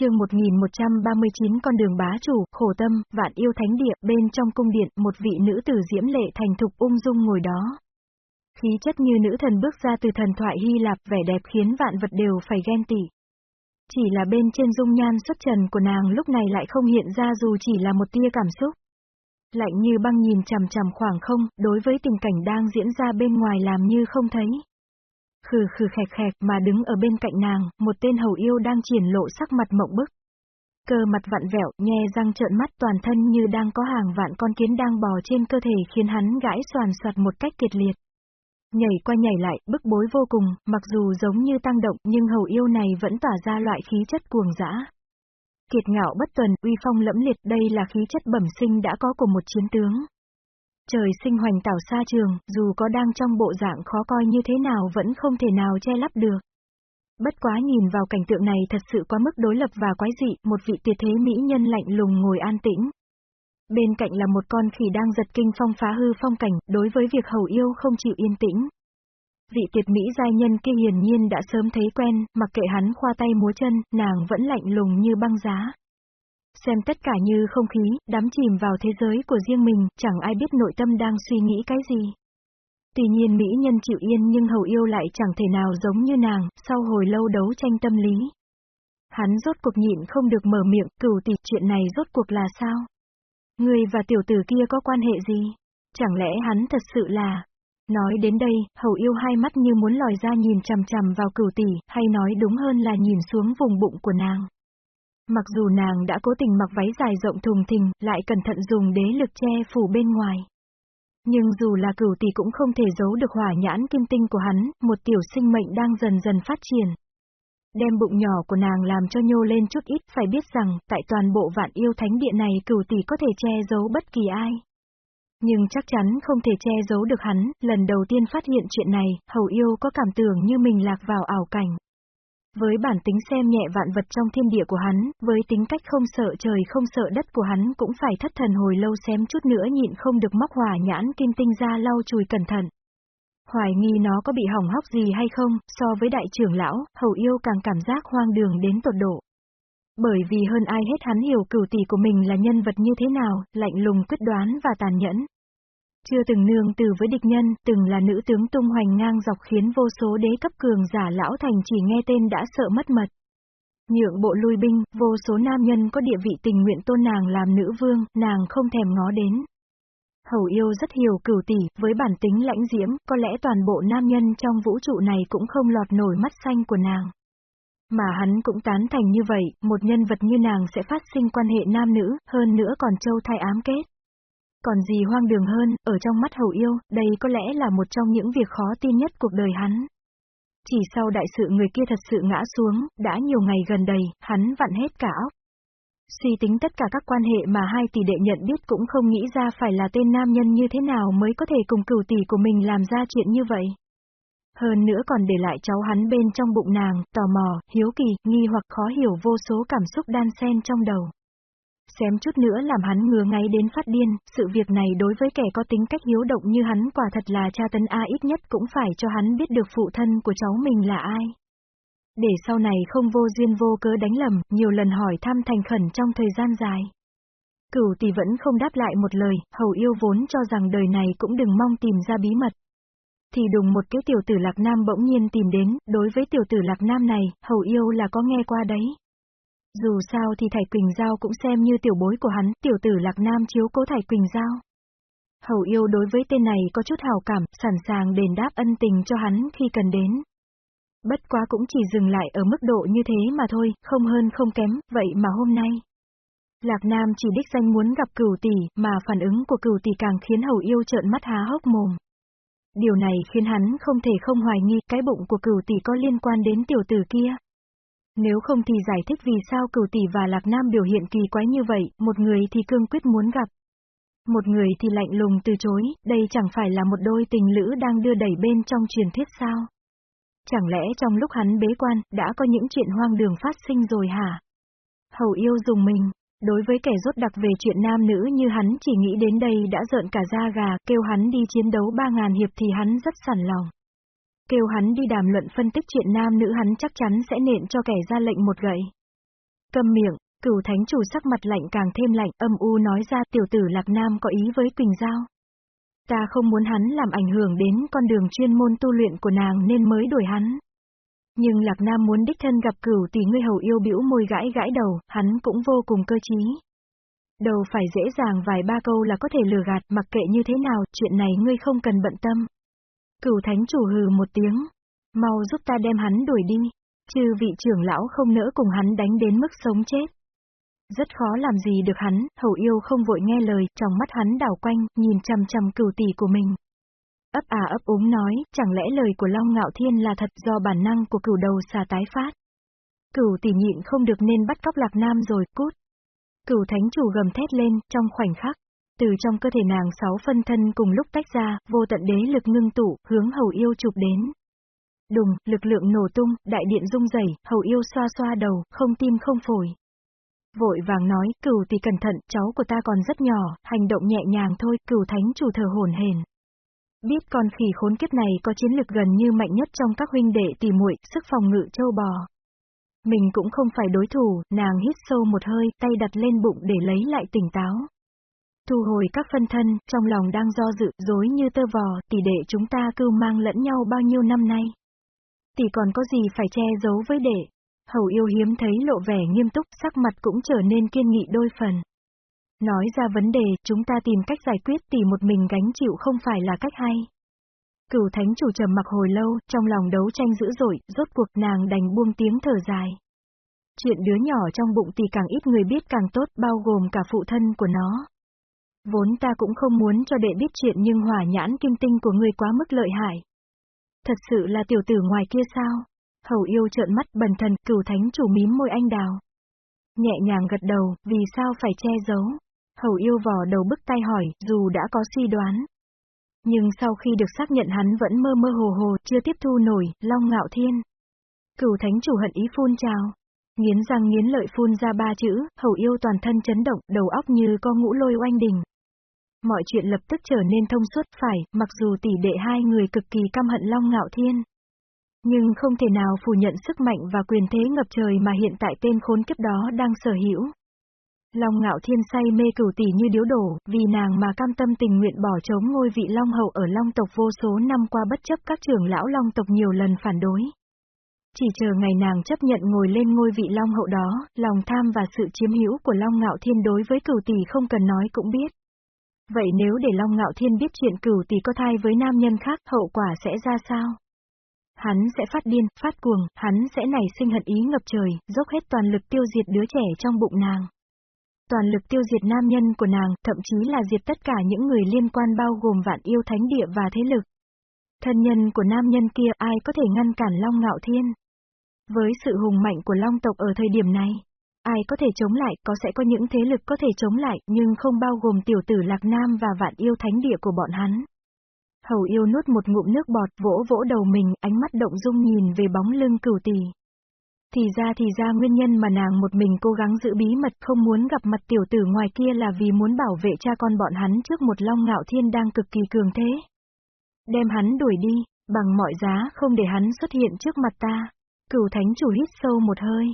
chương 1139 con đường bá chủ, khổ tâm, vạn yêu thánh địa, bên trong cung điện, một vị nữ tử diễm lệ thành thục ung dung ngồi đó. Khí chất như nữ thần bước ra từ thần thoại Hy Lạp, vẻ đẹp khiến vạn vật đều phải ghen tị. Chỉ là bên trên dung nhan xuất trần của nàng lúc này lại không hiện ra dù chỉ là một tia cảm xúc. Lạnh như băng nhìn chằm chằm khoảng không, đối với tình cảnh đang diễn ra bên ngoài làm như không thấy. Khừ khừ khẹt khẹt mà đứng ở bên cạnh nàng, một tên hầu yêu đang triển lộ sắc mặt mộng bức. Cơ mặt vặn vẹo, nhe răng trợn mắt toàn thân như đang có hàng vạn con kiến đang bò trên cơ thể khiến hắn gãi soàn soạt một cách kiệt liệt. Nhảy qua nhảy lại, bức bối vô cùng, mặc dù giống như tăng động nhưng hầu yêu này vẫn tỏa ra loại khí chất cuồng dã. Kiệt ngạo bất tuần, uy phong lẫm liệt đây là khí chất bẩm sinh đã có của một chiến tướng. Trời sinh hoành tảo xa trường, dù có đang trong bộ dạng khó coi như thế nào vẫn không thể nào che lắp được. Bất quá nhìn vào cảnh tượng này thật sự quá mức đối lập và quái dị, một vị tuyệt thế mỹ nhân lạnh lùng ngồi an tĩnh. Bên cạnh là một con khỉ đang giật kinh phong phá hư phong cảnh, đối với việc hầu yêu không chịu yên tĩnh. Vị tuyệt mỹ giai nhân kia hiển nhiên đã sớm thấy quen, mặc kệ hắn khoa tay múa chân, nàng vẫn lạnh lùng như băng giá. Xem tất cả như không khí, đắm chìm vào thế giới của riêng mình, chẳng ai biết nội tâm đang suy nghĩ cái gì. Tuy nhiên mỹ nhân chịu yên nhưng hầu yêu lại chẳng thể nào giống như nàng, sau hồi lâu đấu tranh tâm lý. Hắn rốt cuộc nhịn không được mở miệng, cửu tỷ chuyện này rốt cuộc là sao? Người và tiểu tử kia có quan hệ gì? Chẳng lẽ hắn thật sự là... Nói đến đây, hầu yêu hai mắt như muốn lòi ra nhìn chằm chằm vào cửu tỷ, hay nói đúng hơn là nhìn xuống vùng bụng của nàng. Mặc dù nàng đã cố tình mặc váy dài rộng thùng thình, lại cẩn thận dùng đế lực che phủ bên ngoài. Nhưng dù là cửu tỷ cũng không thể giấu được hỏa nhãn kim tinh của hắn, một tiểu sinh mệnh đang dần dần phát triển. Đem bụng nhỏ của nàng làm cho nhô lên chút ít, phải biết rằng, tại toàn bộ vạn yêu thánh địa này cửu tỷ có thể che giấu bất kỳ ai. Nhưng chắc chắn không thể che giấu được hắn, lần đầu tiên phát hiện chuyện này, hầu yêu có cảm tưởng như mình lạc vào ảo cảnh. Với bản tính xem nhẹ vạn vật trong thiên địa của hắn, với tính cách không sợ trời không sợ đất của hắn cũng phải thất thần hồi lâu xem chút nữa nhịn không được móc hỏa nhãn kim tinh ra lau chùi cẩn thận. Hoài nghi nó có bị hỏng hóc gì hay không, so với đại trưởng lão, hầu yêu càng cảm giác hoang đường đến tột độ. Bởi vì hơn ai hết hắn hiểu cửu tỷ của mình là nhân vật như thế nào, lạnh lùng quyết đoán và tàn nhẫn. Chưa từng nương từ với địch nhân, từng là nữ tướng tung hoành ngang dọc khiến vô số đế cấp cường giả lão thành chỉ nghe tên đã sợ mất mật. Nhượng bộ lui binh, vô số nam nhân có địa vị tình nguyện tôn nàng làm nữ vương, nàng không thèm ngó đến. Hầu yêu rất hiểu cửu tỷ, với bản tính lãnh diễm, có lẽ toàn bộ nam nhân trong vũ trụ này cũng không lọt nổi mắt xanh của nàng. Mà hắn cũng tán thành như vậy, một nhân vật như nàng sẽ phát sinh quan hệ nam nữ, hơn nữa còn châu thai ám kết. Còn gì hoang đường hơn, ở trong mắt hầu yêu, đây có lẽ là một trong những việc khó tin nhất cuộc đời hắn. Chỉ sau đại sự người kia thật sự ngã xuống, đã nhiều ngày gần đây, hắn vặn hết cả óc. Suy tính tất cả các quan hệ mà hai tỷ đệ nhận biết cũng không nghĩ ra phải là tên nam nhân như thế nào mới có thể cùng cửu tỷ của mình làm ra chuyện như vậy. Hơn nữa còn để lại cháu hắn bên trong bụng nàng, tò mò, hiếu kỳ, nghi hoặc khó hiểu vô số cảm xúc đan xen trong đầu. Xém chút nữa làm hắn ngứa ngay đến phát điên, sự việc này đối với kẻ có tính cách hiếu động như hắn quả thật là cha tấn A ít nhất cũng phải cho hắn biết được phụ thân của cháu mình là ai. Để sau này không vô duyên vô cớ đánh lầm, nhiều lần hỏi thăm thành khẩn trong thời gian dài. Cửu tỷ vẫn không đáp lại một lời, hầu yêu vốn cho rằng đời này cũng đừng mong tìm ra bí mật. Thì đùng một cái tiểu tử lạc nam bỗng nhiên tìm đến, đối với tiểu tử lạc nam này, hầu yêu là có nghe qua đấy. Dù sao thì Thải Quỳnh Giao cũng xem như tiểu bối của hắn, tiểu tử Lạc Nam chiếu cố Thải Quỳnh Giao. Hầu yêu đối với tên này có chút hào cảm, sẵn sàng đền đáp ân tình cho hắn khi cần đến. Bất quá cũng chỉ dừng lại ở mức độ như thế mà thôi, không hơn không kém, vậy mà hôm nay. Lạc Nam chỉ đích danh muốn gặp cửu tỷ, mà phản ứng của cửu tỷ càng khiến hầu yêu trợn mắt há hốc mồm. Điều này khiến hắn không thể không hoài nghi cái bụng của cửu tỷ có liên quan đến tiểu tử kia. Nếu không thì giải thích vì sao cửu tỷ và Lạc Nam biểu hiện kỳ quái như vậy, một người thì cương quyết muốn gặp. Một người thì lạnh lùng từ chối, đây chẳng phải là một đôi tình lữ đang đưa đẩy bên trong truyền thuyết sao? Chẳng lẽ trong lúc hắn bế quan, đã có những chuyện hoang đường phát sinh rồi hả? Hầu yêu dùng mình, đối với kẻ rốt đặc về chuyện nam nữ như hắn chỉ nghĩ đến đây đã giận cả da gà, kêu hắn đi chiến đấu ba ngàn hiệp thì hắn rất sẵn lòng. Kêu hắn đi đàm luận phân tích chuyện nam nữ hắn chắc chắn sẽ nện cho kẻ ra lệnh một gậy. Cầm miệng, cửu thánh chủ sắc mặt lạnh càng thêm lạnh, âm u nói ra tiểu tử Lạc Nam có ý với Quỳnh Giao. Ta không muốn hắn làm ảnh hưởng đến con đường chuyên môn tu luyện của nàng nên mới đuổi hắn. Nhưng Lạc Nam muốn đích thân gặp cửu tỷ ngươi hầu yêu bĩu môi gãi gãi đầu, hắn cũng vô cùng cơ trí. Đầu phải dễ dàng vài ba câu là có thể lừa gạt, mặc kệ như thế nào, chuyện này ngươi không cần bận tâm. Cửu thánh chủ hừ một tiếng. Mau giúp ta đem hắn đuổi đi. trừ vị trưởng lão không nỡ cùng hắn đánh đến mức sống chết. Rất khó làm gì được hắn, hầu yêu không vội nghe lời, trong mắt hắn đảo quanh, nhìn chằm chằm cửu tỷ của mình. Ấp à ấp úng nói, chẳng lẽ lời của Long Ngạo Thiên là thật do bản năng của cửu đầu xà tái phát. Cửu tỷ nhịn không được nên bắt cóc lạc nam rồi, cút. Cửu thánh chủ gầm thét lên, trong khoảnh khắc. Từ trong cơ thể nàng sáu phân thân cùng lúc tách ra, vô tận đế lực ngưng tụ, hướng hầu yêu chụp đến. Đùng, lực lượng nổ tung, đại điện rung rẩy, hầu yêu xoa xoa đầu, không tim không phổi. Vội vàng nói, cửu tỷ cẩn thận, cháu của ta còn rất nhỏ, hành động nhẹ nhàng thôi, cửu thánh chủ thờ hồn hền. Biết con khỉ khốn kiếp này có chiến lực gần như mạnh nhất trong các huynh đệ tỷ muội, sức phòng ngự châu bò. Mình cũng không phải đối thủ, nàng hít sâu một hơi, tay đặt lên bụng để lấy lại tỉnh táo. Thu hồi các phân thân, trong lòng đang do dự, dối như tơ vò, tỷ đệ chúng ta cưu mang lẫn nhau bao nhiêu năm nay. Tỷ còn có gì phải che giấu với đệ. Hầu yêu hiếm thấy lộ vẻ nghiêm túc, sắc mặt cũng trở nên kiên nghị đôi phần. Nói ra vấn đề, chúng ta tìm cách giải quyết tỷ một mình gánh chịu không phải là cách hay. Cửu thánh chủ trầm mặc hồi lâu, trong lòng đấu tranh dữ dội, rốt cuộc nàng đành buông tiếng thở dài. Chuyện đứa nhỏ trong bụng tỷ càng ít người biết càng tốt, bao gồm cả phụ thân của nó. Vốn ta cũng không muốn cho đệ biết chuyện nhưng hỏa nhãn kim tinh của ngươi quá mức lợi hại. Thật sự là tiểu tử ngoài kia sao? Hầu yêu trợn mắt bần thần, cửu thánh chủ mím môi anh đào. Nhẹ nhàng gật đầu, vì sao phải che giấu? Hầu yêu vò đầu bức tay hỏi, dù đã có suy đoán. Nhưng sau khi được xác nhận hắn vẫn mơ mơ hồ hồ, chưa tiếp thu nổi, long ngạo thiên. Cửu thánh chủ hận ý phun trào. Nghiến răng nghiến lợi phun ra ba chữ, hầu yêu toàn thân chấn động, đầu óc như có ngũ lôi oanh đình. Mọi chuyện lập tức trở nên thông suốt phải, mặc dù tỷ đệ hai người cực kỳ căm hận Long Ngạo Thiên. Nhưng không thể nào phủ nhận sức mạnh và quyền thế ngập trời mà hiện tại tên khốn kiếp đó đang sở hữu. Long Ngạo Thiên say mê cửu tỷ như điếu đổ, vì nàng mà cam tâm tình nguyện bỏ trống ngôi vị Long Hậu ở Long tộc vô số năm qua bất chấp các trưởng lão Long tộc nhiều lần phản đối. Chỉ chờ ngày nàng chấp nhận ngồi lên ngôi vị Long Hậu đó, lòng tham và sự chiếm hữu của Long Ngạo Thiên đối với cửu tỷ không cần nói cũng biết. Vậy nếu để Long Ngạo Thiên biết chuyện cửu tỷ có thai với nam nhân khác, hậu quả sẽ ra sao? Hắn sẽ phát điên, phát cuồng, hắn sẽ nảy sinh hận ý ngập trời, dốc hết toàn lực tiêu diệt đứa trẻ trong bụng nàng. Toàn lực tiêu diệt nam nhân của nàng, thậm chí là diệt tất cả những người liên quan bao gồm vạn yêu thánh địa và thế lực. Thân nhân của nam nhân kia ai có thể ngăn cản Long Ngạo Thiên? Với sự hùng mạnh của Long tộc ở thời điểm này, ai có thể chống lại, có sẽ có những thế lực có thể chống lại, nhưng không bao gồm tiểu tử Lạc Nam và vạn yêu thánh địa của bọn hắn. Hầu yêu nuốt một ngụm nước bọt, vỗ vỗ đầu mình, ánh mắt động dung nhìn về bóng lưng cửu tỷ. Thì ra thì ra nguyên nhân mà nàng một mình cố gắng giữ bí mật không muốn gặp mặt tiểu tử ngoài kia là vì muốn bảo vệ cha con bọn hắn trước một long ngạo thiên đang cực kỳ cường thế. Đem hắn đuổi đi, bằng mọi giá không để hắn xuất hiện trước mặt ta. Cửu thánh chủ hít sâu một hơi.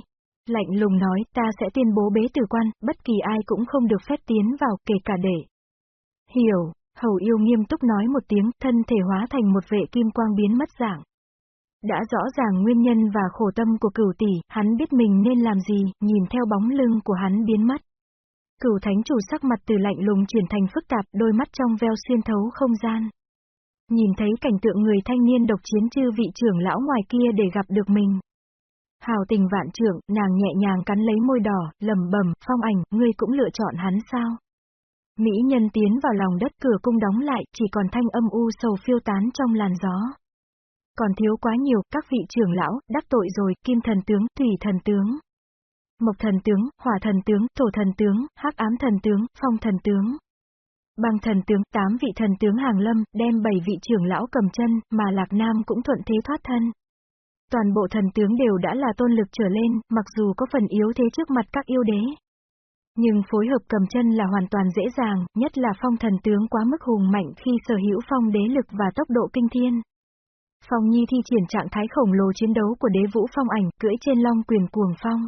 Lạnh lùng nói ta sẽ tuyên bố bế tử quan, bất kỳ ai cũng không được phép tiến vào kể cả để. Hiểu, hầu yêu nghiêm túc nói một tiếng, thân thể hóa thành một vệ kim quang biến mất dạng. Đã rõ ràng nguyên nhân và khổ tâm của cửu tỷ, hắn biết mình nên làm gì, nhìn theo bóng lưng của hắn biến mất. Cửu thánh chủ sắc mặt từ lạnh lùng chuyển thành phức tạp, đôi mắt trong veo xuyên thấu không gian. Nhìn thấy cảnh tượng người thanh niên độc chiến chư vị trưởng lão ngoài kia để gặp được mình. Hào tình vạn trưởng, nàng nhẹ nhàng cắn lấy môi đỏ, lầm bầm, phong ảnh, ngươi cũng lựa chọn hắn sao? Mỹ nhân tiến vào lòng đất cửa cung đóng lại, chỉ còn thanh âm u sầu phiêu tán trong làn gió. Còn thiếu quá nhiều, các vị trưởng lão, đắc tội rồi, kim thần tướng, thủy thần tướng. Mộc thần tướng, hỏa thần tướng, thổ thần tướng, hắc ám thần tướng, phong thần tướng bằng thần tướng, tám vị thần tướng hàng lâm, đem bảy vị trưởng lão cầm chân, mà Lạc Nam cũng thuận thế thoát thân. Toàn bộ thần tướng đều đã là tôn lực trở lên, mặc dù có phần yếu thế trước mặt các yêu đế. Nhưng phối hợp cầm chân là hoàn toàn dễ dàng, nhất là phong thần tướng quá mức hùng mạnh khi sở hữu phong đế lực và tốc độ kinh thiên. Phong Nhi thi triển trạng thái khổng lồ chiến đấu của đế vũ phong ảnh, cưỡi trên long quyền cuồng phong.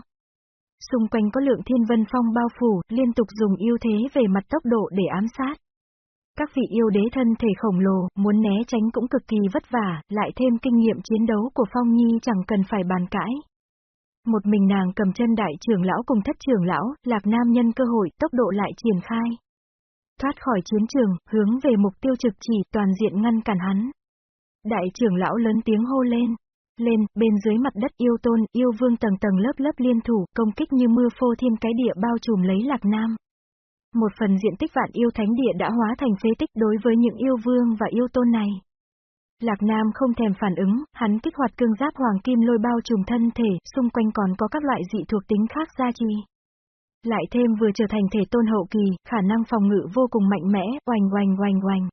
Xung quanh có lượng thiên vân phong bao phủ, liên tục dùng ưu thế về mặt tốc độ để ám sát. Các vị yêu đế thân thể khổng lồ, muốn né tránh cũng cực kỳ vất vả, lại thêm kinh nghiệm chiến đấu của Phong Nhi chẳng cần phải bàn cãi. Một mình nàng cầm chân đại trưởng lão cùng thất trưởng lão, lạc nam nhân cơ hội, tốc độ lại triển khai. Thoát khỏi chiến trường, hướng về mục tiêu trực chỉ toàn diện ngăn cản hắn. Đại trưởng lão lớn tiếng hô lên. Lên, bên dưới mặt đất yêu tôn, yêu vương tầng tầng lớp lớp liên thủ, công kích như mưa phô thiên cái địa bao trùm lấy lạc nam. Một phần diện tích vạn yêu thánh địa đã hóa thành phế tích đối với những yêu vương và yêu tôn này. Lạc Nam không thèm phản ứng, hắn kích hoạt cương giáp hoàng kim lôi bao trùm thân thể, xung quanh còn có các loại dị thuộc tính khác gia trì. Lại thêm vừa trở thành thể tôn hậu kỳ, khả năng phòng ngự vô cùng mạnh mẽ, oành oành oành oành.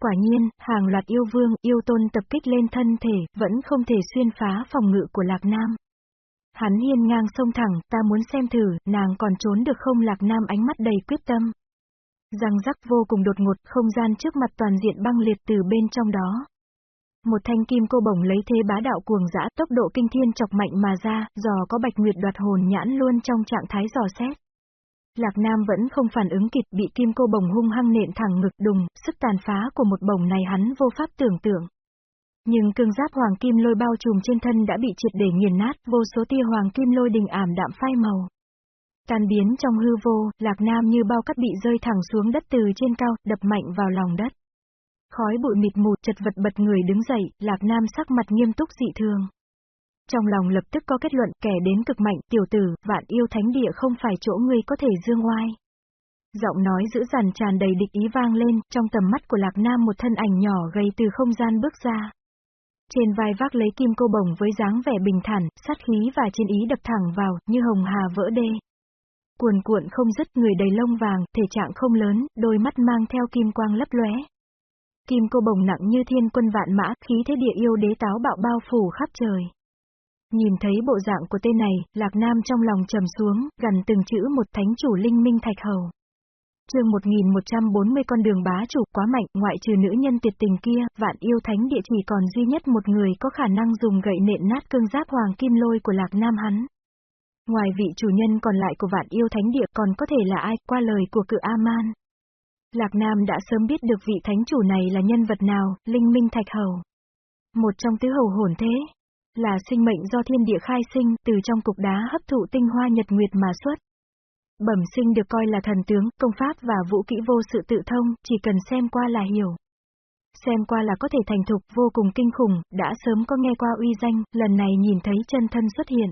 Quả nhiên, hàng loạt yêu vương, yêu tôn tập kích lên thân thể, vẫn không thể xuyên phá phòng ngự của Lạc Nam. Hắn hiên ngang sông thẳng, ta muốn xem thử, nàng còn trốn được không Lạc Nam ánh mắt đầy quyết tâm. Răng rắc vô cùng đột ngột, không gian trước mặt toàn diện băng liệt từ bên trong đó. Một thanh kim cô bổng lấy thế bá đạo cuồng dã tốc độ kinh thiên chọc mạnh mà ra, dò có bạch nguyệt đoạt hồn nhãn luôn trong trạng thái dò xét. Lạc Nam vẫn không phản ứng kịp bị kim cô bồng hung hăng nện thẳng ngực đùng, sức tàn phá của một bồng này hắn vô pháp tưởng tượng. Nhưng cương giáp hoàng kim lôi bao trùm trên thân đã bị triệt để nghiền nát, vô số tia hoàng kim lôi đình ảm đạm phai màu. Tan biến trong hư vô, Lạc Nam như bao cắt bị rơi thẳng xuống đất từ trên cao, đập mạnh vào lòng đất. Khói bụi mịt mù, chật vật bật người đứng dậy, Lạc Nam sắc mặt nghiêm túc dị thường. Trong lòng lập tức có kết luận kẻ đến cực mạnh, tiểu tử, vạn yêu thánh địa không phải chỗ ngươi có thể dương oai. Giọng nói giữ dằn tràn đầy địch ý vang lên, trong tầm mắt của Lạc Nam một thân ảnh nhỏ gầy từ không gian bước ra. Trên vai vác lấy kim cô bồng với dáng vẻ bình thản, sát khí và chiến ý đập thẳng vào, như hồng hà vỡ đê. Cuồn cuộn không dứt người đầy lông vàng, thể trạng không lớn, đôi mắt mang theo kim quang lấp lóe. Kim cô bồng nặng như thiên quân vạn mã, khí thế địa yêu đế táo bạo bao phủ khắp trời. Nhìn thấy bộ dạng của tên này, Lạc Nam trong lòng trầm xuống, gần từng chữ một thánh chủ linh minh thạch hầu. chương 1140 con đường bá chủ quá mạnh, ngoại trừ nữ nhân tuyệt tình kia, vạn yêu thánh địa chỉ còn duy nhất một người có khả năng dùng gậy nện nát cương giáp hoàng kim lôi của Lạc Nam hắn. Ngoài vị chủ nhân còn lại của vạn yêu thánh địa còn có thể là ai, qua lời của cự A-man. Lạc Nam đã sớm biết được vị thánh chủ này là nhân vật nào, linh minh thạch hầu. Một trong tứ hầu hồn thế, là sinh mệnh do thiên địa khai sinh, từ trong cục đá hấp thụ tinh hoa nhật nguyệt mà xuất. Bẩm sinh được coi là thần tướng, công pháp và vũ kỹ vô sự tự thông, chỉ cần xem qua là hiểu. Xem qua là có thể thành thục vô cùng kinh khủng, đã sớm có nghe qua uy danh, lần này nhìn thấy chân thân xuất hiện.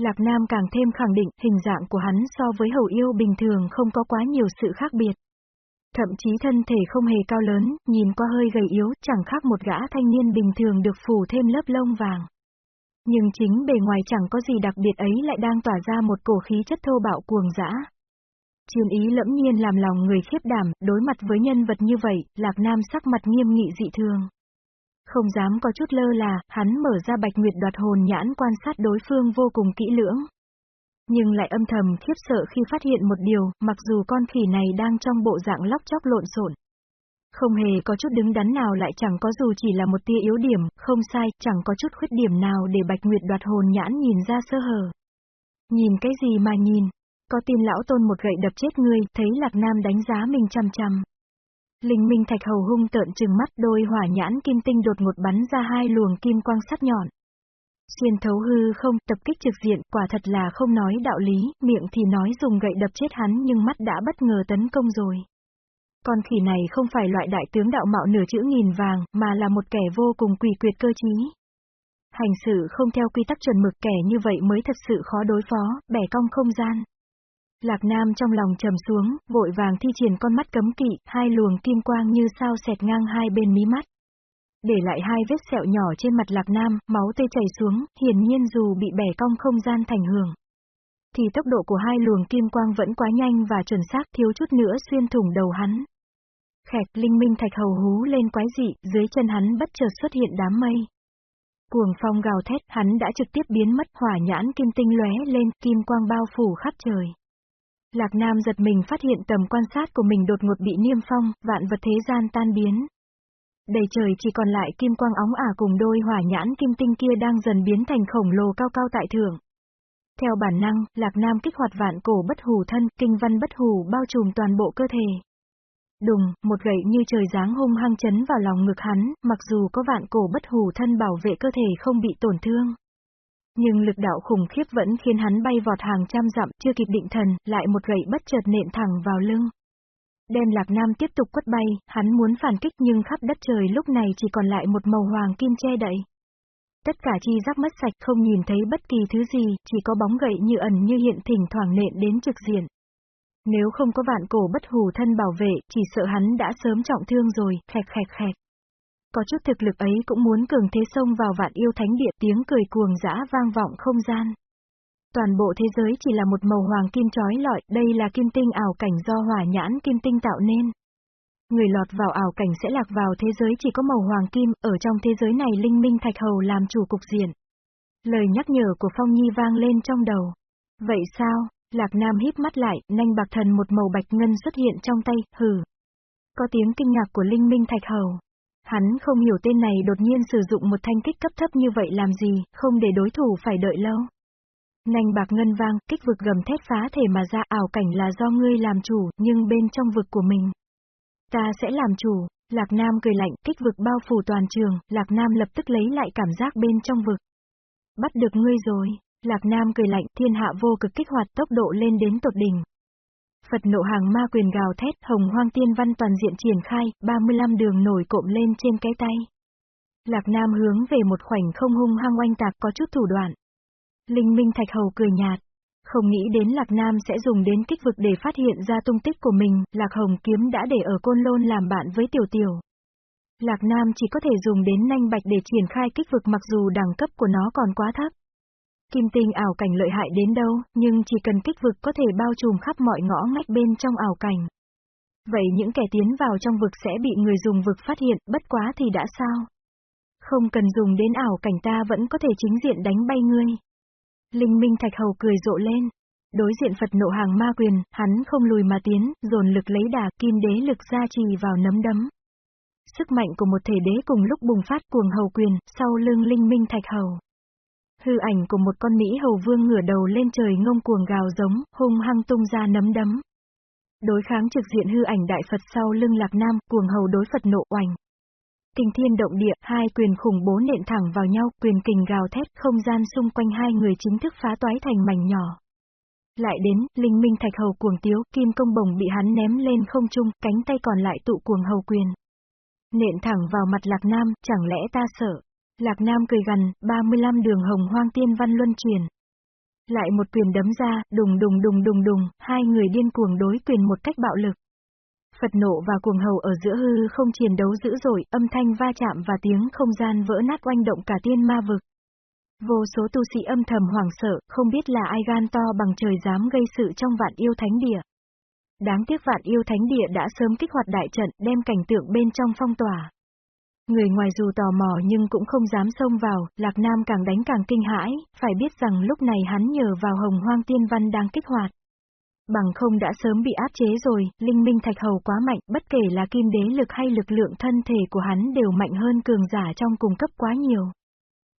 Lạc Nam càng thêm khẳng định hình dạng của hắn so với hầu yêu bình thường không có quá nhiều sự khác biệt. Thậm chí thân thể không hề cao lớn, nhìn qua hơi gầy yếu, chẳng khác một gã thanh niên bình thường được phủ thêm lớp lông vàng. Nhưng chính bề ngoài chẳng có gì đặc biệt ấy lại đang tỏa ra một cổ khí chất thô bạo cuồng dã. Chiến ý lẫm nhiên làm lòng người khiếp đảm, đối mặt với nhân vật như vậy, Lạc Nam sắc mặt nghiêm nghị dị thường. Không dám có chút lơ là, hắn mở ra bạch nguyệt đoạt hồn nhãn quan sát đối phương vô cùng kỹ lưỡng. Nhưng lại âm thầm khiếp sợ khi phát hiện một điều, mặc dù con khỉ này đang trong bộ dạng lóc chóc lộn xộn, không hề có chút đứng đắn nào lại chẳng có dù chỉ là một tia yếu điểm, không sai, chẳng có chút khuyết điểm nào để Bạch Nguyệt đoạt hồn nhãn nhìn ra sơ hở. Nhìn cái gì mà nhìn? Có tin lão tôn một gậy đập chết ngươi, thấy Lạc Nam đánh giá mình chăm chăm. Linh minh thạch hầu hung tợn trừng mắt đôi hỏa nhãn kim tinh đột ngột bắn ra hai luồng kim quang sắc nhọn. Xuyên thấu hư không, tập kích trực diện, quả thật là không nói đạo lý, miệng thì nói dùng gậy đập chết hắn nhưng mắt đã bất ngờ tấn công rồi. Con khỉ này không phải loại đại tướng đạo mạo nửa chữ nghìn vàng, mà là một kẻ vô cùng quỷ quyệt cơ trí. Hành xử không theo quy tắc chuẩn mực kẻ như vậy mới thật sự khó đối phó, bẻ cong không gian. Lạc Nam trong lòng trầm xuống, vội vàng thi triển con mắt cấm kỵ, hai luồng kim quang như sao xẹt ngang hai bên mí mắt. Để lại hai vết sẹo nhỏ trên mặt Lạc Nam, máu tê chảy xuống, hiển nhiên dù bị bẻ cong không gian thành hưởng thì tốc độ của hai luồng kim quang vẫn quá nhanh và chuẩn xác thiếu chút nữa xuyên thủng đầu hắn. Khẹt linh minh thạch hầu hú lên quái dị, dưới chân hắn bất chợt xuất hiện đám mây. Cuồng phong gào thét, hắn đã trực tiếp biến mất hỏa nhãn kim tinh lóe lên, kim quang bao phủ khắp trời. Lạc Nam giật mình phát hiện tầm quan sát của mình đột ngột bị niêm phong, vạn vật thế gian tan biến. Đầy trời chỉ còn lại kim quang óng ả cùng đôi hỏa nhãn kim tinh kia đang dần biến thành khổng lồ cao cao tại thượng. Theo bản năng, Lạc Nam kích hoạt vạn cổ bất hủ thân, kinh văn bất hủ bao trùm toàn bộ cơ thể. Đùng, một gậy như trời giáng hung hăng chấn vào lòng ngực hắn, mặc dù có vạn cổ bất hủ thân bảo vệ cơ thể không bị tổn thương. Nhưng lực đạo khủng khiếp vẫn khiến hắn bay vọt hàng trăm dặm, chưa kịp định thần, lại một gậy bất chợt nện thẳng vào lưng. Đen lạc nam tiếp tục quất bay, hắn muốn phản kích nhưng khắp đất trời lúc này chỉ còn lại một màu hoàng kim che đậy. Tất cả chi giác mất sạch không nhìn thấy bất kỳ thứ gì, chỉ có bóng gậy như ẩn như hiện thỉnh thoảng nện đến trực diện. Nếu không có vạn cổ bất hủ thân bảo vệ, chỉ sợ hắn đã sớm trọng thương rồi, khẹt khẹt khẹt. Có chút thực lực ấy cũng muốn cường thế xông vào vạn yêu thánh địa tiếng cười cuồng dã vang vọng không gian. Toàn bộ thế giới chỉ là một màu hoàng kim trói lọi, đây là kim tinh ảo cảnh do hỏa nhãn kim tinh tạo nên. Người lọt vào ảo cảnh sẽ lạc vào thế giới chỉ có màu hoàng kim, ở trong thế giới này linh minh thạch hầu làm chủ cục diện. Lời nhắc nhở của Phong Nhi vang lên trong đầu. Vậy sao? Lạc Nam híp mắt lại, nanh bạc thần một màu bạch ngân xuất hiện trong tay, hừ. Có tiếng kinh ngạc của linh minh thạch hầu. Hắn không hiểu tên này đột nhiên sử dụng một thanh kích cấp thấp như vậy làm gì, không để đối thủ phải đợi lâu. Nành bạc ngân vang, kích vực gầm thét phá thể mà ra ảo cảnh là do ngươi làm chủ, nhưng bên trong vực của mình. Ta sẽ làm chủ, Lạc Nam cười lạnh, kích vực bao phủ toàn trường, Lạc Nam lập tức lấy lại cảm giác bên trong vực. Bắt được ngươi rồi, Lạc Nam cười lạnh, thiên hạ vô cực kích hoạt tốc độ lên đến tột đỉnh. Phật nộ hàng ma quyền gào thét, hồng hoang tiên văn toàn diện triển khai, 35 đường nổi cộm lên trên cái tay. Lạc Nam hướng về một khoảnh không hung hăng oanh tạc có chút thủ đoạn. Linh Minh Thạch Hầu cười nhạt. Không nghĩ đến Lạc Nam sẽ dùng đến kích vực để phát hiện ra tung tích của mình, Lạc Hồng Kiếm đã để ở Côn Lôn làm bạn với Tiểu Tiểu. Lạc Nam chỉ có thể dùng đến nanh bạch để triển khai kích vực mặc dù đẳng cấp của nó còn quá thấp. Kim tinh ảo cảnh lợi hại đến đâu, nhưng chỉ cần kích vực có thể bao trùm khắp mọi ngõ ngách bên trong ảo cảnh. Vậy những kẻ tiến vào trong vực sẽ bị người dùng vực phát hiện, bất quá thì đã sao? Không cần dùng đến ảo cảnh ta vẫn có thể chính diện đánh bay ngươi. Linh Minh Thạch Hầu cười rộ lên. Đối diện Phật nộ hàng ma quyền, hắn không lùi mà tiến, dồn lực lấy đà, kim đế lực ra trì vào nấm đấm. Sức mạnh của một thể đế cùng lúc bùng phát cuồng hầu quyền, sau lưng Linh Minh Thạch Hầu. Hư ảnh của một con Mỹ hầu vương ngửa đầu lên trời ngông cuồng gào giống, hung hăng tung ra nấm đấm. Đối kháng trực diện hư ảnh đại Phật sau lưng lạc nam, cuồng hầu đối Phật nộ oành. Kinh thiên động địa, hai quyền khủng bố nện thẳng vào nhau, quyền kình gào thét, không gian xung quanh hai người chính thức phá toái thành mảnh nhỏ. Lại đến, linh minh thạch hầu cuồng tiếu, kim công bồng bị hắn ném lên không trung, cánh tay còn lại tụ cuồng hầu quyền. Nện thẳng vào mặt lạc nam, chẳng lẽ ta sợ. Lạc nam cười gần, 35 đường hồng hoang tiên văn luân truyền. Lại một quyền đấm ra, đùng đùng đùng đùng đùng, hai người điên cuồng đối quyền một cách bạo lực. Phật nộ và cuồng hầu ở giữa hư không chiến đấu dữ dội, âm thanh va chạm và tiếng không gian vỡ nát oanh động cả tiên ma vực. Vô số tu sĩ âm thầm hoảng sợ, không biết là ai gan to bằng trời dám gây sự trong vạn yêu thánh địa. Đáng tiếc vạn yêu thánh địa đã sớm kích hoạt đại trận, đem cảnh tượng bên trong phong tỏa. Người ngoài dù tò mò nhưng cũng không dám xông vào, Lạc Nam càng đánh càng kinh hãi, phải biết rằng lúc này hắn nhờ vào hồng hoang tiên văn đang kích hoạt. Bằng không đã sớm bị áp chế rồi, linh minh thạch hầu quá mạnh, bất kể là kim đế lực hay lực lượng thân thể của hắn đều mạnh hơn cường giả trong cùng cấp quá nhiều.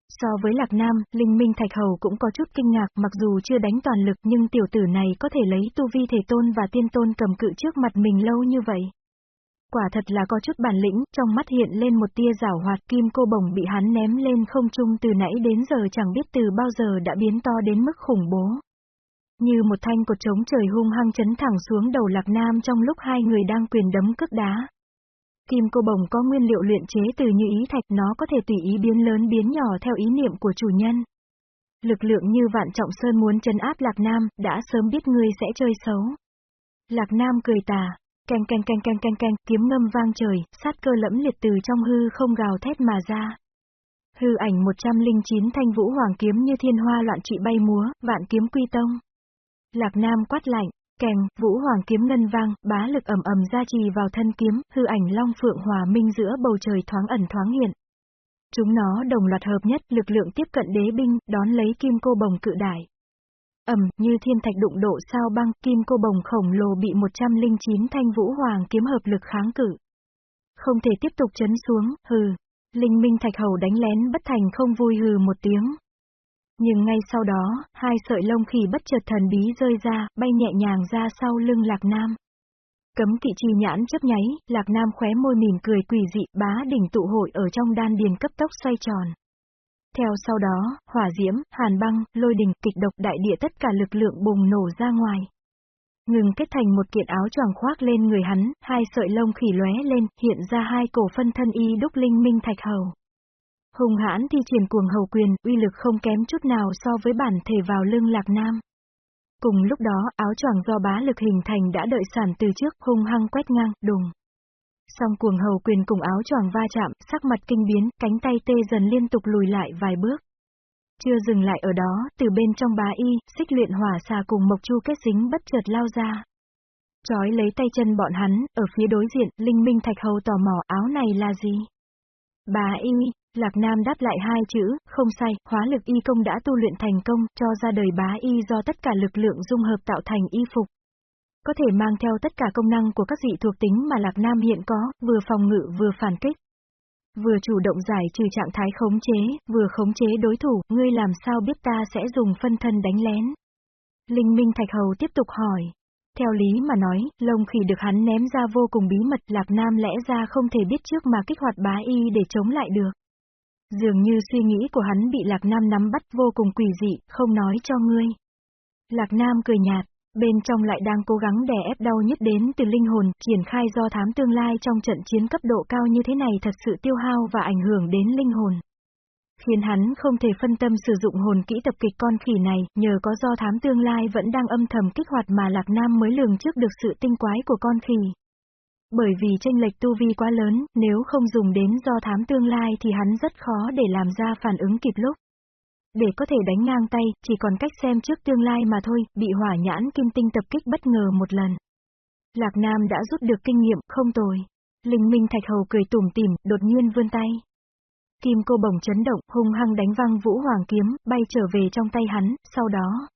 So với Lạc Nam, Linh Minh Thạch Hầu cũng có chút kinh ngạc mặc dù chưa đánh toàn lực nhưng tiểu tử này có thể lấy tu vi thể tôn và tiên tôn cầm cự trước mặt mình lâu như vậy. Quả thật là có chút bản lĩnh, trong mắt hiện lên một tia rảo hoạt kim cô bồng bị hắn ném lên không trung từ nãy đến giờ chẳng biết từ bao giờ đã biến to đến mức khủng bố. Như một thanh cột trống trời hung hăng chấn thẳng xuống đầu lạc nam trong lúc hai người đang quyền đấm cước đá. Kim cô bồng có nguyên liệu luyện chế từ như ý thạch nó có thể tùy ý biến lớn biến nhỏ theo ý niệm của chủ nhân. Lực lượng như vạn trọng sơn muốn chấn áp lạc nam, đã sớm biết ngươi sẽ chơi xấu. Lạc nam cười tà, canh canh canh canh canh canh, kiếm ngâm vang trời, sát cơ lẫm liệt từ trong hư không gào thét mà ra. Hư ảnh 109 thanh vũ hoàng kiếm như thiên hoa loạn trị bay múa, vạn kiếm quy tông. Lạc Nam quát lạnh, kèng, vũ hoàng kiếm ngân vang, bá lực ầm ầm ra trì vào thân kiếm, hư ảnh long phượng hòa minh giữa bầu trời thoáng ẩn thoáng hiện. Chúng nó đồng loạt hợp nhất, lực lượng tiếp cận đế binh, đón lấy kim cô bồng cự đại. ầm, như thiên thạch đụng độ sao băng, kim cô bồng khổng lồ bị 109 thanh vũ hoàng kiếm hợp lực kháng cự. Không thể tiếp tục chấn xuống, hừ. Linh minh thạch hầu đánh lén bất thành không vui hừ một tiếng. Nhưng ngay sau đó, hai sợi lông khỉ bất chợt thần bí rơi ra, bay nhẹ nhàng ra sau lưng Lạc Nam. Cấm kỵ chi nhãn chấp nháy, Lạc Nam khóe môi mỉm cười quỷ dị, bá đỉnh tụ hội ở trong đan điền cấp tốc xoay tròn. Theo sau đó, hỏa diễm, hàn băng, lôi đình, kịch độc đại địa tất cả lực lượng bùng nổ ra ngoài. Ngừng kết thành một kiện áo choàng khoác lên người hắn, hai sợi lông khỉ lóe lên, hiện ra hai cổ phân thân y đúc linh minh thạch hầu. Hùng hãn thi triển cuồng hầu quyền, uy lực không kém chút nào so với bản thể vào lưng lạc nam. Cùng lúc đó, áo choàng do bá lực hình thành đã đợi sản từ trước, hung hăng quét ngang, đùng. Song cuồng hầu quyền cùng áo choàng va chạm, sắc mặt kinh biến, cánh tay tê dần liên tục lùi lại vài bước. Chưa dừng lại ở đó, từ bên trong bá y, xích luyện hỏa xà cùng mộc chu kết dính bất chợt lao ra. Chói lấy tay chân bọn hắn, ở phía đối diện, Linh Minh Thạch Hầu tò mò áo này là gì? Bá y, Lạc Nam đáp lại hai chữ, không sai, hóa lực y công đã tu luyện thành công, cho ra đời bá y do tất cả lực lượng dung hợp tạo thành y phục. Có thể mang theo tất cả công năng của các dị thuộc tính mà Lạc Nam hiện có, vừa phòng ngự vừa phản kích. Vừa chủ động giải trừ trạng thái khống chế, vừa khống chế đối thủ, ngươi làm sao biết ta sẽ dùng phân thân đánh lén. Linh Minh Thạch Hầu tiếp tục hỏi. Theo lý mà nói, lông khỉ được hắn ném ra vô cùng bí mật Lạc Nam lẽ ra không thể biết trước mà kích hoạt bá y để chống lại được. Dường như suy nghĩ của hắn bị Lạc Nam nắm bắt vô cùng quỷ dị, không nói cho ngươi. Lạc Nam cười nhạt, bên trong lại đang cố gắng đè ép đau nhất đến từ linh hồn, triển khai do thám tương lai trong trận chiến cấp độ cao như thế này thật sự tiêu hao và ảnh hưởng đến linh hồn. Khiến hắn không thể phân tâm sử dụng hồn kỹ tập kịch con khỉ này, nhờ có do thám tương lai vẫn đang âm thầm kích hoạt mà Lạc Nam mới lường trước được sự tinh quái của con khỉ. Bởi vì tranh lệch tu vi quá lớn, nếu không dùng đến do thám tương lai thì hắn rất khó để làm ra phản ứng kịp lúc. Để có thể đánh ngang tay, chỉ còn cách xem trước tương lai mà thôi, bị hỏa nhãn kim tinh tập kích bất ngờ một lần. Lạc Nam đã rút được kinh nghiệm, không tồi. Linh Minh Thạch Hầu cười tủm tỉm, đột nhiên vươn tay. Kim cô bồng chấn động, hung hăng đánh văng vũ hoàng kiếm, bay trở về trong tay hắn, sau đó.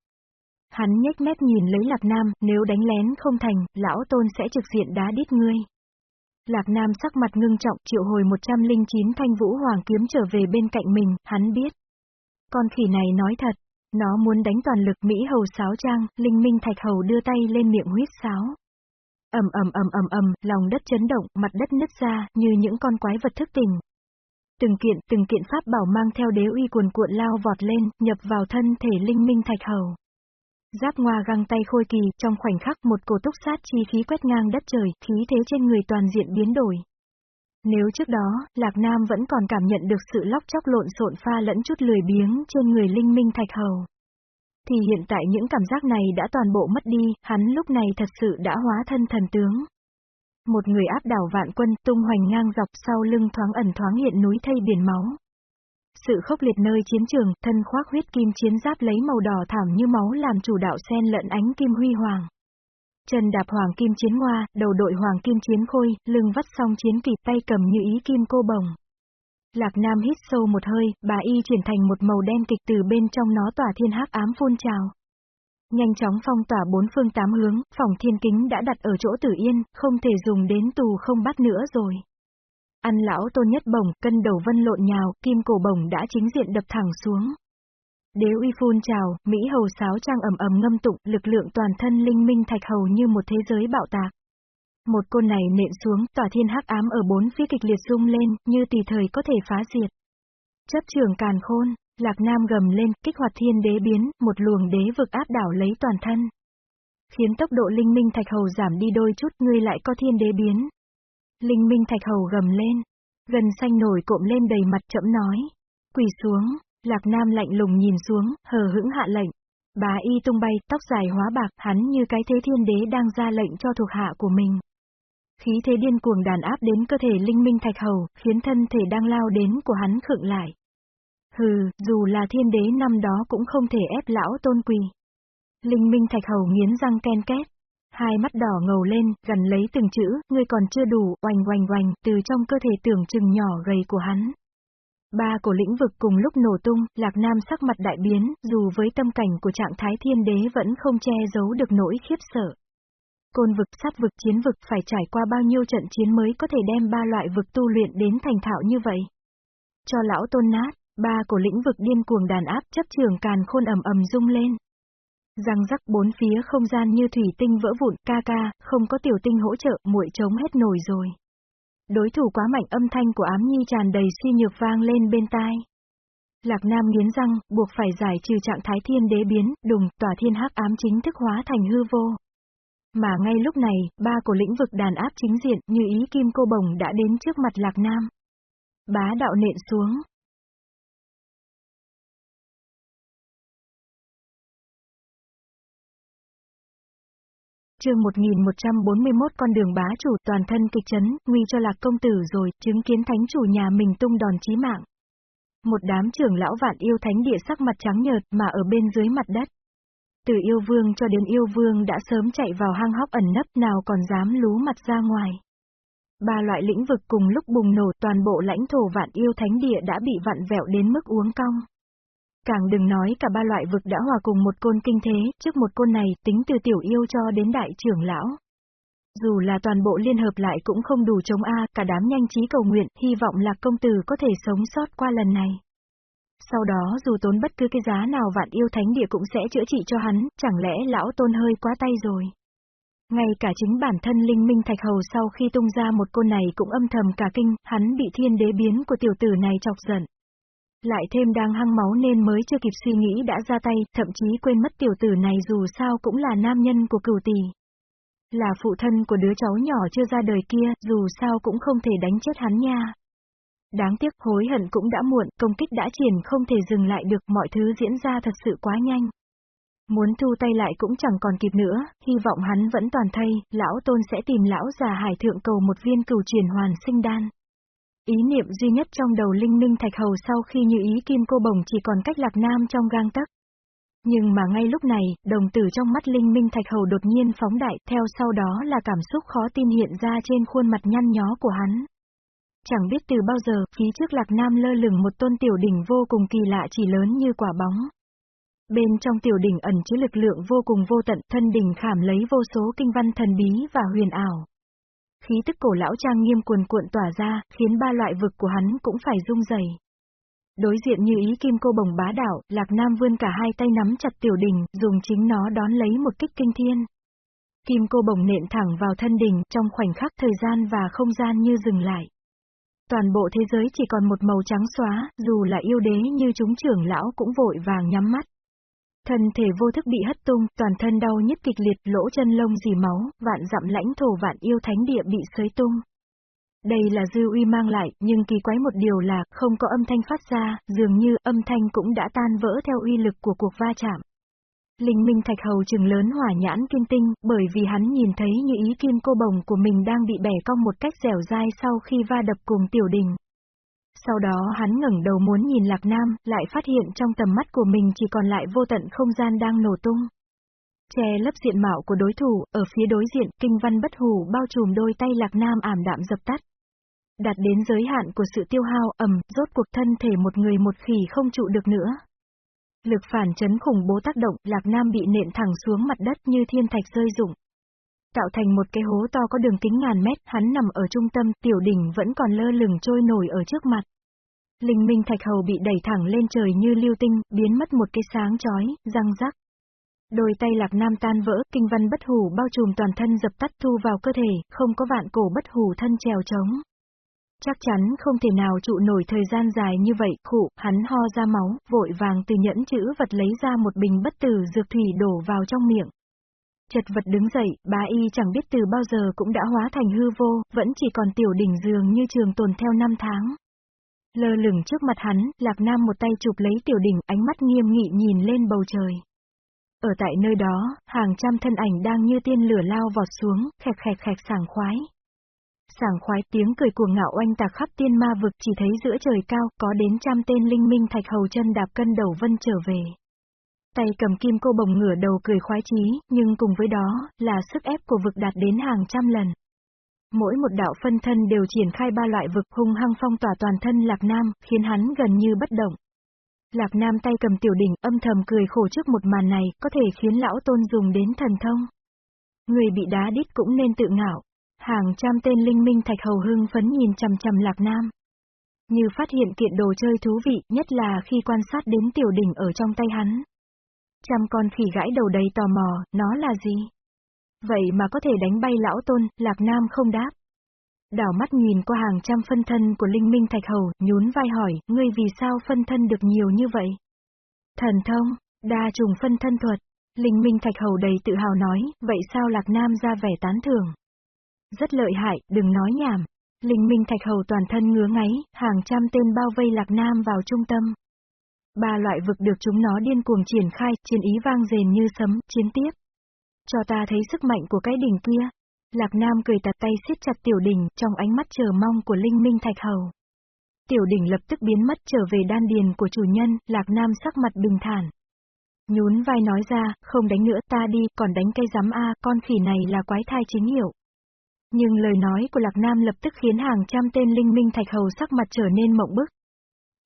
Hắn nhếch mép nhìn lấy Lạc Nam, nếu đánh lén không thành, lão tôn sẽ trực diện đá đít ngươi. Lạc Nam sắc mặt ngưng trọng triệu hồi 109 thanh vũ hoàng kiếm trở về bên cạnh mình, hắn biết. Con khỉ này nói thật, nó muốn đánh toàn lực Mỹ hầu sáo trang, linh minh thạch hầu đưa tay lên miệng huyết sáo. ầm ầm ầm ầm ầm, lòng đất chấn động, mặt đất nứt ra, như những con quái vật thức tỉnh. Từng kiện, từng kiện pháp bảo mang theo đế uy cuồn cuộn lao vọt lên, nhập vào thân thể linh minh thạch hầu. Giáp ngoa găng tay khôi kỳ, trong khoảnh khắc một cổ túc sát chi khí quét ngang đất trời, khí thế trên người toàn diện biến đổi. Nếu trước đó, Lạc Nam vẫn còn cảm nhận được sự lóc chóc lộn xộn pha lẫn chút lười biếng trên người linh minh thạch hầu. Thì hiện tại những cảm giác này đã toàn bộ mất đi, hắn lúc này thật sự đã hóa thân thần tướng. Một người áp đảo vạn quân tung hoành ngang dọc sau lưng thoáng ẩn thoáng hiện núi thây biển máu. Sự khốc liệt nơi chiến trường, thân khoác huyết kim chiến giáp lấy màu đỏ thảm như máu làm chủ đạo sen lẫn ánh kim huy hoàng. Chân đạp hoàng kim chiến hoa, đầu đội hoàng kim chiến khôi, lưng vắt song chiến kỳ tay cầm như ý kim cô bồng. Lạc Nam hít sâu một hơi, bà y chuyển thành một màu đen kịch từ bên trong nó tỏa thiên hắc ám phun trào. Nhanh chóng phong tỏa bốn phương tám hướng, phòng thiên kính đã đặt ở chỗ tử yên, không thể dùng đến tù không bắt nữa rồi. Ăn lão tôn nhất bổng, cân đầu vân lộn nhào, kim cổ bổng đã chính diện đập thẳng xuống. Đế uy phun trào, Mỹ hầu sáo trang ẩm ẩm ngâm tụng, lực lượng toàn thân linh minh thạch hầu như một thế giới bạo tạc. Một côn này nện xuống, tỏa thiên hắc ám ở bốn phía kịch liệt rung lên, như tùy thời có thể phá diệt. Chấp trường càn khôn, Lạc Nam gầm lên, kích hoạt thiên đế biến, một luồng đế vực áp đảo lấy toàn thân. Khiến tốc độ linh minh thạch hầu giảm đi đôi chút, ngươi lại có thiên đế biến. Linh minh thạch hầu gầm lên. Gần xanh nổi cộm lên đầy mặt chậm nói. Quỳ xuống, Lạc Nam lạnh lùng nhìn xuống, hờ hững hạ lệnh. Bá y tung bay, tóc dài hóa bạc, hắn như cái thế thiên đế đang ra lệnh cho thuộc hạ của mình. Khí thế điên cuồng đàn áp đến cơ thể linh minh thạch hầu, khiến thân thể đang lao đến của hắn khựng lại. Hừ, dù là thiên đế năm đó cũng không thể ép lão tôn quỳ. Linh minh thạch hầu nghiến răng ken két. Hai mắt đỏ ngầu lên, gần lấy từng chữ, ngươi còn chưa đủ, oanh oanh oanh, từ trong cơ thể tưởng chừng nhỏ gầy của hắn. Ba cổ lĩnh vực cùng lúc nổ tung, Lạc Nam sắc mặt đại biến, dù với tâm cảnh của trạng thái thiên đế vẫn không che giấu được nỗi khiếp sợ. Côn vực, sát vực, chiến vực phải trải qua bao nhiêu trận chiến mới có thể đem ba loại vực tu luyện đến thành thạo như vậy. Cho lão tôn nát, Ba cổ lĩnh vực điên cuồng đàn áp chấp trường càn khôn ầm ầm rung lên. Răng rắc bốn phía không gian như thủy tinh vỡ vụn, ca ca, không có tiểu tinh hỗ trợ, muội chống hết nổi rồi. Đối thủ quá mạnh âm thanh của ám nhi tràn đầy suy nhược vang lên bên tai. Lạc Nam nghiến răng, buộc phải giải trừ trạng thái thiên đế biến, đùng, tỏa thiên hắc ám chính thức hóa thành hư vô. Mà ngay lúc này, ba của lĩnh vực đàn áp chính diện như ý kim cô bồng đã đến trước mặt Lạc Nam. Bá đạo nện xuống. Chương 1141 con đường bá chủ toàn thân kịch chấn, nguy cho lạc công tử rồi, chứng kiến thánh chủ nhà mình tung đòn chí mạng. Một đám trưởng lão vạn yêu thánh địa sắc mặt trắng nhợt mà ở bên dưới mặt đất. Từ yêu vương cho đến yêu vương đã sớm chạy vào hang hóc ẩn nấp nào còn dám lú mặt ra ngoài. Ba loại lĩnh vực cùng lúc bùng nổ toàn bộ lãnh thổ vạn yêu thánh địa đã bị vặn vẹo đến mức uống cong. Càng đừng nói cả ba loại vực đã hòa cùng một côn kinh thế, trước một côn này tính từ tiểu yêu cho đến đại trưởng lão. Dù là toàn bộ liên hợp lại cũng không đủ chống A, cả đám nhanh trí cầu nguyện, hy vọng là công tử có thể sống sót qua lần này. Sau đó dù tốn bất cứ cái giá nào vạn yêu thánh địa cũng sẽ chữa trị cho hắn, chẳng lẽ lão tôn hơi quá tay rồi. Ngay cả chính bản thân Linh Minh Thạch Hầu sau khi tung ra một côn này cũng âm thầm cả kinh, hắn bị thiên đế biến của tiểu tử này chọc giận. Lại thêm đang hăng máu nên mới chưa kịp suy nghĩ đã ra tay, thậm chí quên mất tiểu tử này dù sao cũng là nam nhân của cửu tỷ. Là phụ thân của đứa cháu nhỏ chưa ra đời kia, dù sao cũng không thể đánh chết hắn nha. Đáng tiếc hối hận cũng đã muộn, công kích đã triển không thể dừng lại được, mọi thứ diễn ra thật sự quá nhanh. Muốn thu tay lại cũng chẳng còn kịp nữa, hy vọng hắn vẫn toàn thây, lão tôn sẽ tìm lão già hải thượng cầu một viên cửu truyền hoàn sinh đan. Ý niệm duy nhất trong đầu Linh Minh Thạch Hầu sau khi như ý kim cô bồng chỉ còn cách lạc nam trong gang tấc. Nhưng mà ngay lúc này, đồng tử trong mắt Linh Minh Thạch Hầu đột nhiên phóng đại, theo sau đó là cảm xúc khó tin hiện ra trên khuôn mặt nhăn nhó của hắn. Chẳng biết từ bao giờ, phía trước Lạc Nam lơ lửng một tôn tiểu đỉnh vô cùng kỳ lạ chỉ lớn như quả bóng. Bên trong tiểu đỉnh ẩn chứa lực lượng vô cùng vô tận, thân đỉnh khảm lấy vô số kinh văn thần bí và huyền ảo. Khí tức cổ lão trang nghiêm cuồn cuộn tỏa ra, khiến ba loại vực của hắn cũng phải rung rẩy. Đối diện như ý kim cô bồng bá đạo, Lạc Nam vươn cả hai tay nắm chặt tiểu đỉnh, dùng chính nó đón lấy một kích kinh thiên. Kim cô bồng nện thẳng vào thân đỉnh, trong khoảnh khắc thời gian và không gian như dừng lại. Toàn bộ thế giới chỉ còn một màu trắng xóa, dù là yêu đế như chúng trưởng lão cũng vội vàng nhắm mắt. Thân thể vô thức bị hất tung, toàn thân đau nhức kịch liệt, lỗ chân lông dì máu, vạn dặm lãnh thổ vạn yêu thánh địa bị xới tung. Đây là dư uy mang lại, nhưng kỳ quái một điều là, không có âm thanh phát ra, dường như âm thanh cũng đã tan vỡ theo uy lực của cuộc va chạm. Linh Minh Thạch Hầu trừng lớn hỏa nhãn kim tinh, bởi vì hắn nhìn thấy như ý kim cô bồng của mình đang bị bẻ cong một cách dẻo dai sau khi va đập cùng tiểu đình. Sau đó hắn ngẩng đầu muốn nhìn Lạc Nam, lại phát hiện trong tầm mắt của mình chỉ còn lại vô tận không gian đang nổ tung. Che lấp diện mạo của đối thủ, ở phía đối diện, kinh văn bất hủ bao trùm đôi tay Lạc Nam ảm đạm dập tắt. Đạt đến giới hạn của sự tiêu hao, ẩm, rốt cuộc thân thể một người một khỉ không trụ được nữa. Lực phản chấn khủng bố tác động, Lạc Nam bị nện thẳng xuống mặt đất như thiên thạch rơi rụng. Tạo thành một cái hố to có đường kính ngàn mét, hắn nằm ở trung tâm, tiểu đỉnh vẫn còn lơ lửng trôi nổi ở trước mặt. Linh minh thạch hầu bị đẩy thẳng lên trời như lưu tinh, biến mất một cái sáng chói, răng rắc. Đôi tay lạc nam tan vỡ, kinh văn bất hủ bao trùm toàn thân dập tắt thu vào cơ thể, không có vạn cổ bất hủ thân trèo trống. Chắc chắn không thể nào trụ nổi thời gian dài như vậy, khụ, hắn ho ra máu, vội vàng từ nhẫn chữ vật lấy ra một bình bất tử dược thủy đổ vào trong miệng. Chật vật đứng dậy, bá y chẳng biết từ bao giờ cũng đã hóa thành hư vô, vẫn chỉ còn tiểu đỉnh dường như trường tồn theo năm tháng. Lơ lửng trước mặt hắn, Lạc Nam một tay chụp lấy tiểu đỉnh, ánh mắt nghiêm nghị nhìn lên bầu trời. Ở tại nơi đó, hàng trăm thân ảnh đang như tiên lửa lao vọt xuống, khẹt khẹt khẹt sảng khoái. Sảng khoái tiếng cười cuồng ngạo oanh tạc khắp tiên ma vực chỉ thấy giữa trời cao có đến trăm tên linh minh thạch hầu chân đạp cân đầu vân trở về. Tay cầm kim cô bồng ngửa đầu cười khoái chí, nhưng cùng với đó, là sức ép của vực đạt đến hàng trăm lần. Mỗi một đạo phân thân đều triển khai ba loại vực hung hăng phong tỏa toàn thân Lạc Nam, khiến hắn gần như bất động. Lạc Nam tay cầm tiểu đỉnh, âm thầm cười khổ trước một màn này, có thể khiến lão tôn dùng đến thần thông. Người bị đá đít cũng nên tự ngạo. Hàng trăm tên linh minh thạch hầu hưng phấn nhìn chằm chằm Lạc Nam. Như phát hiện kiện đồ chơi thú vị, nhất là khi quan sát đến tiểu đỉnh ở trong tay hắn. Trăm con khỉ gãi đầu đầy tò mò, nó là gì? Vậy mà có thể đánh bay lão tôn, Lạc Nam không đáp. Đảo mắt nhìn qua hàng trăm phân thân của Linh Minh Thạch Hầu, nhún vai hỏi, ngươi vì sao phân thân được nhiều như vậy? Thần thông, đa trùng phân thân thuật. Linh Minh Thạch Hầu đầy tự hào nói, vậy sao Lạc Nam ra vẻ tán thưởng? Rất lợi hại, đừng nói nhảm. Linh Minh Thạch Hầu toàn thân ngứa ngáy, hàng trăm tên bao vây Lạc Nam vào trung tâm. Ba loại vực được chúng nó điên cuồng triển khai, chiến ý vang rền như sấm, chiến tiếp. Cho ta thấy sức mạnh của cái đỉnh kia. Lạc Nam cười tạt tay siết chặt tiểu đỉnh, trong ánh mắt chờ mong của Linh Minh Thạch Hầu. Tiểu đỉnh lập tức biến mất trở về đan điền của chủ nhân, Lạc Nam sắc mặt bình thản. Nhún vai nói ra, không đánh nữa ta đi, còn đánh cây giám A, con khỉ này là quái thai chính hiệu. Nhưng lời nói của Lạc Nam lập tức khiến hàng trăm tên linh minh thạch hầu sắc mặt trở nên mộng bức.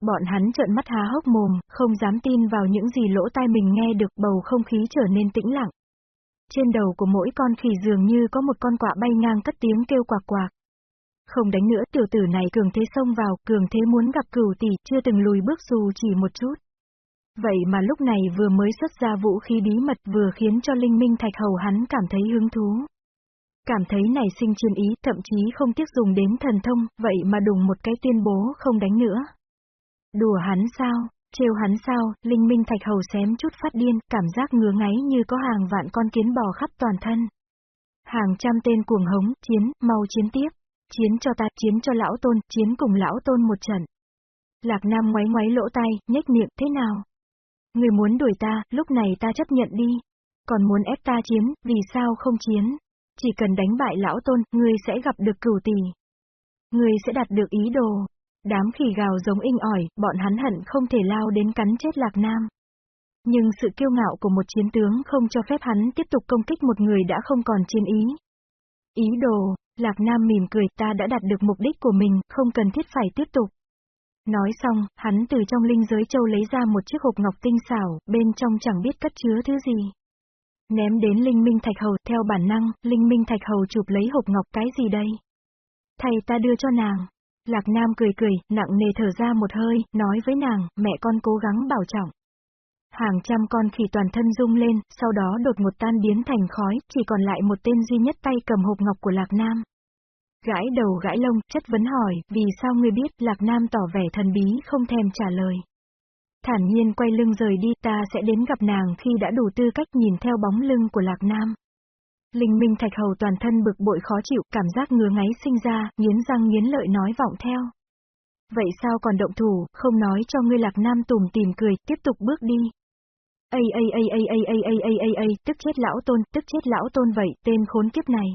Bọn hắn trợn mắt há hốc mồm, không dám tin vào những gì lỗ tai mình nghe được bầu không khí trở nên tĩnh lặng. Trên đầu của mỗi con khỉ dường như có một con quạ bay ngang cất tiếng kêu quạc quạc. Không đánh nữa tiểu tử này cường thế xông vào, cường thế muốn gặp cửu tỷ, chưa từng lùi bước dù chỉ một chút. Vậy mà lúc này vừa mới xuất ra vũ khí bí mật vừa khiến cho linh minh thạch hầu hắn cảm thấy hứng thú. Cảm thấy nảy sinh chuyên ý, thậm chí không tiếc dùng đến thần thông, vậy mà đùng một cái tuyên bố không đánh nữa. Đùa hắn sao, trêu hắn sao, linh minh thạch hầu xém chút phát điên, cảm giác ngứa ngáy như có hàng vạn con kiến bò khắp toàn thân. Hàng trăm tên cuồng hống, chiến, mau chiến tiếp, chiến cho ta, chiến cho lão tôn, chiến cùng lão tôn một trận. Lạc Nam ngoáy ngoáy lỗ tay, nhếch miệng, thế nào? Người muốn đuổi ta, lúc này ta chấp nhận đi. Còn muốn ép ta chiến, vì sao không chiến? Chỉ cần đánh bại lão tôn, ngươi sẽ gặp được cửu tỷ. Ngươi sẽ đạt được ý đồ. Đám khỉ gào giống inh ỏi, bọn hắn hận không thể lao đến cắn chết Lạc Nam. Nhưng sự kiêu ngạo của một chiến tướng không cho phép hắn tiếp tục công kích một người đã không còn chiến ý. Ý đồ, Lạc Nam mỉm cười ta đã đạt được mục đích của mình, không cần thiết phải tiếp tục. Nói xong, hắn từ trong linh giới châu lấy ra một chiếc hộp ngọc tinh xảo, bên trong chẳng biết cất chứa thứ gì. Ném đến Linh Minh Thạch Hầu, theo bản năng, Linh Minh Thạch Hầu chụp lấy hộp ngọc cái gì đây? Thầy ta đưa cho nàng. Lạc Nam cười cười, nặng nề thở ra một hơi, nói với nàng, mẹ con cố gắng bảo trọng. Hàng trăm con khỉ toàn thân rung lên, sau đó đột một tan biến thành khói, chỉ còn lại một tên duy nhất tay cầm hộp ngọc của Lạc Nam. Gãi đầu gãi lông, chất vấn hỏi, vì sao ngươi biết, Lạc Nam tỏ vẻ thần bí không thèm trả lời. Thản nhiên quay lưng rời đi ta sẽ đến gặp nàng khi đã đủ tư cách nhìn theo bóng lưng của Lạc Nam. Linh Minh Thạch Hầu toàn thân bực bội khó chịu, cảm giác ngứa ngáy sinh ra, nghiến răng nghiến lợi nói vọng theo. Vậy sao còn động thủ, không nói cho ngươi Lạc Nam tùm tìm cười, tiếp tục bước đi. Ây ây ây ây ây ây ây ây ây ây, tức chết lão tôn, tức chết lão tôn vậy, tên khốn kiếp này.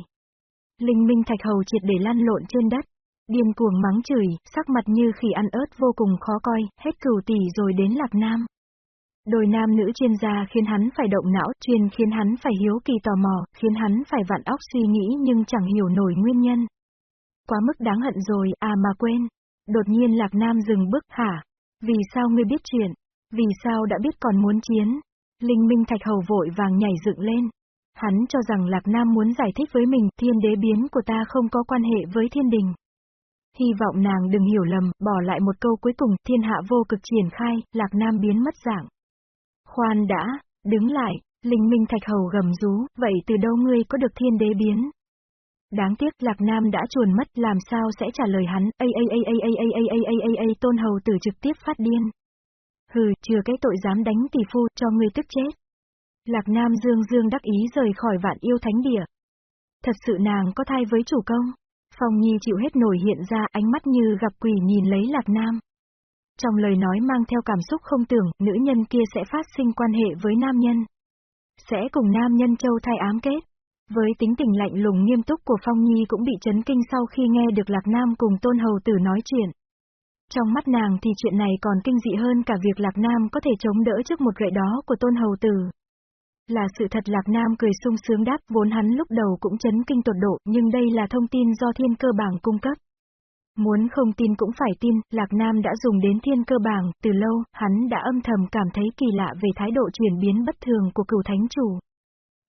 Linh Minh Thạch Hầu triệt để lăn lộn trên đất. Điên cuồng mắng chửi, sắc mặt như khi ăn ớt vô cùng khó coi, hết cửu tỷ rồi đến lạc nam. Đôi nam nữ chuyên gia khiến hắn phải động não, chuyên khiến hắn phải hiếu kỳ tò mò, khiến hắn phải vặn óc suy nghĩ nhưng chẳng hiểu nổi nguyên nhân. Quá mức đáng hận rồi, à mà quên. Đột nhiên Lạc Nam dừng bước, hả? Vì sao ngươi biết chuyện? Vì sao đã biết còn muốn chiến? Linh Minh Thạch Hầu vội vàng nhảy dựng lên. Hắn cho rằng Lạc Nam muốn giải thích với mình, thiên đế biến của ta không có quan hệ với thiên đình. Hy vọng nàng đừng hiểu lầm, bỏ lại một câu cuối cùng, thiên hạ vô cực triển khai, Lạc Nam biến mất dạng. Khoan đã, đứng lại, Linh Minh Thạch Hầu gầm rú, vậy từ đâu ngươi có được thiên đế biến? Đáng tiếc Lạc Nam đã chuồn mất, làm sao sẽ trả lời hắn, A a a a a a a a a a, tôn hầu tử trực tiếp phát điên. Hừ, chừa cái tội dám đánh tỷ phu, cho ngươi tức chết. Lạc Nam dương dương đắc ý rời khỏi vạn yêu thánh địa. Thật sự nàng có thai với chủ công. Phong Nhi chịu hết nổi hiện ra ánh mắt như gặp quỷ nhìn lấy Lạc Nam. Trong lời nói mang theo cảm xúc không tưởng, nữ nhân kia sẽ phát sinh quan hệ với nam nhân. Sẽ cùng nam nhân châu thai ám kết. Với tính tình lạnh lùng nghiêm túc của Phong Nhi cũng bị chấn kinh sau khi nghe được Lạc Nam cùng Tôn Hầu Tử nói chuyện. Trong mắt nàng thì chuyện này còn kinh dị hơn cả việc Lạc Nam có thể chống đỡ trước một gậy đó của Tôn Hầu Tử. Là sự thật Lạc Nam cười sung sướng đáp vốn hắn lúc đầu cũng chấn kinh tột độ nhưng đây là thông tin do thiên cơ bảng cung cấp. Muốn không tin cũng phải tin, Lạc Nam đã dùng đến thiên cơ bảng, từ lâu, hắn đã âm thầm cảm thấy kỳ lạ về thái độ chuyển biến bất thường của cửu thánh chủ.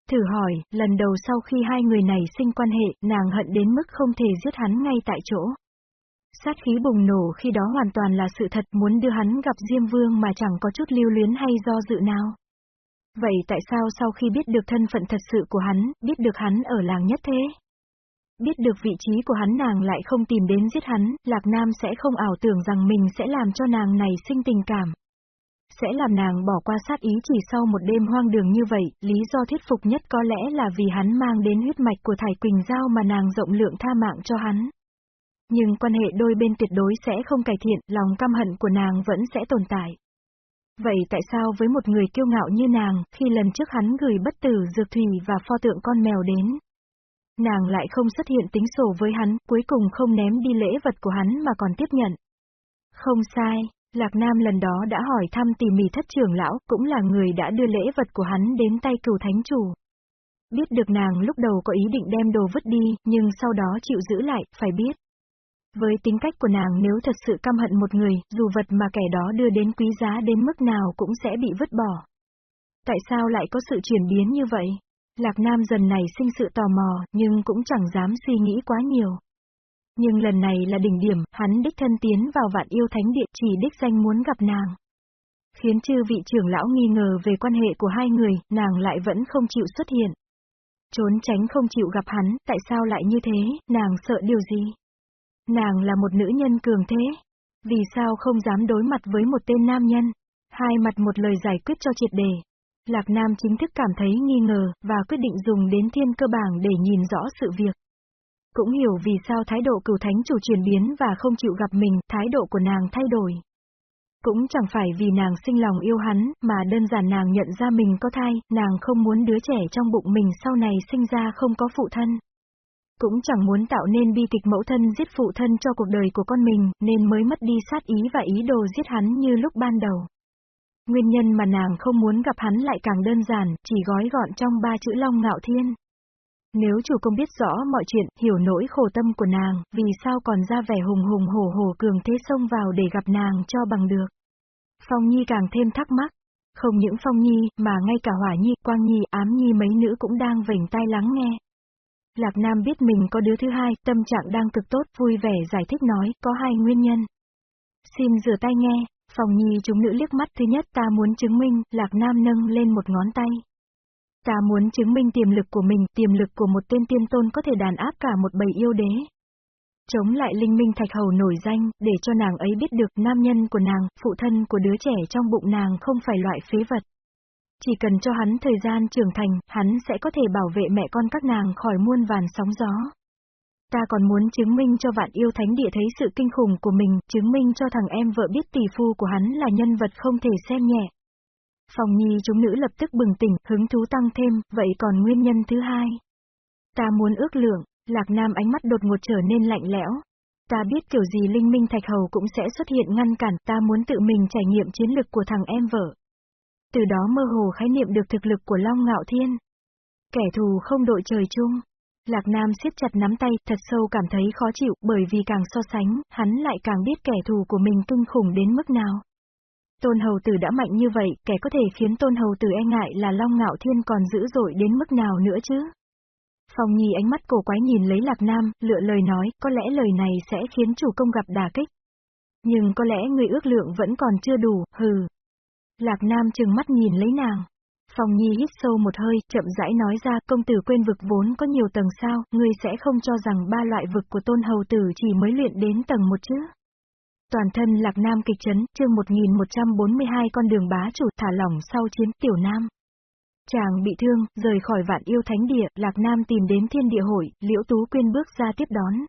Thử hỏi, lần đầu sau khi hai người này sinh quan hệ, nàng hận đến mức không thể giết hắn ngay tại chỗ. Sát khí bùng nổ khi đó hoàn toàn là sự thật muốn đưa hắn gặp Diêm Vương mà chẳng có chút lưu luyến hay do dự nào. Vậy tại sao sau khi biết được thân phận thật sự của hắn, biết được hắn ở làng nhất thế? Biết được vị trí của hắn nàng lại không tìm đến giết hắn, Lạc Nam sẽ không ảo tưởng rằng mình sẽ làm cho nàng này sinh tình cảm. Sẽ làm nàng bỏ qua sát ý chỉ sau một đêm hoang đường như vậy, lý do thuyết phục nhất có lẽ là vì hắn mang đến huyết mạch của Thải Quỳnh Giao mà nàng rộng lượng tha mạng cho hắn. Nhưng quan hệ đôi bên tuyệt đối sẽ không cải thiện, lòng căm hận của nàng vẫn sẽ tồn tại. Vậy tại sao với một người kiêu ngạo như nàng, khi lần trước hắn gửi bất tử dược thủy và pho tượng con mèo đến, nàng lại không xuất hiện tính sổ với hắn, cuối cùng không ném đi lễ vật của hắn mà còn tiếp nhận. Không sai, Lạc Nam lần đó đã hỏi thăm tỉ mỉ thất trưởng lão, cũng là người đã đưa lễ vật của hắn đến tay cửu thánh chủ. Biết được nàng lúc đầu có ý định đem đồ vứt đi, nhưng sau đó chịu giữ lại, phải biết. Với tính cách của nàng nếu thật sự căm hận một người, dù vật mà kẻ đó đưa đến quý giá đến mức nào cũng sẽ bị vứt bỏ. Tại sao lại có sự chuyển biến như vậy? Lạc Nam dần này sinh sự tò mò, nhưng cũng chẳng dám suy nghĩ quá nhiều. Nhưng lần này là đỉnh điểm, hắn đích thân tiến vào vạn yêu thánh địa chỉ đích danh muốn gặp nàng. Khiến chư vị trưởng lão nghi ngờ về quan hệ của hai người, nàng lại vẫn không chịu xuất hiện. Trốn tránh không chịu gặp hắn, tại sao lại như thế, nàng sợ điều gì? Nàng là một nữ nhân cường thế. Vì sao không dám đối mặt với một tên nam nhân? Hai mặt một lời giải quyết cho triệt đề. Lạc Nam chính thức cảm thấy nghi ngờ, và quyết định dùng đến thiên cơ bảng để nhìn rõ sự việc. Cũng hiểu vì sao thái độ cửu thánh chủ chuyển biến và không chịu gặp mình, thái độ của nàng thay đổi. Cũng chẳng phải vì nàng sinh lòng yêu hắn, mà đơn giản nàng nhận ra mình có thai, nàng không muốn đứa trẻ trong bụng mình sau này sinh ra không có phụ thân. Cũng chẳng muốn tạo nên bi kịch mẫu thân giết phụ thân cho cuộc đời của con mình, nên mới mất đi sát ý và ý đồ giết hắn như lúc ban đầu. Nguyên nhân mà nàng không muốn gặp hắn lại càng đơn giản, chỉ gói gọn trong ba chữ Long Ngạo Thiên. Nếu chủ công biết rõ mọi chuyện, hiểu nỗi khổ tâm của nàng, vì sao còn ra vẻ hùng hùng hổ hổ cường thế xông vào để gặp nàng cho bằng được. Phong Nhi càng thêm thắc mắc. Không những Phong Nhi, mà ngay cả Hỏa Nhi, Quang Nhi, Ám Nhi mấy nữ cũng đang vểnh tai lắng nghe. Lạc Nam biết mình có đứa thứ hai, tâm trạng đang cực tốt, vui vẻ giải thích nói, có hai nguyên nhân. Xin rửa tay nghe, Phòng nhi chúng nữ liếc mắt thứ nhất ta muốn chứng minh, Lạc Nam nâng lên một ngón tay. Ta muốn chứng minh tiềm lực của mình, tiềm lực của một tên tiên tôn có thể đàn áp cả một bầy yêu đế. Chống lại linh minh thạch hầu nổi danh, để cho nàng ấy biết được nam nhân của nàng, phụ thân của đứa trẻ trong bụng nàng không phải loại phế vật. Chỉ cần cho hắn thời gian trưởng thành, hắn sẽ có thể bảo vệ mẹ con các nàng khỏi muôn vàn sóng gió. Ta còn muốn chứng minh cho vạn yêu thánh địa thấy sự kinh khủng của mình, chứng minh cho thằng em vợ biết tỷ phu của hắn là nhân vật không thể xem nhẹ. Phòng nhi chúng nữ lập tức bừng tỉnh, hứng thú tăng thêm, vậy còn nguyên nhân thứ hai. Ta muốn ước lượng, Lạc Nam ánh mắt đột ngột trở nên lạnh lẽo. Ta biết kiểu gì Linh Minh Thạch Hầu cũng sẽ xuất hiện ngăn cản, ta muốn tự mình trải nghiệm chiến lực của thằng em vợ. Từ đó mơ hồ khái niệm được thực lực của Long Ngạo Thiên. Kẻ thù không đội trời chung. Lạc Nam siết chặt nắm tay, thật sâu cảm thấy khó chịu, bởi vì càng so sánh, hắn lại càng biết kẻ thù của mình kinh khủng đến mức nào. Tôn Hầu Tử đã mạnh như vậy, kẻ có thể khiến Tôn Hầu Tử e ngại là Long Ngạo Thiên còn dữ dội đến mức nào nữa chứ? Phong Nhi ánh mắt cổ quái nhìn lấy Lạc Nam, lựa lời nói, có lẽ lời này sẽ khiến chủ công gặp đả kích. Nhưng có lẽ người ước lượng vẫn còn chưa đủ, hừ. Lạc Nam chừng mắt nhìn lấy nàng. Phong Nhi hít sâu một hơi, chậm rãi nói ra, công tử quên vực vốn có nhiều tầng sao, ngươi sẽ không cho rằng ba loại vực của tôn hầu tử chỉ mới luyện đến tầng một chứ. Toàn thân Lạc Nam kịch chấn, chương 1142 con đường bá chủ thả lỏng sau chiến tiểu nam. Chàng bị thương, rời khỏi vạn yêu thánh địa, Lạc Nam tìm đến thiên địa hội, liễu tú quyên bước ra tiếp đón.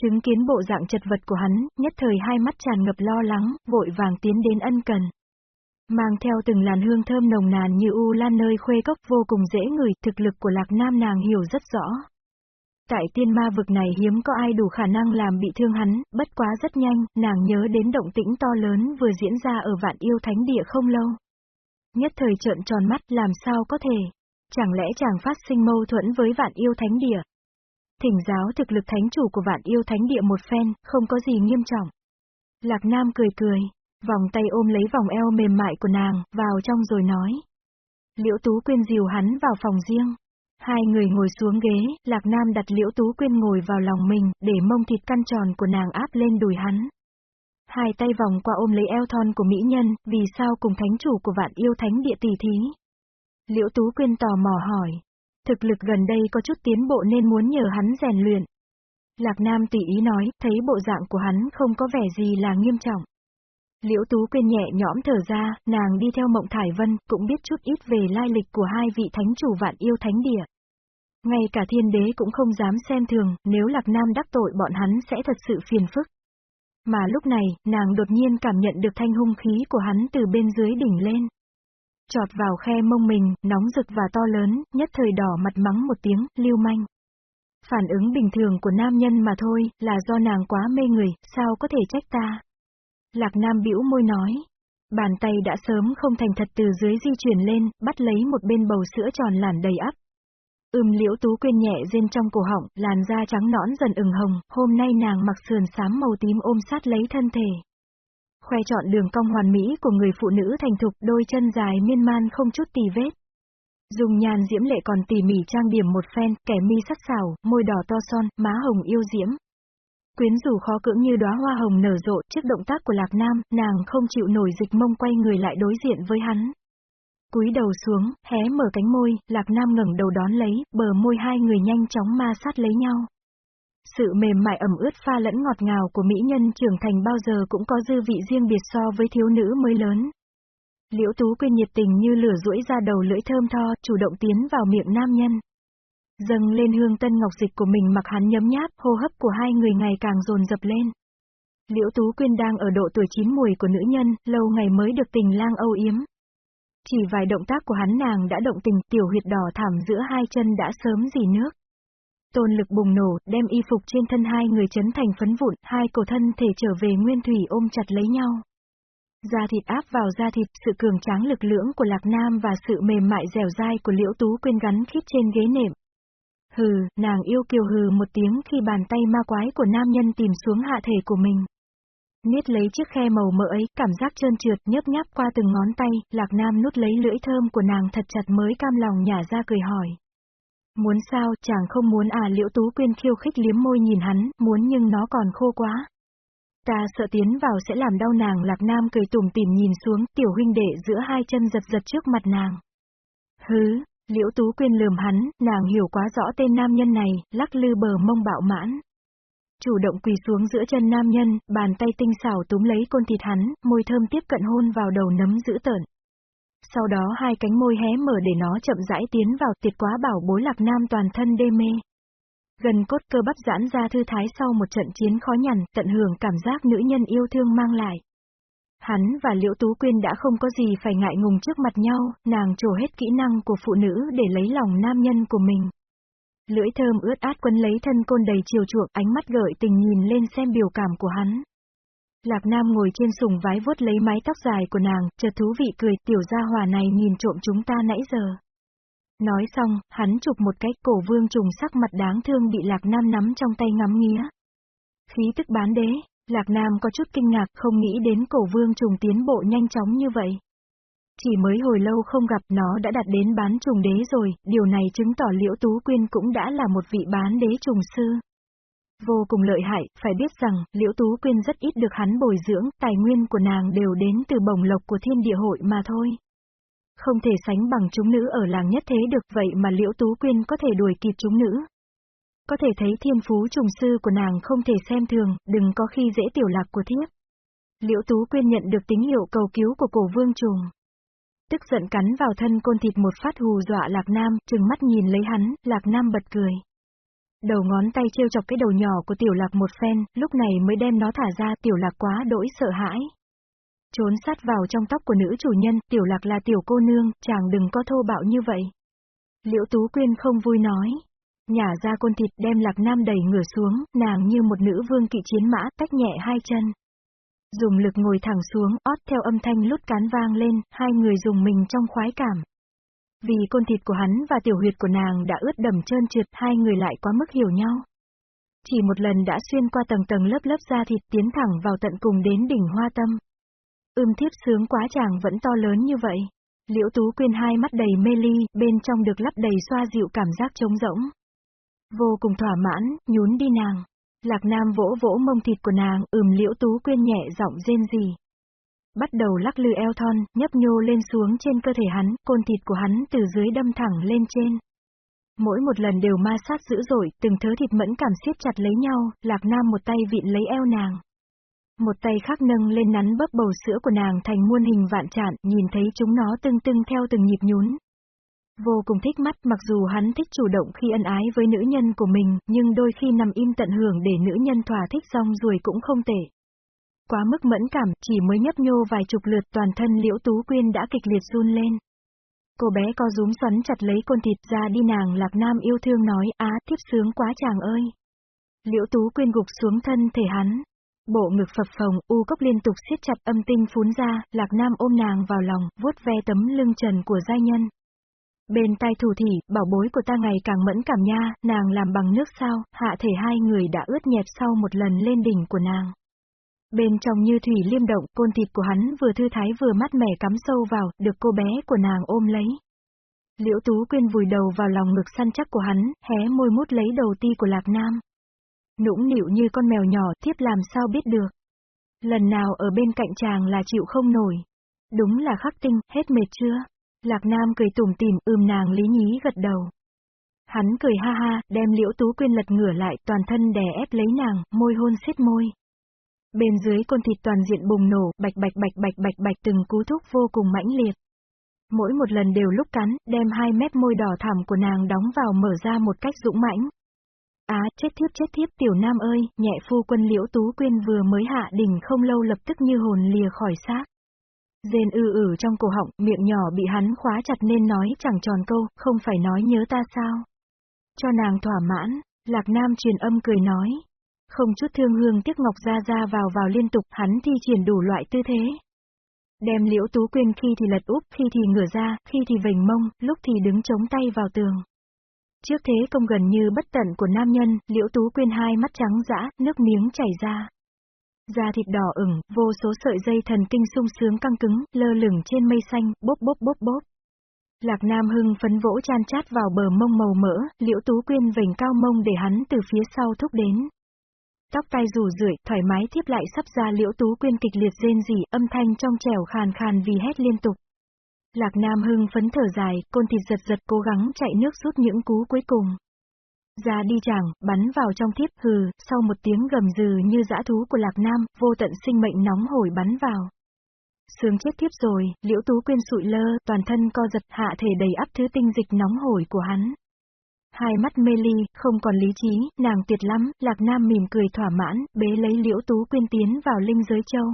Chứng kiến bộ dạng chật vật của hắn, nhất thời hai mắt tràn ngập lo lắng, vội vàng tiến đến ân cần. Mang theo từng làn hương thơm nồng nàn như u lan nơi khuê cốc vô cùng dễ ngửi, thực lực của Lạc Nam nàng hiểu rất rõ. Tại tiên ma vực này hiếm có ai đủ khả năng làm bị thương hắn, bất quá rất nhanh, nàng nhớ đến động tĩnh to lớn vừa diễn ra ở vạn yêu thánh địa không lâu. Nhất thời trợn tròn mắt làm sao có thể. Chẳng lẽ chàng phát sinh mâu thuẫn với vạn yêu thánh địa? Thỉnh giáo thực lực thánh chủ của vạn yêu thánh địa một phen, không có gì nghiêm trọng. Lạc Nam cười cười, Vòng tay ôm lấy vòng eo mềm mại của nàng, vào trong rồi nói. Liễu Tú Quyên dìu hắn vào phòng riêng. Hai người ngồi xuống ghế, Lạc Nam đặt Liễu Tú Quyên ngồi vào lòng mình, để mông thịt căn tròn của nàng áp lên đùi hắn. Hai tay vòng qua ôm lấy eo thon của mỹ nhân, vì sao cùng thánh chủ của vạn yêu thánh địa tỷ thí. Liễu Tú Quyên tò mò hỏi. Thực lực gần đây có chút tiến bộ nên muốn nhờ hắn rèn luyện. Lạc Nam tùy ý nói, thấy bộ dạng của hắn không có vẻ gì là nghiêm trọng. Liễu Tú Quyên nhẹ nhõm thở ra, nàng đi theo Mộng Thải Vân, cũng biết chút ít về lai lịch của hai vị thánh chủ vạn yêu thánh địa. Ngay cả thiên đế cũng không dám xem thường, nếu Lạc Nam đắc tội bọn hắn sẽ thật sự phiền phức. Mà lúc này, nàng đột nhiên cảm nhận được thanh hung khí của hắn từ bên dưới đỉnh lên. Chọt vào khe mông mình, nóng rực và to lớn, nhất thời đỏ mặt mắng một tiếng, lưu manh. Phản ứng bình thường của nam nhân mà thôi, là do nàng quá mê người, sao có thể trách ta. Lạc Nam bĩu môi nói. Bàn tay đã sớm không thành thật từ dưới di chuyển lên, bắt lấy một bên bầu sữa tròn làn đầy ắp. Ưm liễu tú quên nhẹ rên trong cổ họng, làn da trắng nõn dần ửng hồng, hôm nay nàng mặc sườn xám màu tím ôm sát lấy thân thể. Khoe chọn đường cong hoàn mỹ của người phụ nữ thành thục, đôi chân dài miên man không chút tì vết. Dùng nhàn diễm lệ còn tỉ mỉ trang điểm một phen, kẻ mi sắc sảo, môi đỏ to son, má hồng yêu diễm. Quyến rủ khó cưỡng như đóa hoa hồng nở rộ trước động tác của Lạc Nam, nàng không chịu nổi dịch mông quay người lại đối diện với hắn. Cúi đầu xuống, hé mở cánh môi, Lạc Nam ngẩng đầu đón lấy, bờ môi hai người nhanh chóng ma sát lấy nhau. Sự mềm mại ẩm ướt pha lẫn ngọt ngào của mỹ nhân trưởng thành bao giờ cũng có dư vị riêng biệt so với thiếu nữ mới lớn. Liễu Tú Quyên nhiệt tình như lửa rũi ra đầu lưỡi thơm tho, chủ động tiến vào miệng nam nhân. Dâng lên hương tân ngọc dịch của mình mặc hắn nhấm nháp, hô hấp của hai người ngày càng dồn dập lên. Liễu Tú Quyên đang ở độ tuổi chín mùi của nữ nhân, lâu ngày mới được tình lang âu yếm. Chỉ vài động tác của hắn nàng đã động tình, tiểu huyệt đỏ thảm giữa hai chân đã sớm dì nước. Tôn lực bùng nổ, đem y phục trên thân hai người chấn thành phấn vụn, hai cổ thân thể trở về nguyên thủy ôm chặt lấy nhau. Da thịt áp vào da thịt, sự cường tráng lực lưỡng của Lạc Nam và sự mềm mại dẻo dai của Liễu Tú Quyên gắn khít trên ghế nệm. Hừ, nàng yêu kiều hừ một tiếng khi bàn tay ma quái của nam nhân tìm xuống hạ thể của mình. Niết lấy chiếc khe màu mỡ ấy, cảm giác trơn trượt nhấp nháp qua từng ngón tay, Lạc Nam nút lấy lưỡi thơm của nàng thật chặt mới cam lòng nhả ra cười hỏi. Muốn sao, chàng không muốn à liễu tú quyên khiêu khích liếm môi nhìn hắn, muốn nhưng nó còn khô quá. Ta sợ tiến vào sẽ làm đau nàng lạc nam cười tủm tỉm nhìn xuống, tiểu huynh đệ giữa hai chân giật giật trước mặt nàng. Hứ, liễu tú quyên lườm hắn, nàng hiểu quá rõ tên nam nhân này, lắc lư bờ mông bạo mãn. Chủ động quỳ xuống giữa chân nam nhân, bàn tay tinh xảo túm lấy côn thịt hắn, môi thơm tiếp cận hôn vào đầu nấm giữ tợn. Sau đó hai cánh môi hé mở để nó chậm rãi tiến vào tiệt quá bảo bối lạc nam toàn thân đê mê. Gần cốt cơ bắp giãn ra thư thái sau một trận chiến khó nhằn, tận hưởng cảm giác nữ nhân yêu thương mang lại. Hắn và Liễu Tú Quyên đã không có gì phải ngại ngùng trước mặt nhau, nàng trổ hết kỹ năng của phụ nữ để lấy lòng nam nhân của mình. Lưỡi thơm ướt át quấn lấy thân côn đầy chiều chuộng, ánh mắt gợi tình nhìn lên xem biểu cảm của hắn. Lạc Nam ngồi trên sùng vái vuốt lấy mái tóc dài của nàng, chợt thú vị cười, tiểu gia hòa này nhìn trộm chúng ta nãy giờ. Nói xong, hắn chụp một cái cổ vương trùng sắc mặt đáng thương bị Lạc Nam nắm trong tay ngắm nghía. Khí tức bán đế, Lạc Nam có chút kinh ngạc không nghĩ đến cổ vương trùng tiến bộ nhanh chóng như vậy. Chỉ mới hồi lâu không gặp nó đã đạt đến bán trùng đế rồi, điều này chứng tỏ Liễu Tú Quyên cũng đã là một vị bán đế trùng sư. Vô cùng lợi hại, phải biết rằng, Liễu Tú Quyên rất ít được hắn bồi dưỡng, tài nguyên của nàng đều đến từ bồng lộc của thiên địa hội mà thôi. Không thể sánh bằng chúng nữ ở làng nhất thế được vậy mà Liễu Tú Quyên có thể đuổi kịp chúng nữ. Có thể thấy thiên phú trùng sư của nàng không thể xem thường, đừng có khi dễ tiểu lạc của thiếp. Liễu Tú Quyên nhận được tín hiệu cầu cứu của cổ vương trùng. Tức giận cắn vào thân côn thịt một phát hù dọa Lạc Nam, trừng mắt nhìn lấy hắn, Lạc Nam bật cười. Đầu ngón tay trêu chọc cái đầu nhỏ của tiểu lạc một phen, lúc này mới đem nó thả ra tiểu lạc quá đỗi sợ hãi. Trốn sát vào trong tóc của nữ chủ nhân, tiểu lạc là tiểu cô nương, chàng đừng có thô bạo như vậy. Liễu Tú Quyên không vui nói. Nhả ra côn thịt đem lạc nam đẩy ngửa xuống, nàng như một nữ vương kỵ chiến mã, tách nhẹ hai chân. Dùng lực ngồi thẳng xuống, ót theo âm thanh lút cán vang lên, hai người dùng mình trong khoái cảm. Vì côn thịt của hắn và tiểu huyệt của nàng đã ướt đầm trơn trượt, hai người lại quá mức hiểu nhau. Chỉ một lần đã xuyên qua tầng tầng lớp lớp da thịt tiến thẳng vào tận cùng đến đỉnh hoa tâm. Ưm thiếp sướng quá chàng vẫn to lớn như vậy. Liễu Tú Quyên hai mắt đầy mê ly, bên trong được lắp đầy xoa dịu cảm giác trống rỗng. Vô cùng thỏa mãn, nhún đi nàng. Lạc Nam vỗ vỗ mông thịt của nàng, ừm Liễu Tú Quyên nhẹ giọng rên gì. Bắt đầu lắc lư eo thon, nhấp nhô lên xuống trên cơ thể hắn, côn thịt của hắn từ dưới đâm thẳng lên trên. Mỗi một lần đều ma sát dữ dội, từng thớ thịt mẫn cảm siết chặt lấy nhau, Lạc Nam một tay vịn lấy eo nàng. Một tay khác nâng lên nắn bấp bầu sữa của nàng thành muôn hình vạn trạng, nhìn thấy chúng nó tưng tưng theo từng nhịp nhún. Vô cùng thích mắt mặc dù hắn thích chủ động khi ân ái với nữ nhân của mình, nhưng đôi khi nằm im tận hưởng để nữ nhân thỏa thích rong ruồi cũng không tệ. Quá mức mẫn cảm, chỉ mới nhấp nhô vài chục lượt toàn thân liễu tú quyên đã kịch liệt run lên. Cô bé co rúm xoắn chặt lấy con thịt ra đi nàng lạc nam yêu thương nói á tiếp sướng quá chàng ơi. Liễu tú quyên gục xuống thân thể hắn. Bộ ngực phập phồng, u cốc liên tục siết chặt âm tinh phún ra, lạc nam ôm nàng vào lòng, vuốt ve tấm lưng trần của giai nhân. Bên tai thủ thỉ, bảo bối của ta ngày càng mẫn cảm nha, nàng làm bằng nước sao, hạ thể hai người đã ướt nhẹp sau một lần lên đỉnh của nàng. Bên trong như thủy liêm động, côn thịt của hắn vừa thư thái vừa mát mẻ cắm sâu vào, được cô bé của nàng ôm lấy. Liễu Tú Quyên vùi đầu vào lòng ngực săn chắc của hắn, hé môi mút lấy đầu ti của Lạc Nam. Nũng nịu như con mèo nhỏ, thiếp làm sao biết được. Lần nào ở bên cạnh chàng là chịu không nổi. Đúng là khắc tinh, hết mệt chưa? Lạc Nam cười tủm tỉm, ưm nàng lý nhí gật đầu. Hắn cười ha ha, đem Liễu Tú Quyên lật ngửa lại, toàn thân đè ép lấy nàng, môi hôn xiết môi. Bên dưới con thịt toàn diện bùng nổ, bạch bạch bạch bạch bạch bạch từng cú thúc vô cùng mãnh liệt. Mỗi một lần đều lúc cắn, đem hai mét môi đỏ thảm của nàng đóng vào mở ra một cách dũng mãnh. Á, chết thiếp chết thiếp tiểu nam ơi, nhẹ phu quân liễu tú quyên vừa mới hạ đỉnh không lâu lập tức như hồn lìa khỏi xác dên ư ử trong cổ họng, miệng nhỏ bị hắn khóa chặt nên nói chẳng tròn câu, không phải nói nhớ ta sao. Cho nàng thỏa mãn, Lạc Nam truyền âm cười nói, không chút thương hương tiếc ngọc ra ra vào vào liên tục, hắn thi triển đủ loại tư thế. Đem liễu tú quyên khi thì lật úp, khi thì ngửa ra, khi thì vành mông, lúc thì đứng chống tay vào tường. Trước thế công gần như bất tận của nam nhân, liễu tú quyên hai mắt trắng dã, nước miếng chảy ra. Da thịt đỏ ửng, vô số sợi dây thần kinh sung sướng căng cứng, lơ lửng trên mây xanh, bốp bốp bốp bốp. Lạc Nam hưng phấn vỗ chan chát vào bờ mông màu mỡ, liễu tú quyên vành cao mông để hắn từ phía sau thúc đến. Tóc tai rủ rượi, thoải mái tiếp lại sắp ra liễu tú quyên kịch liệt rên rỉ, âm thanh trong trẻo khàn khàn vì hét liên tục. Lạc Nam hưng phấn thở dài, côn thịt giật giật cố gắng chạy nước rút những cú cuối cùng. Ra đi chàng, bắn vào trong thiếp hừ, sau một tiếng gầm dừ như dã thú của Lạc Nam, vô tận sinh mệnh nóng hổi bắn vào. Sướng chết thiếp rồi, liễu tú quyên sụi lơ, toàn thân co giật hạ thể đầy ắp thứ tinh dịch nóng hổi của hắn. Hai mắt mê ly, không còn lý trí, nàng tuyệt lắm, Lạc Nam mỉm cười thỏa mãn, bế lấy liễu tú quyên tiến vào linh giới châu.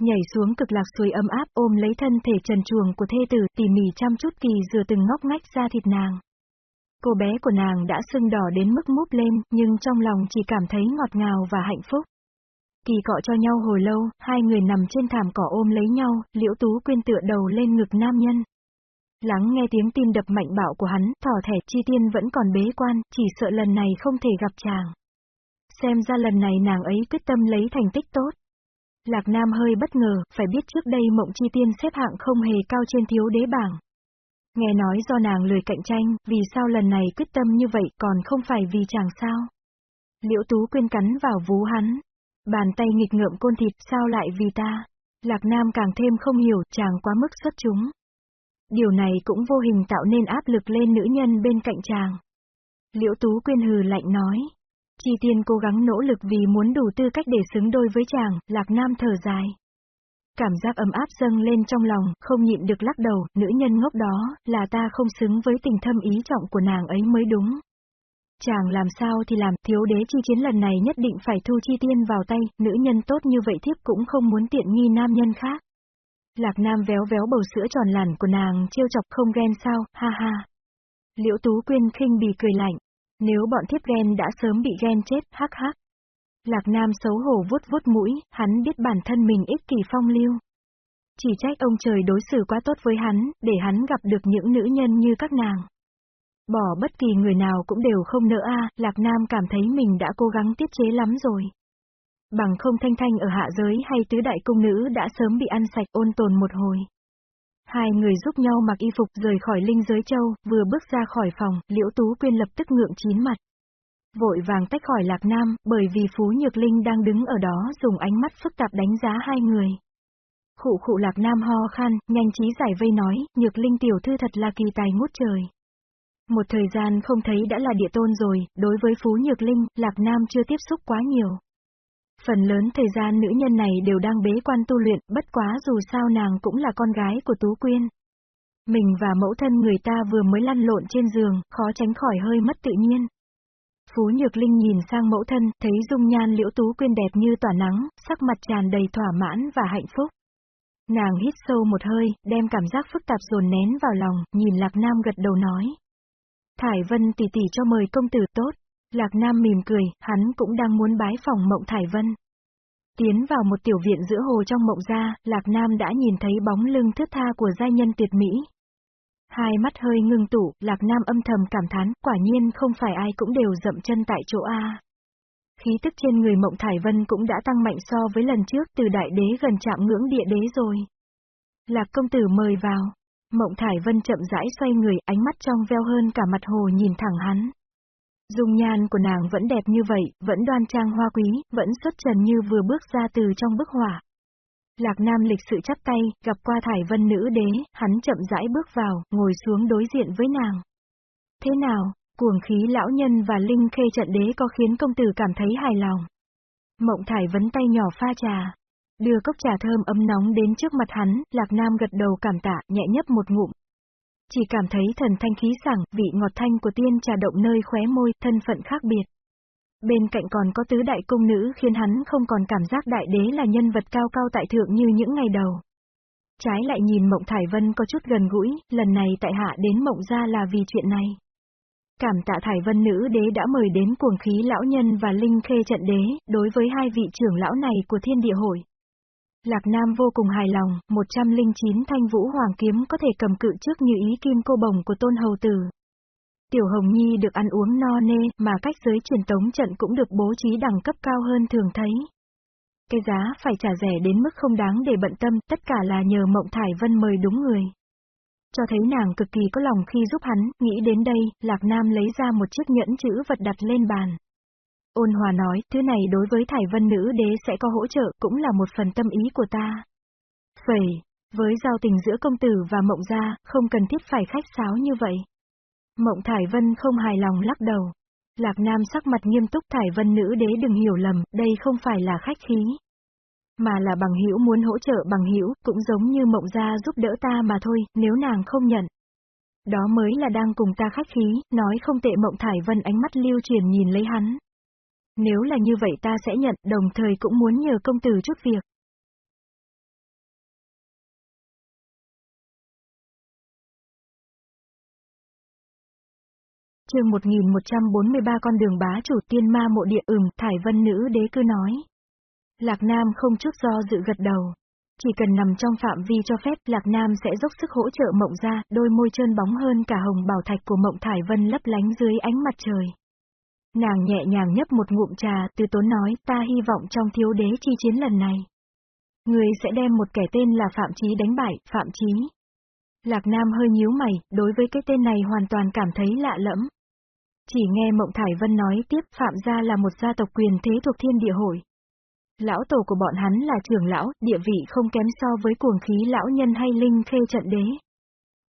Nhảy xuống cực lạc suối ấm áp ôm lấy thân thể trần chuồng của thê tử tỉ mỉ chăm chút kỳ dừa từng ngóc ngách ra thịt nàng. Cô bé của nàng đã sưng đỏ đến mức múp lên, nhưng trong lòng chỉ cảm thấy ngọt ngào và hạnh phúc. Kỳ cọ cho nhau hồi lâu, hai người nằm trên thảm cỏ ôm lấy nhau, liễu tú quyên tựa đầu lên ngực nam nhân. Lắng nghe tiếng tim đập mạnh bạo của hắn, thỏ thẻ chi tiên vẫn còn bế quan, chỉ sợ lần này không thể gặp chàng. Xem ra lần này nàng ấy quyết tâm lấy thành tích tốt. Lạc Nam hơi bất ngờ, phải biết trước đây mộng chi tiên xếp hạng không hề cao trên thiếu đế bảng. Nghe nói do nàng lười cạnh tranh, vì sao lần này quyết tâm như vậy còn không phải vì chàng sao? Liễu Tú quyên cắn vào vú hắn. Bàn tay nghịch ngợm côn thịt sao lại vì ta? Lạc Nam càng thêm không hiểu, chàng quá mức xuất chúng. Điều này cũng vô hình tạo nên áp lực lên nữ nhân bên cạnh chàng. Liễu Tú Quyên hừ lạnh nói. Chi tiên cố gắng nỗ lực vì muốn đủ tư cách để xứng đôi với chàng, Lạc Nam thở dài. Cảm giác ấm áp dâng lên trong lòng, không nhịn được lắc đầu, nữ nhân ngốc đó, là ta không xứng với tình thâm ý trọng của nàng ấy mới đúng. Chàng làm sao thì làm, thiếu đế chi chiến lần này nhất định phải thu chi tiên vào tay, nữ nhân tốt như vậy thiếp cũng không muốn tiện nghi nam nhân khác. Lạc Nam véo véo bầu sữa tròn làn của nàng, trêu chọc không ghen sao, ha ha. Liễu Tú Quyên khinh bì cười lạnh. Nếu bọn thiếp ghen đã sớm bị ghen chết, hắc hắc. Lạc Nam xấu hổ vuốt vuốt mũi, hắn biết bản thân mình ích kỷ phong lưu. Chỉ trách ông trời đối xử quá tốt với hắn, để hắn gặp được những nữ nhân như các nàng. Bỏ bất kỳ người nào cũng đều không nỡ a, Lạc Nam cảm thấy mình đã cố gắng tiết chế lắm rồi. Bằng không thanh thanh ở hạ giới hay tứ đại cung nữ đã sớm bị ăn sạch ôn tồn một hồi. Hai người giúp nhau mặc y phục rời khỏi linh giới châu, vừa bước ra khỏi phòng, liễu tú quyên lập tức ngượng chín mặt. Vội vàng tách khỏi lạc nam, bởi vì Phú Nhược Linh đang đứng ở đó dùng ánh mắt phức tạp đánh giá hai người. Khụ khụ lạc nam ho khan, nhanh trí giải vây nói, Nhược Linh tiểu thư thật là kỳ tài ngút trời. Một thời gian không thấy đã là địa tôn rồi, đối với Phú Nhược Linh, Lạc Nam chưa tiếp xúc quá nhiều. Phần lớn thời gian nữ nhân này đều đang bế quan tu luyện, bất quá dù sao nàng cũng là con gái của Tú Quyên. Mình và mẫu thân người ta vừa mới lăn lộn trên giường, khó tránh khỏi hơi mất tự nhiên. Phú Nhược Linh nhìn sang mẫu thân, thấy dung nhan liễu Tú Quyên đẹp như tỏa nắng, sắc mặt tràn đầy thỏa mãn và hạnh phúc. Nàng hít sâu một hơi, đem cảm giác phức tạp dồn nén vào lòng, nhìn Lạc Nam gật đầu nói. Thải Vân tỷ tỷ cho mời công tử tốt. Lạc Nam mỉm cười, hắn cũng đang muốn bái phòng mộng Thải Vân. Tiến vào một tiểu viện giữa hồ trong mộng ra, Lạc Nam đã nhìn thấy bóng lưng thướt tha của giai nhân tuyệt mỹ. Hai mắt hơi ngưng tụ, Lạc Nam âm thầm cảm thán, quả nhiên không phải ai cũng đều dậm chân tại chỗ A. Khí tức trên người mộng Thải Vân cũng đã tăng mạnh so với lần trước từ đại đế gần chạm ngưỡng địa đế rồi. Lạc công tử mời vào. Mộng Thải Vân chậm rãi xoay người, ánh mắt trong veo hơn cả mặt hồ nhìn thẳng hắn. Dung nhan của nàng vẫn đẹp như vậy, vẫn đoan trang hoa quý, vẫn xuất trần như vừa bước ra từ trong bức họa. Lạc Nam lịch sự chắp tay, gặp qua Thải Vân nữ đế, hắn chậm rãi bước vào, ngồi xuống đối diện với nàng. Thế nào, cuồng khí lão nhân và linh khê trận đế có khiến công tử cảm thấy hài lòng? Mộng Thải vấn tay nhỏ pha trà, Đưa cốc trà thơm ấm nóng đến trước mặt hắn, Lạc Nam gật đầu cảm tạ, nhẹ nhấp một ngụm. Chỉ cảm thấy thần thanh khí sảng, vị ngọt thanh của tiên trà động nơi khóe môi, thân phận khác biệt. Bên cạnh còn có tứ đại cung nữ khiến hắn không còn cảm giác đại đế là nhân vật cao cao tại thượng như những ngày đầu. Trái lại nhìn Mộng Thải Vân có chút gần gũi, lần này tại hạ đến Mộng ra là vì chuyện này. Cảm tạ Thải Vân nữ đế đã mời đến cuồng khí lão nhân và linh khê trận đế, đối với hai vị trưởng lão này của thiên địa hội. Lạc Nam vô cùng hài lòng, 109 thanh vũ hoàng kiếm có thể cầm cự trước như ý kim cô bồng của tôn hầu tử. Tiểu Hồng Nhi được ăn uống no nê, mà cách giới truyền tống trận cũng được bố trí đẳng cấp cao hơn thường thấy. Cái giá phải trả rẻ đến mức không đáng để bận tâm, tất cả là nhờ Mộng Thải Vân mời đúng người. Cho thấy nàng cực kỳ có lòng khi giúp hắn, nghĩ đến đây, Lạc Nam lấy ra một chiếc nhẫn chữ vật đặt lên bàn. Ôn hòa nói, thứ này đối với Thải Vân Nữ Đế sẽ có hỗ trợ, cũng là một phần tâm ý của ta. Phẩy, với giao tình giữa công tử và mộng gia, không cần thiết phải khách sáo như vậy. Mộng Thải Vân không hài lòng lắc đầu. Lạc Nam sắc mặt nghiêm túc Thải Vân Nữ Đế đừng hiểu lầm, đây không phải là khách khí. Mà là bằng hữu muốn hỗ trợ bằng hữu cũng giống như mộng gia giúp đỡ ta mà thôi, nếu nàng không nhận. Đó mới là đang cùng ta khách khí, nói không tệ mộng Thải Vân ánh mắt lưu truyền nhìn lấy hắn. Nếu là như vậy ta sẽ nhận, đồng thời cũng muốn nhờ công tử chút việc. Chương 1143 con đường bá chủ tiên ma mộ địa ừm, Thải Vân Nữ đế cứ nói. Lạc Nam không chút do dự gật đầu. Chỉ cần nằm trong phạm vi cho phép, Lạc Nam sẽ dốc sức hỗ trợ mộng ra, đôi môi trơn bóng hơn cả hồng bảo thạch của mộng Thải Vân lấp lánh dưới ánh mặt trời. Nàng nhẹ nhàng nhấp một ngụm trà, từ tốn nói, ta hy vọng trong thiếu đế chi chiến lần này. Người sẽ đem một kẻ tên là Phạm Chí đánh bại, Phạm Chí. Lạc Nam hơi nhíu mày, đối với cái tên này hoàn toàn cảm thấy lạ lẫm. Chỉ nghe Mộng Thải Vân nói tiếp Phạm gia là một gia tộc quyền thế thuộc thiên địa hội. Lão tổ của bọn hắn là trưởng lão, địa vị không kém so với cuồng khí lão nhân hay linh khê trận đế.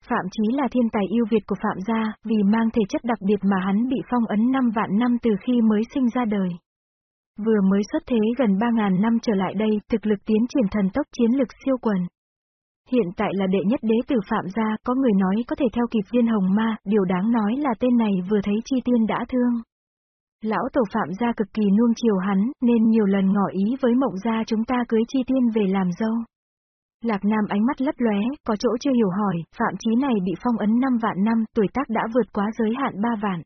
Phạm Chí là thiên tài yêu Việt của Phạm gia, vì mang thể chất đặc biệt mà hắn bị phong ấn 5 vạn năm từ khi mới sinh ra đời. Vừa mới xuất thế gần 3.000 năm trở lại đây, thực lực tiến triển thần tốc chiến lực siêu quần. Hiện tại là đệ nhất đế tử Phạm gia, có người nói có thể theo kịp viên hồng ma, điều đáng nói là tên này vừa thấy chi tiên đã thương. Lão tổ Phạm gia cực kỳ nuông chiều hắn, nên nhiều lần ngỏ ý với mộng gia chúng ta cưới chi tiên về làm dâu. Lạc Nam ánh mắt lấp lóe, có chỗ chưa hiểu hỏi, phạm chí này bị phong ấn 5 vạn năm, tuổi tác đã vượt quá giới hạn 3 vạn.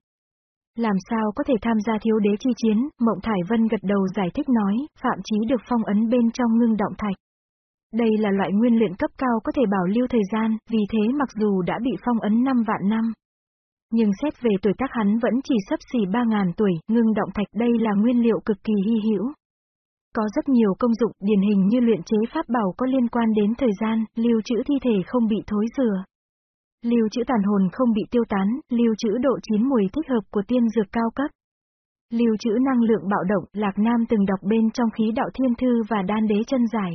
Làm sao có thể tham gia thiếu đế chi chiến, Mộng Thải Vân gật đầu giải thích nói, phạm chí được phong ấn bên trong ngưng động thạch. Đây là loại nguyên luyện cấp cao có thể bảo lưu thời gian, vì thế mặc dù đã bị phong ấn 5 vạn năm. Nhưng xét về tuổi tác hắn vẫn chỉ sấp xỉ 3.000 tuổi, ngưng động thạch đây là nguyên liệu cực kỳ hy hữu. Có rất nhiều công dụng điển hình như luyện chế pháp bảo có liên quan đến thời gian, lưu trữ thi thể không bị thối rửa. Lưu trữ tàn hồn không bị tiêu tán, lưu trữ độ chín mùi thích hợp của tiên dược cao cấp. Lưu trữ năng lượng bạo động, Lạc Nam từng đọc bên trong khí đạo thiên thư và đan đế chân giải.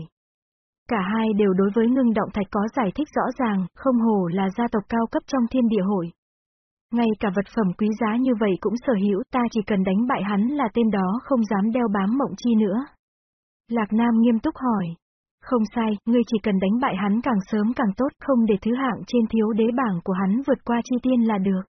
Cả hai đều đối với ngưng động thạch có giải thích rõ ràng, không hồ là gia tộc cao cấp trong thiên địa hội. Ngay cả vật phẩm quý giá như vậy cũng sở hữu, ta chỉ cần đánh bại hắn là tên đó không dám đeo bám mộng chi nữa. Lạc Nam nghiêm túc hỏi. Không sai, ngươi chỉ cần đánh bại hắn càng sớm càng tốt, không để thứ hạng trên thiếu đế bảng của hắn vượt qua chi tiên là được.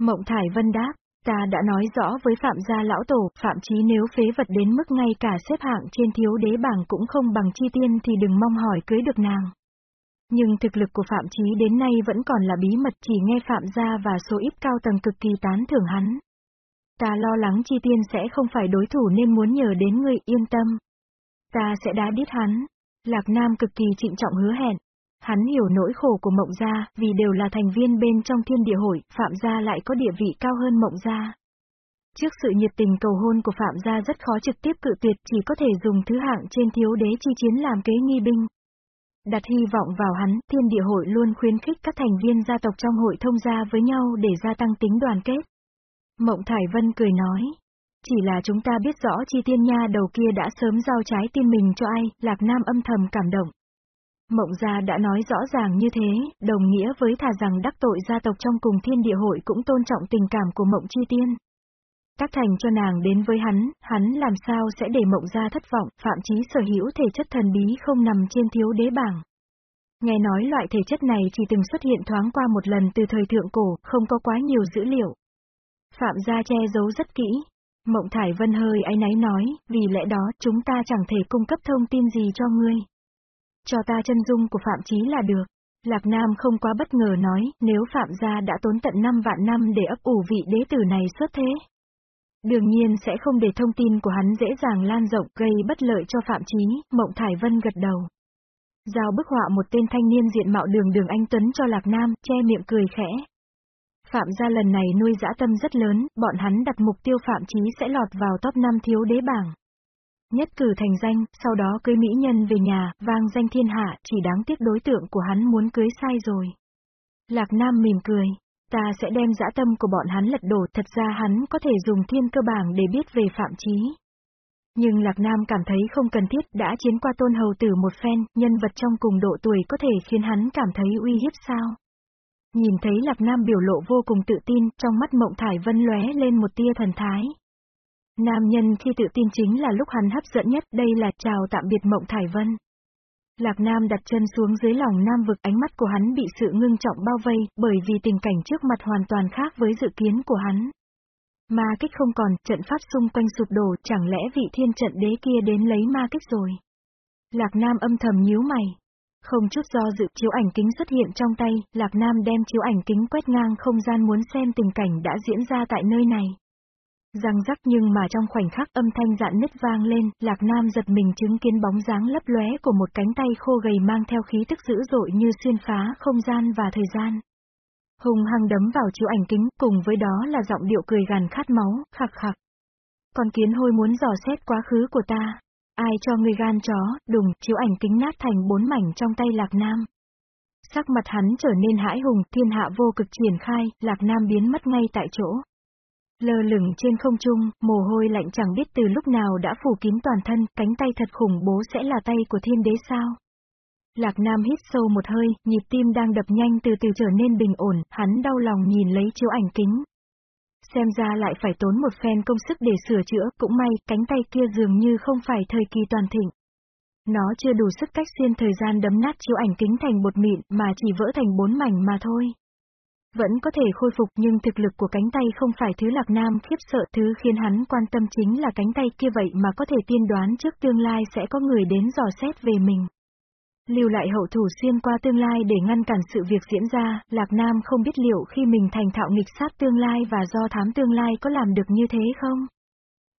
Mộng Thải Vân đáp, ta đã nói rõ với Phạm gia lão tổ, Phạm chí nếu phế vật đến mức ngay cả xếp hạng trên thiếu đế bảng cũng không bằng chi tiên thì đừng mong hỏi cưới được nàng. Nhưng thực lực của Phạm Chí đến nay vẫn còn là bí mật chỉ nghe Phạm gia và số ít cao tầng cực kỳ tán thưởng hắn. Ta lo lắng Chi Tiên sẽ không phải đối thủ nên muốn nhờ đến người yên tâm. Ta sẽ đá đít hắn. Lạc Nam cực kỳ trịnh trọng hứa hẹn. Hắn hiểu nỗi khổ của Mộng Gia, vì đều là thành viên bên trong thiên địa hội, Phạm Gia lại có địa vị cao hơn Mộng Gia. Trước sự nhiệt tình cầu hôn của Phạm Gia rất khó trực tiếp cự tuyệt chỉ có thể dùng thứ hạng trên thiếu đế chi chiến làm kế nghi binh. Đặt hy vọng vào hắn, thiên địa hội luôn khuyến khích các thành viên gia tộc trong hội thông gia với nhau để gia tăng tính đoàn kết. Mộng Thải Vân cười nói. Chỉ là chúng ta biết rõ chi tiên nha đầu kia đã sớm giao trái tim mình cho ai, Lạc Nam âm thầm cảm động. Mộng gia đã nói rõ ràng như thế, đồng nghĩa với thà rằng đắc tội gia tộc trong cùng thiên địa hội cũng tôn trọng tình cảm của mộng chi tiên. Tác thành cho nàng đến với hắn, hắn làm sao sẽ để mộng gia thất vọng, phạm chí sở hữu thể chất thần bí không nằm trên thiếu đế bảng. Nghe nói loại thể chất này chỉ từng xuất hiện thoáng qua một lần từ thời thượng cổ, không có quá nhiều dữ liệu. Phạm gia che giấu rất kỹ. Mộng Thải Vân hơi áy náy nói, vì lẽ đó chúng ta chẳng thể cung cấp thông tin gì cho ngươi. Cho ta chân dung của Phạm Chí là được. Lạc Nam không quá bất ngờ nói, nếu Phạm gia đã tốn tận 5 vạn năm để ấp ủ vị đế tử này xuất thế. Đương nhiên sẽ không để thông tin của hắn dễ dàng lan rộng gây bất lợi cho Phạm Chí, Mộng Thải Vân gật đầu. Giao bức họa một tên thanh niên diện mạo đường đường anh Tuấn cho Lạc Nam, che miệng cười khẽ. Phạm gia lần này nuôi dã tâm rất lớn, bọn hắn đặt mục tiêu Phạm Chí sẽ lọt vào top 5 thiếu đế bảng. Nhất cử thành danh, sau đó cưới mỹ nhân về nhà, vang danh thiên hạ, chỉ đáng tiếc đối tượng của hắn muốn cưới sai rồi. Lạc Nam mỉm cười. Ta sẽ đem dã tâm của bọn hắn lật đổ, thật ra hắn có thể dùng thiên cơ bảng để biết về phạm trí Nhưng Lạc Nam cảm thấy không cần thiết, đã chiến qua tôn hầu tử một phen, nhân vật trong cùng độ tuổi có thể khiến hắn cảm thấy uy hiếp sao. Nhìn thấy Lạc Nam biểu lộ vô cùng tự tin, trong mắt Mộng Thải Vân lóe lên một tia thần thái. Nam nhân khi tự tin chính là lúc hắn hấp dẫn nhất, đây là chào tạm biệt Mộng Thải Vân. Lạc Nam đặt chân xuống dưới lòng Nam vực ánh mắt của hắn bị sự ngưng trọng bao vây, bởi vì tình cảnh trước mặt hoàn toàn khác với dự kiến của hắn. Ma kích không còn, trận pháp xung quanh sụp đổ, chẳng lẽ vị thiên trận đế kia đến lấy ma kích rồi? Lạc Nam âm thầm nhíu mày. Không chút do dự chiếu ảnh kính xuất hiện trong tay, Lạc Nam đem chiếu ảnh kính quét ngang không gian muốn xem tình cảnh đã diễn ra tại nơi này. Răng rắc nhưng mà trong khoảnh khắc âm thanh dạn nứt vang lên, Lạc Nam giật mình chứng kiến bóng dáng lấp lóe của một cánh tay khô gầy mang theo khí tức dữ dội như xuyên phá không gian và thời gian. Hùng hăng đấm vào chiếu ảnh kính, cùng với đó là giọng điệu cười gằn khát máu, khạc khạc. Con kiến hôi muốn dò xét quá khứ của ta. Ai cho người gan chó, đùng, chiếu ảnh kính nát thành bốn mảnh trong tay Lạc Nam. Sắc mặt hắn trở nên hãi hùng, thiên hạ vô cực triển khai, Lạc Nam biến mất ngay tại chỗ. Lơ lửng trên không trung, mồ hôi lạnh chẳng biết từ lúc nào đã phủ kín toàn thân, cánh tay thật khủng bố sẽ là tay của thiên đế sao? Lạc Nam hít sâu một hơi, nhịp tim đang đập nhanh từ từ trở nên bình ổn, hắn đau lòng nhìn lấy chiếu ảnh kính. Xem ra lại phải tốn một phen công sức để sửa chữa, cũng may, cánh tay kia dường như không phải thời kỳ toàn thịnh. Nó chưa đủ sức cách xuyên thời gian đấm nát chiếu ảnh kính thành bột mịn mà chỉ vỡ thành bốn mảnh mà thôi. Vẫn có thể khôi phục nhưng thực lực của cánh tay không phải thứ Lạc Nam khiếp sợ thứ khiến hắn quan tâm chính là cánh tay kia vậy mà có thể tiên đoán trước tương lai sẽ có người đến dò xét về mình. Lưu lại hậu thủ xuyên qua tương lai để ngăn cản sự việc diễn ra, Lạc Nam không biết liệu khi mình thành thạo nghịch sát tương lai và do thám tương lai có làm được như thế không?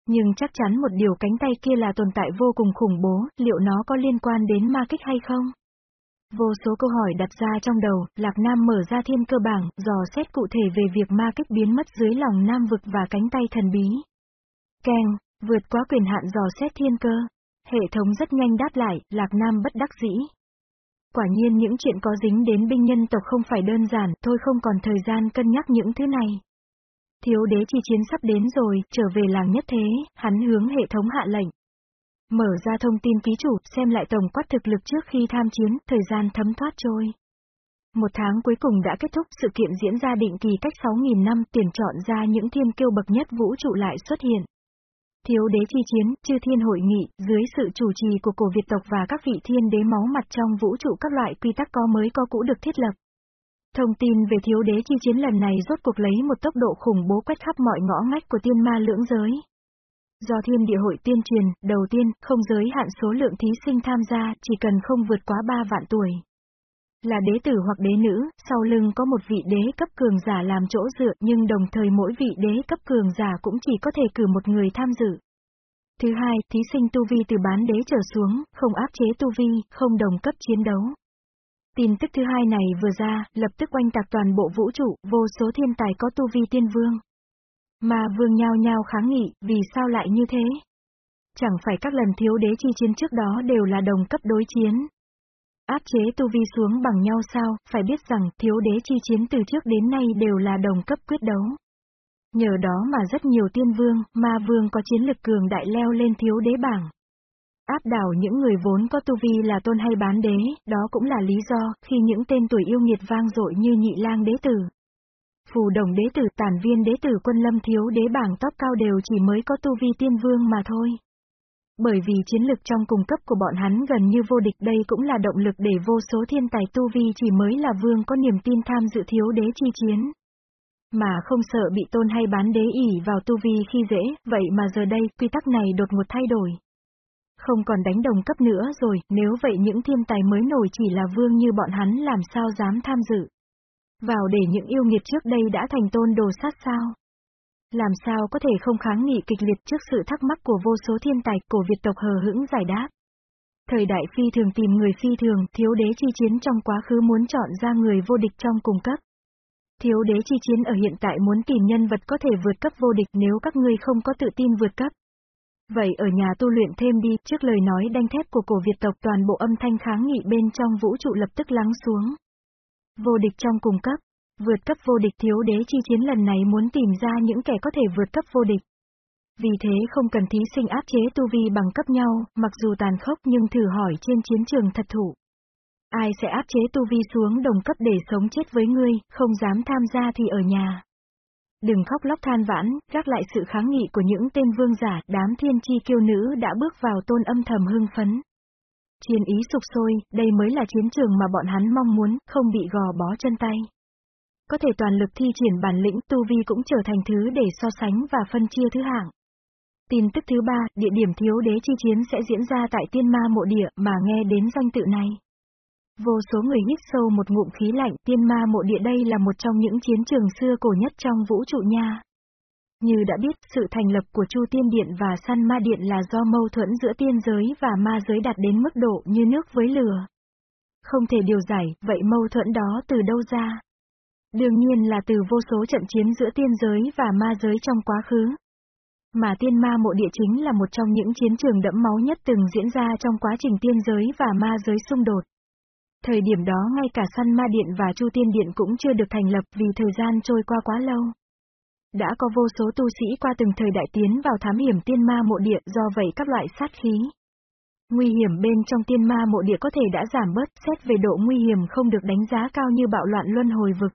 Nhưng chắc chắn một điều cánh tay kia là tồn tại vô cùng khủng bố, liệu nó có liên quan đến ma kích hay không? Vô số câu hỏi đặt ra trong đầu, Lạc Nam mở ra thiên cơ bảng, dò xét cụ thể về việc ma kích biến mất dưới lòng Nam vực và cánh tay thần bí. Keng, vượt quá quyền hạn dò xét thiên cơ. Hệ thống rất nhanh đáp lại, Lạc Nam bất đắc dĩ. Quả nhiên những chuyện có dính đến binh nhân tộc không phải đơn giản, thôi không còn thời gian cân nhắc những thứ này. Thiếu đế chi chiến sắp đến rồi, trở về làng nhất thế, hắn hướng hệ thống hạ lệnh. Mở ra thông tin ký chủ, xem lại tổng quát thực lực trước khi tham chiến, thời gian thấm thoát trôi. Một tháng cuối cùng đã kết thúc, sự kiện diễn ra định kỳ cách 6.000 năm, tuyển chọn ra những thiên kiêu bậc nhất vũ trụ lại xuất hiện. Thiếu đế chi chiến, chư thiên hội nghị, dưới sự chủ trì của cổ Việt tộc và các vị thiên đế máu mặt trong vũ trụ các loại quy tắc có mới có cũ được thiết lập. Thông tin về thiếu đế chi chiến lần này rốt cuộc lấy một tốc độ khủng bố quét khắp mọi ngõ ngách của tiên ma lưỡng giới. Do thiên địa hội tuyên truyền, đầu tiên, không giới hạn số lượng thí sinh tham gia, chỉ cần không vượt quá 3 vạn tuổi. Là đế tử hoặc đế nữ, sau lưng có một vị đế cấp cường giả làm chỗ dựa nhưng đồng thời mỗi vị đế cấp cường giả cũng chỉ có thể cử một người tham dự. Thứ hai, thí sinh tu vi từ bán đế trở xuống, không áp chế tu vi, không đồng cấp chiến đấu. Tin tức thứ hai này vừa ra, lập tức oanh tạc toàn bộ vũ trụ, vô số thiên tài có tu vi tiên vương. Mà vương nhao nhao kháng nghị, vì sao lại như thế? Chẳng phải các lần thiếu đế chi chiến trước đó đều là đồng cấp đối chiến. Áp chế tu vi xuống bằng nhau sao, phải biết rằng thiếu đế chi chiến từ trước đến nay đều là đồng cấp quyết đấu. Nhờ đó mà rất nhiều tiên vương, ma vương có chiến lực cường đại leo lên thiếu đế bảng. Áp đảo những người vốn có tu vi là tôn hay bán đế, đó cũng là lý do khi những tên tuổi yêu nghiệt vang dội như nhị lang đế tử. Phù đồng đế tử tản viên đế tử quân lâm thiếu đế bảng top cao đều chỉ mới có tu vi tiên vương mà thôi. Bởi vì chiến lực trong cùng cấp của bọn hắn gần như vô địch đây cũng là động lực để vô số thiên tài tu vi chỉ mới là vương có niềm tin tham dự thiếu đế chi chiến. Mà không sợ bị tôn hay bán đế ỉ vào tu vi khi dễ, vậy mà giờ đây, quy tắc này đột ngột thay đổi. Không còn đánh đồng cấp nữa rồi, nếu vậy những thiên tài mới nổi chỉ là vương như bọn hắn làm sao dám tham dự. Vào để những yêu nghiệt trước đây đã thành tôn đồ sát sao. Làm sao có thể không kháng nghị kịch liệt trước sự thắc mắc của vô số thiên tài cổ Việt tộc hờ hững giải đáp. Thời đại phi thường tìm người phi thường, thiếu đế chi chiến trong quá khứ muốn chọn ra người vô địch trong cùng cấp. Thiếu đế chi chiến ở hiện tại muốn tìm nhân vật có thể vượt cấp vô địch nếu các ngươi không có tự tin vượt cấp. Vậy ở nhà tu luyện thêm đi, trước lời nói đanh thép của cổ Việt tộc toàn bộ âm thanh kháng nghị bên trong vũ trụ lập tức lắng xuống. Vô địch trong cùng cấp. Vượt cấp vô địch thiếu đế chi chiến lần này muốn tìm ra những kẻ có thể vượt cấp vô địch. Vì thế không cần thí sinh áp chế tu vi bằng cấp nhau, mặc dù tàn khốc nhưng thử hỏi trên chiến trường thật thủ. Ai sẽ áp chế tu vi xuống đồng cấp để sống chết với ngươi, không dám tham gia thì ở nhà. Đừng khóc lóc than vãn, gác lại sự kháng nghị của những tên vương giả, đám thiên chi kiêu nữ đã bước vào tôn âm thầm hưng phấn. Chiến ý sục sôi, đây mới là chiến trường mà bọn hắn mong muốn, không bị gò bó chân tay. Có thể toàn lực thi triển bản lĩnh tu vi cũng trở thành thứ để so sánh và phân chia thứ hạng. Tin tức thứ ba, địa điểm thiếu đế chi chiến sẽ diễn ra tại tiên ma mộ địa mà nghe đến danh tự này. Vô số người hít sâu một ngụm khí lạnh, tiên ma mộ địa đây là một trong những chiến trường xưa cổ nhất trong vũ trụ nha. Như đã biết, sự thành lập của Chu Tiên Điện và Săn Ma Điện là do mâu thuẫn giữa tiên giới và ma giới đạt đến mức độ như nước với lửa. Không thể điều giải, vậy mâu thuẫn đó từ đâu ra? Đương nhiên là từ vô số trận chiến giữa tiên giới và ma giới trong quá khứ. Mà tiên ma mộ địa chính là một trong những chiến trường đẫm máu nhất từng diễn ra trong quá trình tiên giới và ma giới xung đột. Thời điểm đó ngay cả săn ma điện và chu tiên điện cũng chưa được thành lập vì thời gian trôi qua quá lâu. Đã có vô số tu sĩ qua từng thời đại tiến vào thám hiểm tiên ma mộ địa do vậy các loại sát khí. Nguy hiểm bên trong tiên ma mộ địa có thể đã giảm bớt xét về độ nguy hiểm không được đánh giá cao như bạo loạn luân hồi vực.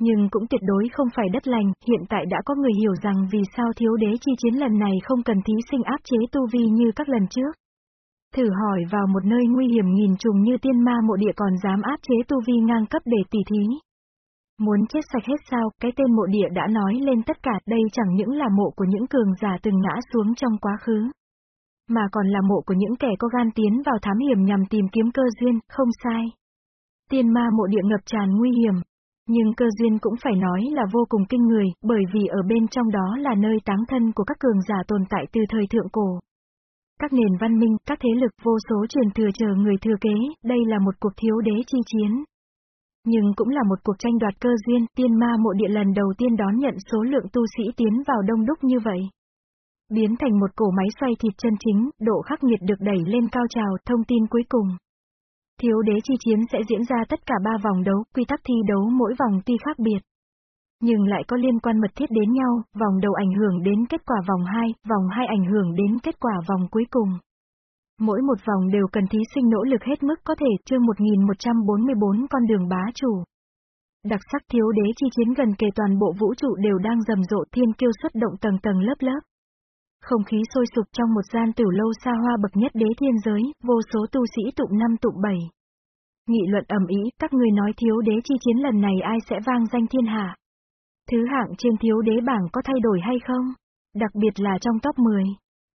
Nhưng cũng tuyệt đối không phải đất lành, hiện tại đã có người hiểu rằng vì sao thiếu đế chi chiến lần này không cần thí sinh áp chế tu vi như các lần trước. Thử hỏi vào một nơi nguy hiểm nghìn trùng như tiên ma mộ địa còn dám áp chế tu vi ngang cấp để tỉ thí. Muốn chết sạch hết sao, cái tên mộ địa đã nói lên tất cả, đây chẳng những là mộ của những cường giả từng ngã xuống trong quá khứ. Mà còn là mộ của những kẻ có gan tiến vào thám hiểm nhằm tìm kiếm cơ duyên, không sai. Tiên ma mộ địa ngập tràn nguy hiểm. Nhưng cơ duyên cũng phải nói là vô cùng kinh người, bởi vì ở bên trong đó là nơi táng thân của các cường giả tồn tại từ thời thượng cổ. Các nền văn minh, các thế lực vô số truyền thừa chờ người thừa kế, đây là một cuộc thiếu đế chi chiến. Nhưng cũng là một cuộc tranh đoạt cơ duyên, tiên ma mộ địa lần đầu tiên đón nhận số lượng tu sĩ tiến vào đông đúc như vậy. Biến thành một cổ máy xoay thịt chân chính, độ khắc nghiệt được đẩy lên cao trào, thông tin cuối cùng. Thiếu đế chi chiến sẽ diễn ra tất cả ba vòng đấu, quy tắc thi đấu mỗi vòng tuy khác biệt. Nhưng lại có liên quan mật thiết đến nhau, vòng đầu ảnh hưởng đến kết quả vòng 2, vòng 2 ảnh hưởng đến kết quả vòng cuối cùng. Mỗi một vòng đều cần thí sinh nỗ lực hết mức có thể, chương 1144 con đường bá chủ. Đặc sắc thiếu đế chi chiến gần kề toàn bộ vũ trụ đều đang rầm rộ thiên kiêu xuất động tầng tầng lớp lớp. Không khí sôi sục trong một gian tiểu lâu xa hoa bậc nhất đế thiên giới, vô số tu sĩ tụng năm tụng bảy. Nghị luận ầm ý, các người nói thiếu đế chi chiến lần này ai sẽ vang danh thiên hạ. Thứ hạng trên thiếu đế bảng có thay đổi hay không? Đặc biệt là trong top 10.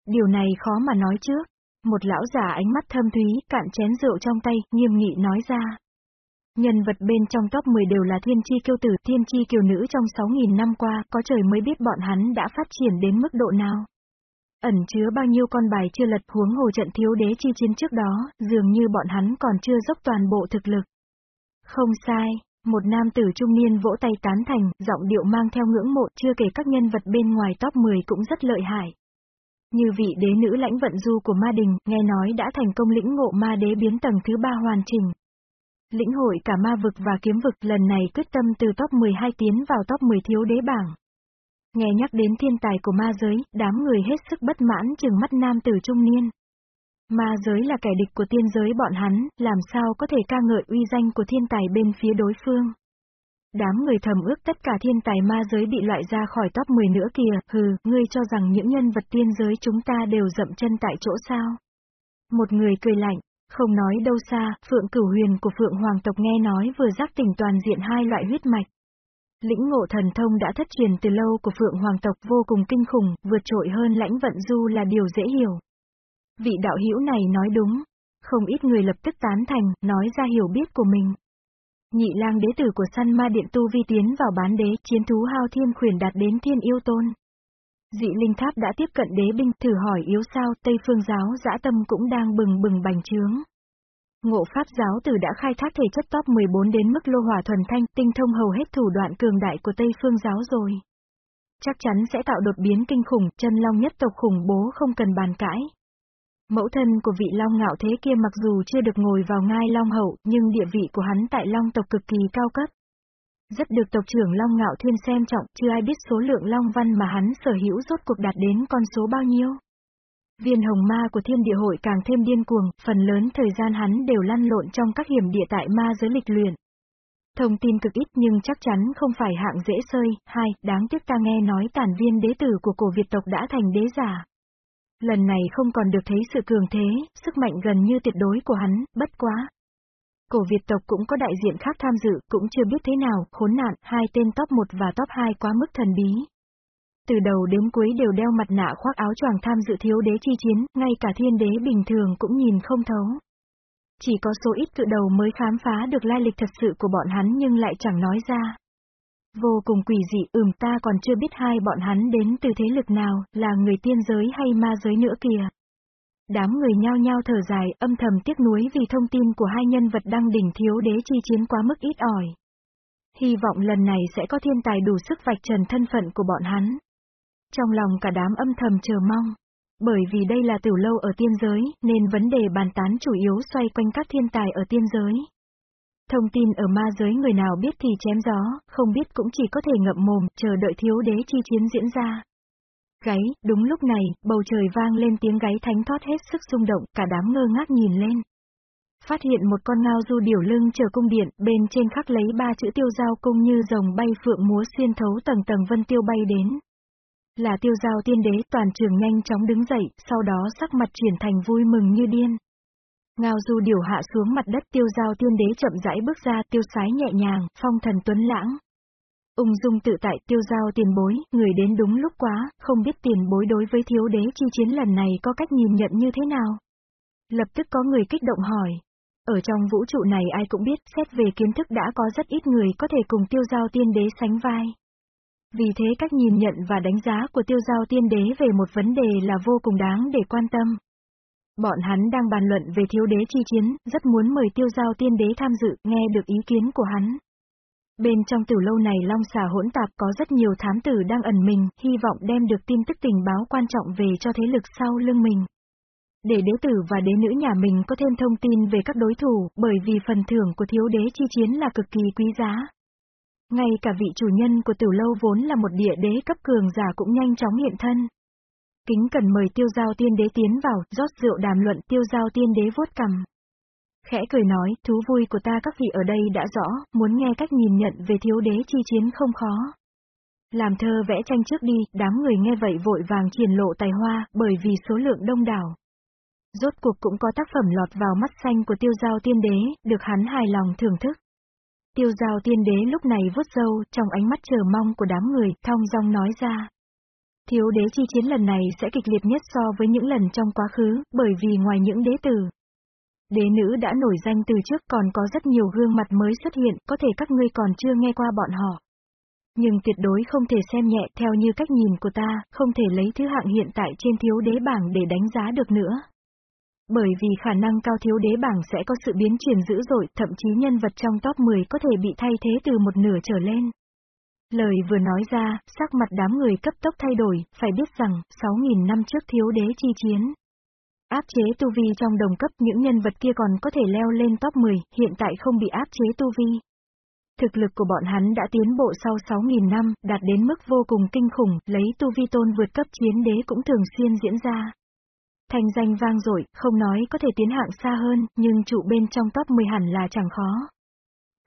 Điều này khó mà nói trước. Một lão già ánh mắt thâm thúy, cạn chén rượu trong tay, nghiêm nghị nói ra. Nhân vật bên trong top 10 đều là thiên chi kiêu tử, thiên chi kiều nữ trong 6.000 năm qua, có trời mới biết bọn hắn đã phát triển đến mức độ nào. Ẩn chứa bao nhiêu con bài chưa lật huống hồ trận thiếu đế chi chiến trước đó, dường như bọn hắn còn chưa dốc toàn bộ thực lực. Không sai, một nam tử trung niên vỗ tay tán thành, giọng điệu mang theo ngưỡng mộ, chưa kể các nhân vật bên ngoài top 10 cũng rất lợi hại. Như vị đế nữ lãnh vận du của ma đình, nghe nói đã thành công lĩnh ngộ ma đế biến tầng thứ ba hoàn chỉnh. Lĩnh hội cả ma vực và kiếm vực lần này quyết tâm từ top 12 tiến vào top 10 thiếu đế bảng. Nghe nhắc đến thiên tài của ma giới, đám người hết sức bất mãn chừng mắt nam tử trung niên. Ma giới là kẻ địch của tiên giới bọn hắn, làm sao có thể ca ngợi uy danh của thiên tài bên phía đối phương. Đám người thầm ước tất cả thiên tài ma giới bị loại ra khỏi top 10 nữa kìa, hừ, ngươi cho rằng những nhân vật tiên giới chúng ta đều dậm chân tại chỗ sao. Một người cười lạnh, không nói đâu xa, Phượng Cửu Huyền của Phượng Hoàng tộc nghe nói vừa giác tỉnh toàn diện hai loại huyết mạch. Lĩnh ngộ thần thông đã thất truyền từ lâu của Phượng Hoàng tộc vô cùng kinh khủng, vượt trội hơn lãnh vận du là điều dễ hiểu. Vị đạo hữu này nói đúng. Không ít người lập tức tán thành, nói ra hiểu biết của mình. Nhị lang đế tử của săn ma điện tu vi tiến vào bán đế, chiến thú hao thiên khuyển đạt đến thiên yêu tôn. Dị linh tháp đã tiếp cận đế binh, thử hỏi yếu sao, Tây phương giáo dã tâm cũng đang bừng bừng bành trướng. Ngộ Pháp giáo tử đã khai thác thể chất top 14 đến mức lô hỏa thuần thanh, tinh thông hầu hết thủ đoạn cường đại của Tây phương giáo rồi. Chắc chắn sẽ tạo đột biến kinh khủng, chân long nhất tộc khủng bố không cần bàn cãi. Mẫu thân của vị Long ngạo thế kia mặc dù chưa được ngồi vào ngai Long hậu, nhưng địa vị của hắn tại Long tộc cực kỳ cao cấp. Rất được tộc trưởng Long ngạo thiên xem trọng, chưa ai biết số lượng Long văn mà hắn sở hữu rốt cuộc đạt đến con số bao nhiêu. Viên hồng ma của thiên địa hội càng thêm điên cuồng, phần lớn thời gian hắn đều lăn lộn trong các hiểm địa tại ma giới lịch luyện. Thông tin cực ít nhưng chắc chắn không phải hạng dễ sơi. Hai, đáng tiếc ta nghe nói tản viên đế tử của cổ Việt tộc đã thành đế giả. Lần này không còn được thấy sự cường thế, sức mạnh gần như tuyệt đối của hắn, bất quá. Cổ Việt tộc cũng có đại diện khác tham dự, cũng chưa biết thế nào, khốn nạn, hai tên top 1 và top 2 quá mức thần bí. Từ đầu đến cuối đều đeo mặt nạ khoác áo choàng tham dự thiếu đế chi chiến, ngay cả thiên đế bình thường cũng nhìn không thấu. Chỉ có số ít cự đầu mới khám phá được lai lịch thật sự của bọn hắn nhưng lại chẳng nói ra. Vô cùng quỷ dị, ừm ta còn chưa biết hai bọn hắn đến từ thế lực nào, là người tiên giới hay ma giới nữa kìa. Đám người nhao nhao thở dài, âm thầm tiếc nuối vì thông tin của hai nhân vật đăng đỉnh thiếu đế chi chiến quá mức ít ỏi. Hy vọng lần này sẽ có thiên tài đủ sức vạch trần thân phận của bọn hắn. Trong lòng cả đám âm thầm chờ mong. Bởi vì đây là tiểu lâu ở tiên giới, nên vấn đề bàn tán chủ yếu xoay quanh các thiên tài ở tiên giới. Thông tin ở ma giới người nào biết thì chém gió, không biết cũng chỉ có thể ngậm mồm, chờ đợi thiếu đế chi chiến diễn ra. Gáy, đúng lúc này, bầu trời vang lên tiếng gáy thánh thoát hết sức rung động, cả đám ngơ ngác nhìn lên. Phát hiện một con ngao du điểu lưng chờ cung điện, bên trên khắc lấy ba chữ tiêu giao cung như rồng bay phượng múa xuyên thấu tầng tầng vân tiêu bay đến. Là tiêu giao tiên đế toàn trường nhanh chóng đứng dậy, sau đó sắc mặt chuyển thành vui mừng như điên. Ngao du điều hạ xuống mặt đất tiêu giao tiên đế chậm rãi bước ra tiêu sái nhẹ nhàng, phong thần tuấn lãng. Ung dung tự tại tiêu giao tiền bối, người đến đúng lúc quá, không biết tiền bối đối với thiếu đế chi chiến lần này có cách nhìn nhận như thế nào. Lập tức có người kích động hỏi. Ở trong vũ trụ này ai cũng biết, xét về kiến thức đã có rất ít người có thể cùng tiêu giao tiên đế sánh vai. Vì thế cách nhìn nhận và đánh giá của tiêu giao tiên đế về một vấn đề là vô cùng đáng để quan tâm. Bọn hắn đang bàn luận về thiếu đế chi chiến, rất muốn mời tiêu giao tiên đế tham dự, nghe được ý kiến của hắn. Bên trong tiểu lâu này long xà hỗn tạp có rất nhiều thám tử đang ẩn mình, hy vọng đem được tin tức tình báo quan trọng về cho thế lực sau lưng mình. Để đế tử và đế nữ nhà mình có thêm thông tin về các đối thủ, bởi vì phần thưởng của thiếu đế chi chiến là cực kỳ quý giá. Ngay cả vị chủ nhân của tiểu lâu vốn là một địa đế cấp cường giả cũng nhanh chóng hiện thân. Kính cần mời tiêu giao tiên đế tiến vào, rót rượu đàm luận tiêu giao tiên đế vuốt cầm. Khẽ cười nói, thú vui của ta các vị ở đây đã rõ, muốn nghe cách nhìn nhận về thiếu đế chi chiến không khó. Làm thơ vẽ tranh trước đi, đám người nghe vậy vội vàng triển lộ tài hoa, bởi vì số lượng đông đảo. Rốt cuộc cũng có tác phẩm lọt vào mắt xanh của tiêu giao tiên đế, được hắn hài lòng thưởng thức. Tiêu giao tiên đế lúc này vuốt râu, trong ánh mắt chờ mong của đám người, thong dong nói ra. Thiếu đế chi chiến lần này sẽ kịch liệt nhất so với những lần trong quá khứ, bởi vì ngoài những đế tử, đế nữ đã nổi danh từ trước còn có rất nhiều gương mặt mới xuất hiện, có thể các ngươi còn chưa nghe qua bọn họ. Nhưng tuyệt đối không thể xem nhẹ theo như cách nhìn của ta, không thể lấy thứ hạng hiện tại trên thiếu đế bảng để đánh giá được nữa. Bởi vì khả năng cao thiếu đế bảng sẽ có sự biến chuyển dữ dội, thậm chí nhân vật trong top 10 có thể bị thay thế từ một nửa trở lên. Lời vừa nói ra, sắc mặt đám người cấp tốc thay đổi, phải biết rằng, 6.000 năm trước thiếu đế chi chiến. Áp chế tu vi trong đồng cấp những nhân vật kia còn có thể leo lên top 10, hiện tại không bị áp chế tu vi. Thực lực của bọn hắn đã tiến bộ sau 6.000 năm, đạt đến mức vô cùng kinh khủng, lấy tu vi tôn vượt cấp chiến đế cũng thường xuyên diễn ra. Thành danh vang dội, không nói có thể tiến hạng xa hơn, nhưng trụ bên trong top 10 hẳn là chẳng khó.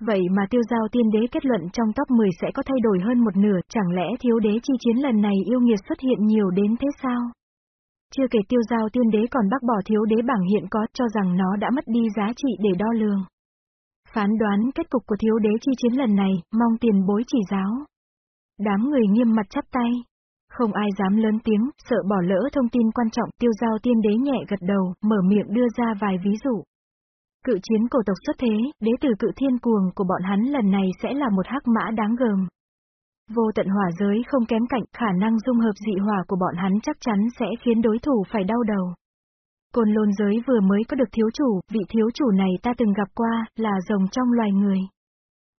Vậy mà tiêu giao tiên đế kết luận trong top 10 sẽ có thay đổi hơn một nửa, chẳng lẽ thiếu đế chi chiến lần này yêu nghiệt xuất hiện nhiều đến thế sao? Chưa kể tiêu giao tiên đế còn bác bỏ thiếu đế bảng hiện có cho rằng nó đã mất đi giá trị để đo lường. Phán đoán kết cục của thiếu đế chi chiến lần này, mong tiền bối chỉ giáo. Đám người nghiêm mặt chắp tay. Không ai dám lớn tiếng, sợ bỏ lỡ thông tin quan trọng, tiêu giao tiên đế nhẹ gật đầu, mở miệng đưa ra vài ví dụ. Cự chiến cổ tộc xuất thế, đế tử cự thiên cuồng của bọn hắn lần này sẽ là một hắc mã đáng gờm. Vô tận hỏa giới không kém cạnh, khả năng dung hợp dị hỏa của bọn hắn chắc chắn sẽ khiến đối thủ phải đau đầu. Côn lôn giới vừa mới có được thiếu chủ, vị thiếu chủ này ta từng gặp qua, là rồng trong loài người.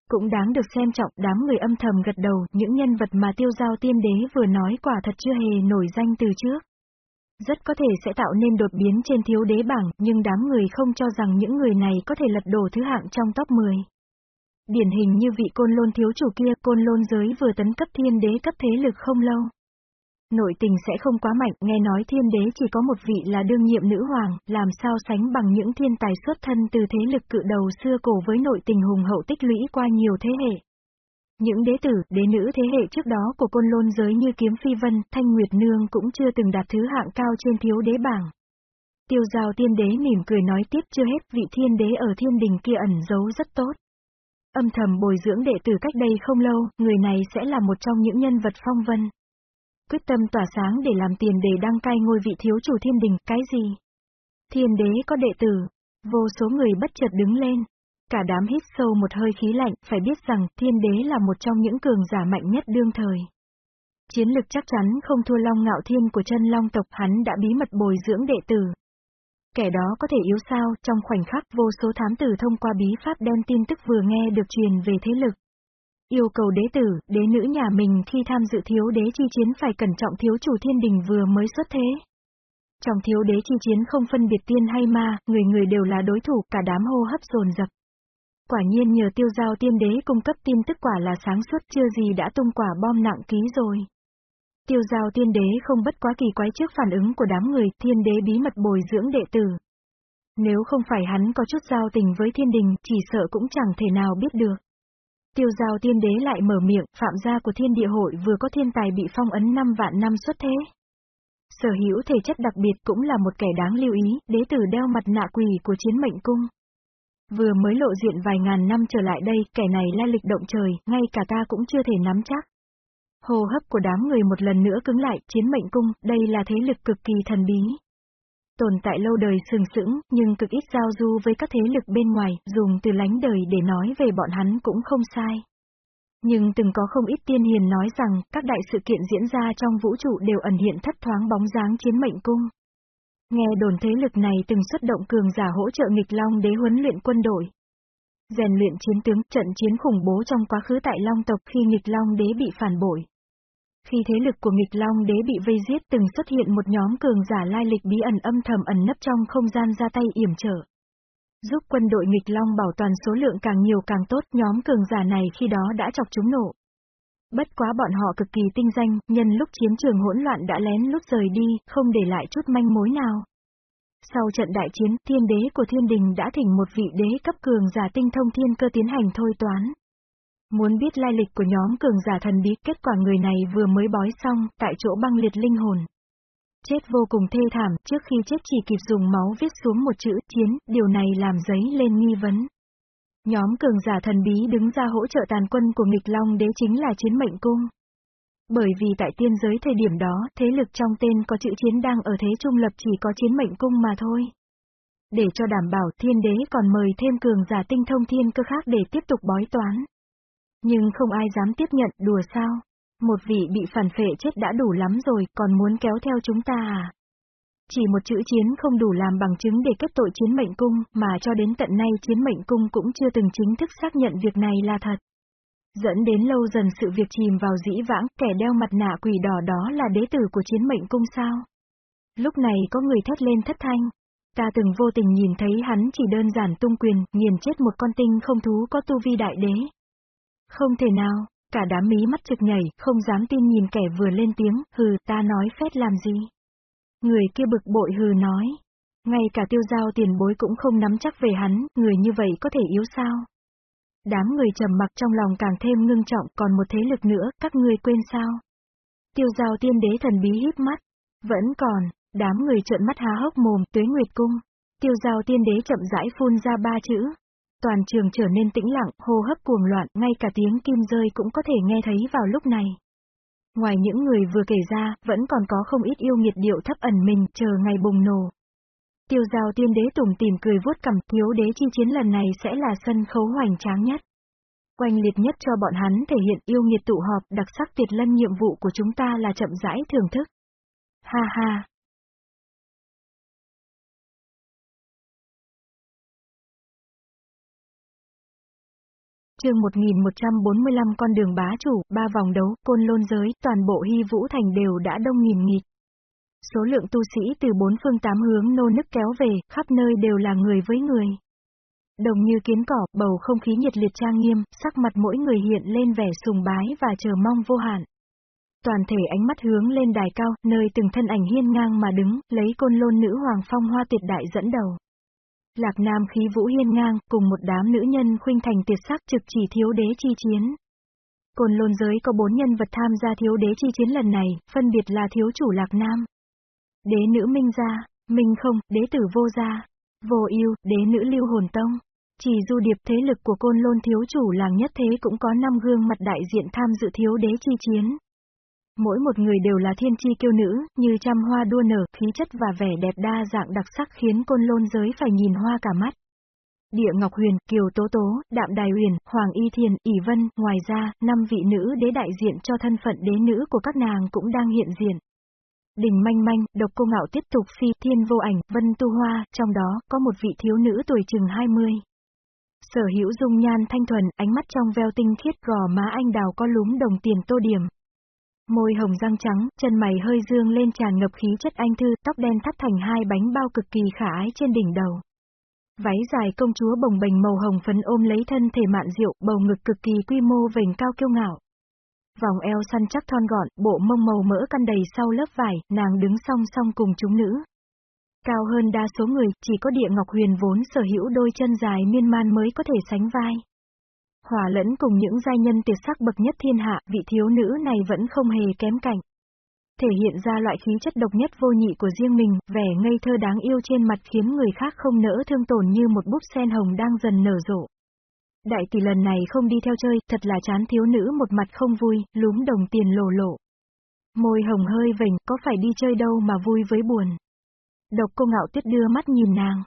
Cũng đáng được xem trọng, đám người âm thầm gật đầu, những nhân vật mà tiêu giao tiên đế vừa nói quả thật chưa hề nổi danh từ trước. Rất có thể sẽ tạo nên đột biến trên thiếu đế bảng, nhưng đám người không cho rằng những người này có thể lật đổ thứ hạng trong top 10. Điển hình như vị côn lôn thiếu chủ kia, côn lôn giới vừa tấn cấp thiên đế cấp thế lực không lâu. Nội tình sẽ không quá mạnh, nghe nói thiên đế chỉ có một vị là đương nhiệm nữ hoàng, làm sao sánh bằng những thiên tài xuất thân từ thế lực cự đầu xưa cổ với nội tình hùng hậu tích lũy qua nhiều thế hệ. Những đế tử, đế nữ thế hệ trước đó của côn lôn giới như Kiếm Phi Vân, Thanh Nguyệt Nương cũng chưa từng đạt thứ hạng cao trên thiếu đế bảng. Tiêu giao tiên đế mỉm cười nói tiếp chưa hết vị thiên đế ở thiên đình kia ẩn giấu rất tốt. Âm thầm bồi dưỡng đệ tử cách đây không lâu, người này sẽ là một trong những nhân vật phong vân. Quyết tâm tỏa sáng để làm tiền để đăng cai ngôi vị thiếu chủ thiên đình, cái gì? Thiên đế có đệ tử. Vô số người bất chợt đứng lên. Cả đám hít sâu một hơi khí lạnh, phải biết rằng thiên đế là một trong những cường giả mạnh nhất đương thời. Chiến lực chắc chắn không thua Long Ngạo Thiên của chân Long tộc hắn đã bí mật bồi dưỡng đệ tử, Kẻ đó có thể yếu sao, trong khoảnh khắc vô số thám tử thông qua bí pháp đem tin tức vừa nghe được truyền về thế lực. Yêu cầu đế tử, đế nữ nhà mình khi tham dự thiếu đế chi chiến phải cẩn trọng thiếu chủ thiên đình vừa mới xuất thế. Trong thiếu đế chi chiến không phân biệt tiên hay ma, người người đều là đối thủ, cả đám hô hấp dồn dập. Quả nhiên nhờ tiêu giao tiên đế cung cấp tin tức quả là sáng suốt chưa gì đã tung quả bom nặng ký rồi. Tiêu giao tiên đế không bất quá kỳ quái trước phản ứng của đám người, thiên đế bí mật bồi dưỡng đệ tử. Nếu không phải hắn có chút giao tình với thiên đình, chỉ sợ cũng chẳng thể nào biết được. Tiêu giao tiên đế lại mở miệng, phạm gia của thiên địa hội vừa có thiên tài bị phong ấn năm vạn năm xuất thế. Sở hữu thể chất đặc biệt cũng là một kẻ đáng lưu ý, đế tử đeo mặt nạ quỷ của chiến mệnh cung. Vừa mới lộ diện vài ngàn năm trở lại đây, kẻ này la lịch động trời, ngay cả ta cũng chưa thể nắm chắc. Hô hấp của đám người một lần nữa cứng lại, chiến mệnh cung, đây là thế lực cực kỳ thần bí. Tồn tại lâu đời sừng sững, nhưng cực ít giao du với các thế lực bên ngoài, dùng từ lánh đời để nói về bọn hắn cũng không sai. Nhưng từng có không ít tiên hiền nói rằng, các đại sự kiện diễn ra trong vũ trụ đều ẩn hiện thất thoáng bóng dáng chiến mệnh cung. Nghe đồn thế lực này từng xuất động cường giả hỗ trợ nghịch long đế huấn luyện quân đội. Rèn luyện chiến tướng, trận chiến khủng bố trong quá khứ tại Long tộc khi nghịch Long đế bị phản bội. Khi thế lực của nghịch Long đế bị vây giết từng xuất hiện một nhóm cường giả lai lịch bí ẩn âm thầm ẩn nấp trong không gian ra tay yểm trở. Giúp quân đội nghịch Long bảo toàn số lượng càng nhiều càng tốt, nhóm cường giả này khi đó đã chọc chúng nổ. Bất quá bọn họ cực kỳ tinh danh, nhân lúc chiến trường hỗn loạn đã lén lút rời đi, không để lại chút manh mối nào. Sau trận đại chiến, thiên đế của thiên đình đã thỉnh một vị đế cấp cường giả tinh thông thiên cơ tiến hành thôi toán. Muốn biết lai lịch của nhóm cường giả thần bí, kết quả người này vừa mới bói xong, tại chỗ băng liệt linh hồn. Chết vô cùng thê thảm, trước khi chết chỉ kịp dùng máu viết xuống một chữ chiến, điều này làm giấy lên nghi vấn. Nhóm cường giả thần bí đứng ra hỗ trợ tàn quân của nghịch long đế chính là chiến mệnh cung. Bởi vì tại tiên giới thời điểm đó, thế lực trong tên có chữ chiến đang ở thế trung lập chỉ có chiến mệnh cung mà thôi. Để cho đảm bảo thiên đế còn mời thêm cường giả tinh thông thiên cơ khác để tiếp tục bói toán. Nhưng không ai dám tiếp nhận, đùa sao? Một vị bị phản phệ chết đã đủ lắm rồi, còn muốn kéo theo chúng ta à? Chỉ một chữ chiến không đủ làm bằng chứng để kết tội chiến mệnh cung, mà cho đến tận nay chiến mệnh cung cũng chưa từng chính thức xác nhận việc này là thật. Dẫn đến lâu dần sự việc chìm vào dĩ vãng, kẻ đeo mặt nạ quỷ đỏ đó là đế tử của chiến mệnh cung sao? Lúc này có người thét lên thất thanh. Ta từng vô tình nhìn thấy hắn chỉ đơn giản tung quyền, nghiền chết một con tinh không thú có tu vi đại đế. Không thể nào, cả đám mí mắt trực nhảy, không dám tin nhìn kẻ vừa lên tiếng, hừ, ta nói phép làm gì. Người kia bực bội hừ nói. Ngay cả tiêu giao tiền bối cũng không nắm chắc về hắn, người như vậy có thể yếu sao? Đám người trầm mặc trong lòng càng thêm ngưng trọng, còn một thế lực nữa, các ngươi quên sao? Tiêu giao tiên đế thần bí híp mắt. Vẫn còn, đám người trợn mắt há hốc mồm, tuế nguyệt cung. Tiêu giao tiên đế chậm rãi phun ra ba chữ. Toàn trường trở nên tĩnh lặng, hô hấp cuồng loạn, ngay cả tiếng kim rơi cũng có thể nghe thấy vào lúc này. Ngoài những người vừa kể ra, vẫn còn có không ít yêu nghiệt điệu thấp ẩn mình, chờ ngày bùng nổ. Tiêu giao tiên đế tùng tìm cười vuốt cầm, thiếu đế chi chiến lần này sẽ là sân khấu hoành tráng nhất. Quanh liệt nhất cho bọn hắn thể hiện yêu nghiệt tụ họp, đặc sắc tuyệt lân nhiệm vụ của chúng ta là chậm rãi thưởng thức. Ha ha, chương 1145 con đường bá chủ, ba vòng đấu, côn lôn giới, toàn bộ hy vũ thành đều đã đông nghìn nghịt. Số lượng tu sĩ từ bốn phương tám hướng nô nức kéo về, khắp nơi đều là người với người. Đồng như kiến cỏ, bầu không khí nhiệt liệt trang nghiêm, sắc mặt mỗi người hiện lên vẻ sùng bái và chờ mong vô hạn. Toàn thể ánh mắt hướng lên đài cao, nơi từng thân ảnh hiên ngang mà đứng, lấy côn lôn nữ hoàng phong hoa tuyệt đại dẫn đầu. Lạc Nam khí vũ hiên ngang, cùng một đám nữ nhân khuynh thành tuyệt sắc trực chỉ thiếu đế chi chiến. Côn lôn giới có bốn nhân vật tham gia thiếu đế chi chiến lần này, phân biệt là thiếu chủ Lạc Nam, đế nữ Minh Gia, Minh Không, đế tử Vô Gia, Vô Yêu, đế nữ Lưu Hồn Tông. Chỉ du điệp thế lực của côn lôn thiếu chủ làng nhất thế cũng có năm gương mặt đại diện tham dự thiếu đế chi chiến. Mỗi một người đều là thiên chi kiêu nữ, như trăm hoa đua nở, khí chất và vẻ đẹp đa dạng đặc sắc khiến côn lôn giới phải nhìn hoa cả mắt. Địa Ngọc Huyền, Kiều Tố Tố, Đạm Đài Huyền, Hoàng Y Thiền, ỷ Vân, ngoài ra, năm vị nữ đế đại diện cho thân phận đế nữ của các nàng cũng đang hiện diện. Đình manh manh, độc cô ngạo tiếp tục phi, thiên vô ảnh, vân tu hoa, trong đó, có một vị thiếu nữ tuổi chừng 20. Sở hữu dung nhan thanh thuần, ánh mắt trong veo tinh khiết gò má anh đào có lúm đồng tiền tô điểm. Môi hồng răng trắng, chân mày hơi dương lên tràn ngập khí chất anh thư, tóc đen thắt thành hai bánh bao cực kỳ khả ái trên đỉnh đầu. Váy dài công chúa bồng bềnh màu hồng phấn ôm lấy thân thể mạn diệu, bầu ngực cực kỳ quy mô vành cao kiêu ngạo. Vòng eo săn chắc thon gọn, bộ mông màu mỡ căn đầy sau lớp vải, nàng đứng song song cùng chúng nữ. Cao hơn đa số người, chỉ có địa ngọc huyền vốn sở hữu đôi chân dài miên man mới có thể sánh vai. Hòa lẫn cùng những giai nhân tuyệt sắc bậc nhất thiên hạ, vị thiếu nữ này vẫn không hề kém cạnh. Thể hiện ra loại khí chất độc nhất vô nhị của riêng mình, vẻ ngây thơ đáng yêu trên mặt khiến người khác không nỡ thương tổn như một búp sen hồng đang dần nở rộ. Đại tỷ lần này không đi theo chơi, thật là chán thiếu nữ một mặt không vui, lúm đồng tiền lổ lộ. Môi hồng hơi vểnh, có phải đi chơi đâu mà vui với buồn. Độc cô ngạo tuyết đưa mắt nhìn nàng.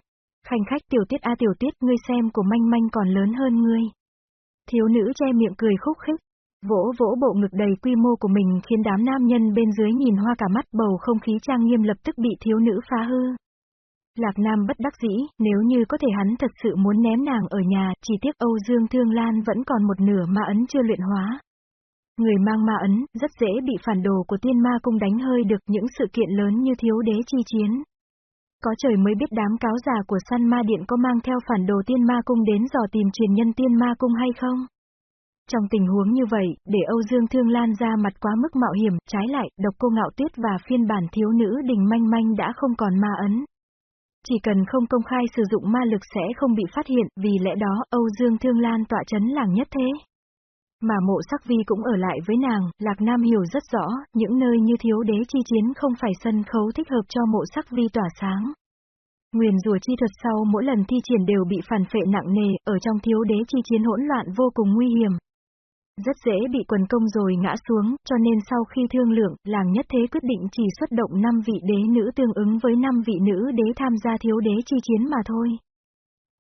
Khanh khách tiểu tiết a tiểu tiết, ngươi xem của manh manh còn lớn hơn ngươi. Thiếu nữ che miệng cười khúc khích. Vỗ vỗ bộ ngực đầy quy mô của mình khiến đám nam nhân bên dưới nhìn hoa cả mắt bầu không khí trang nghiêm lập tức bị thiếu nữ phá hư. Lạc Nam bất đắc dĩ, nếu như có thể hắn thật sự muốn ném nàng ở nhà, chỉ tiếc Âu Dương Thương Lan vẫn còn một nửa ma ấn chưa luyện hóa. Người mang ma ấn, rất dễ bị phản đồ của tiên ma cung đánh hơi được những sự kiện lớn như thiếu đế chi chiến. Có trời mới biết đám cáo già của săn ma điện có mang theo phản đồ tiên ma cung đến dò tìm truyền nhân tiên ma cung hay không? Trong tình huống như vậy, để Âu Dương Thương Lan ra mặt quá mức mạo hiểm, trái lại, độc cô ngạo tuyết và phiên bản thiếu nữ đình manh manh đã không còn ma ấn. Chỉ cần không công khai sử dụng ma lực sẽ không bị phát hiện, vì lẽ đó Âu Dương Thương Lan tọa chấn làng nhất thế. Mà mộ sắc vi cũng ở lại với nàng, Lạc Nam hiểu rất rõ, những nơi như thiếu đế chi chiến không phải sân khấu thích hợp cho mộ sắc vi tỏa sáng. Nguyền rùa chi thuật sau mỗi lần thi triển đều bị phản phệ nặng nề, ở trong thiếu đế chi chiến hỗn loạn vô cùng nguy hiểm. Rất dễ bị quần công rồi ngã xuống, cho nên sau khi thương lượng, làng nhất thế quyết định chỉ xuất động 5 vị đế nữ tương ứng với 5 vị nữ đế tham gia thiếu đế chi chiến mà thôi.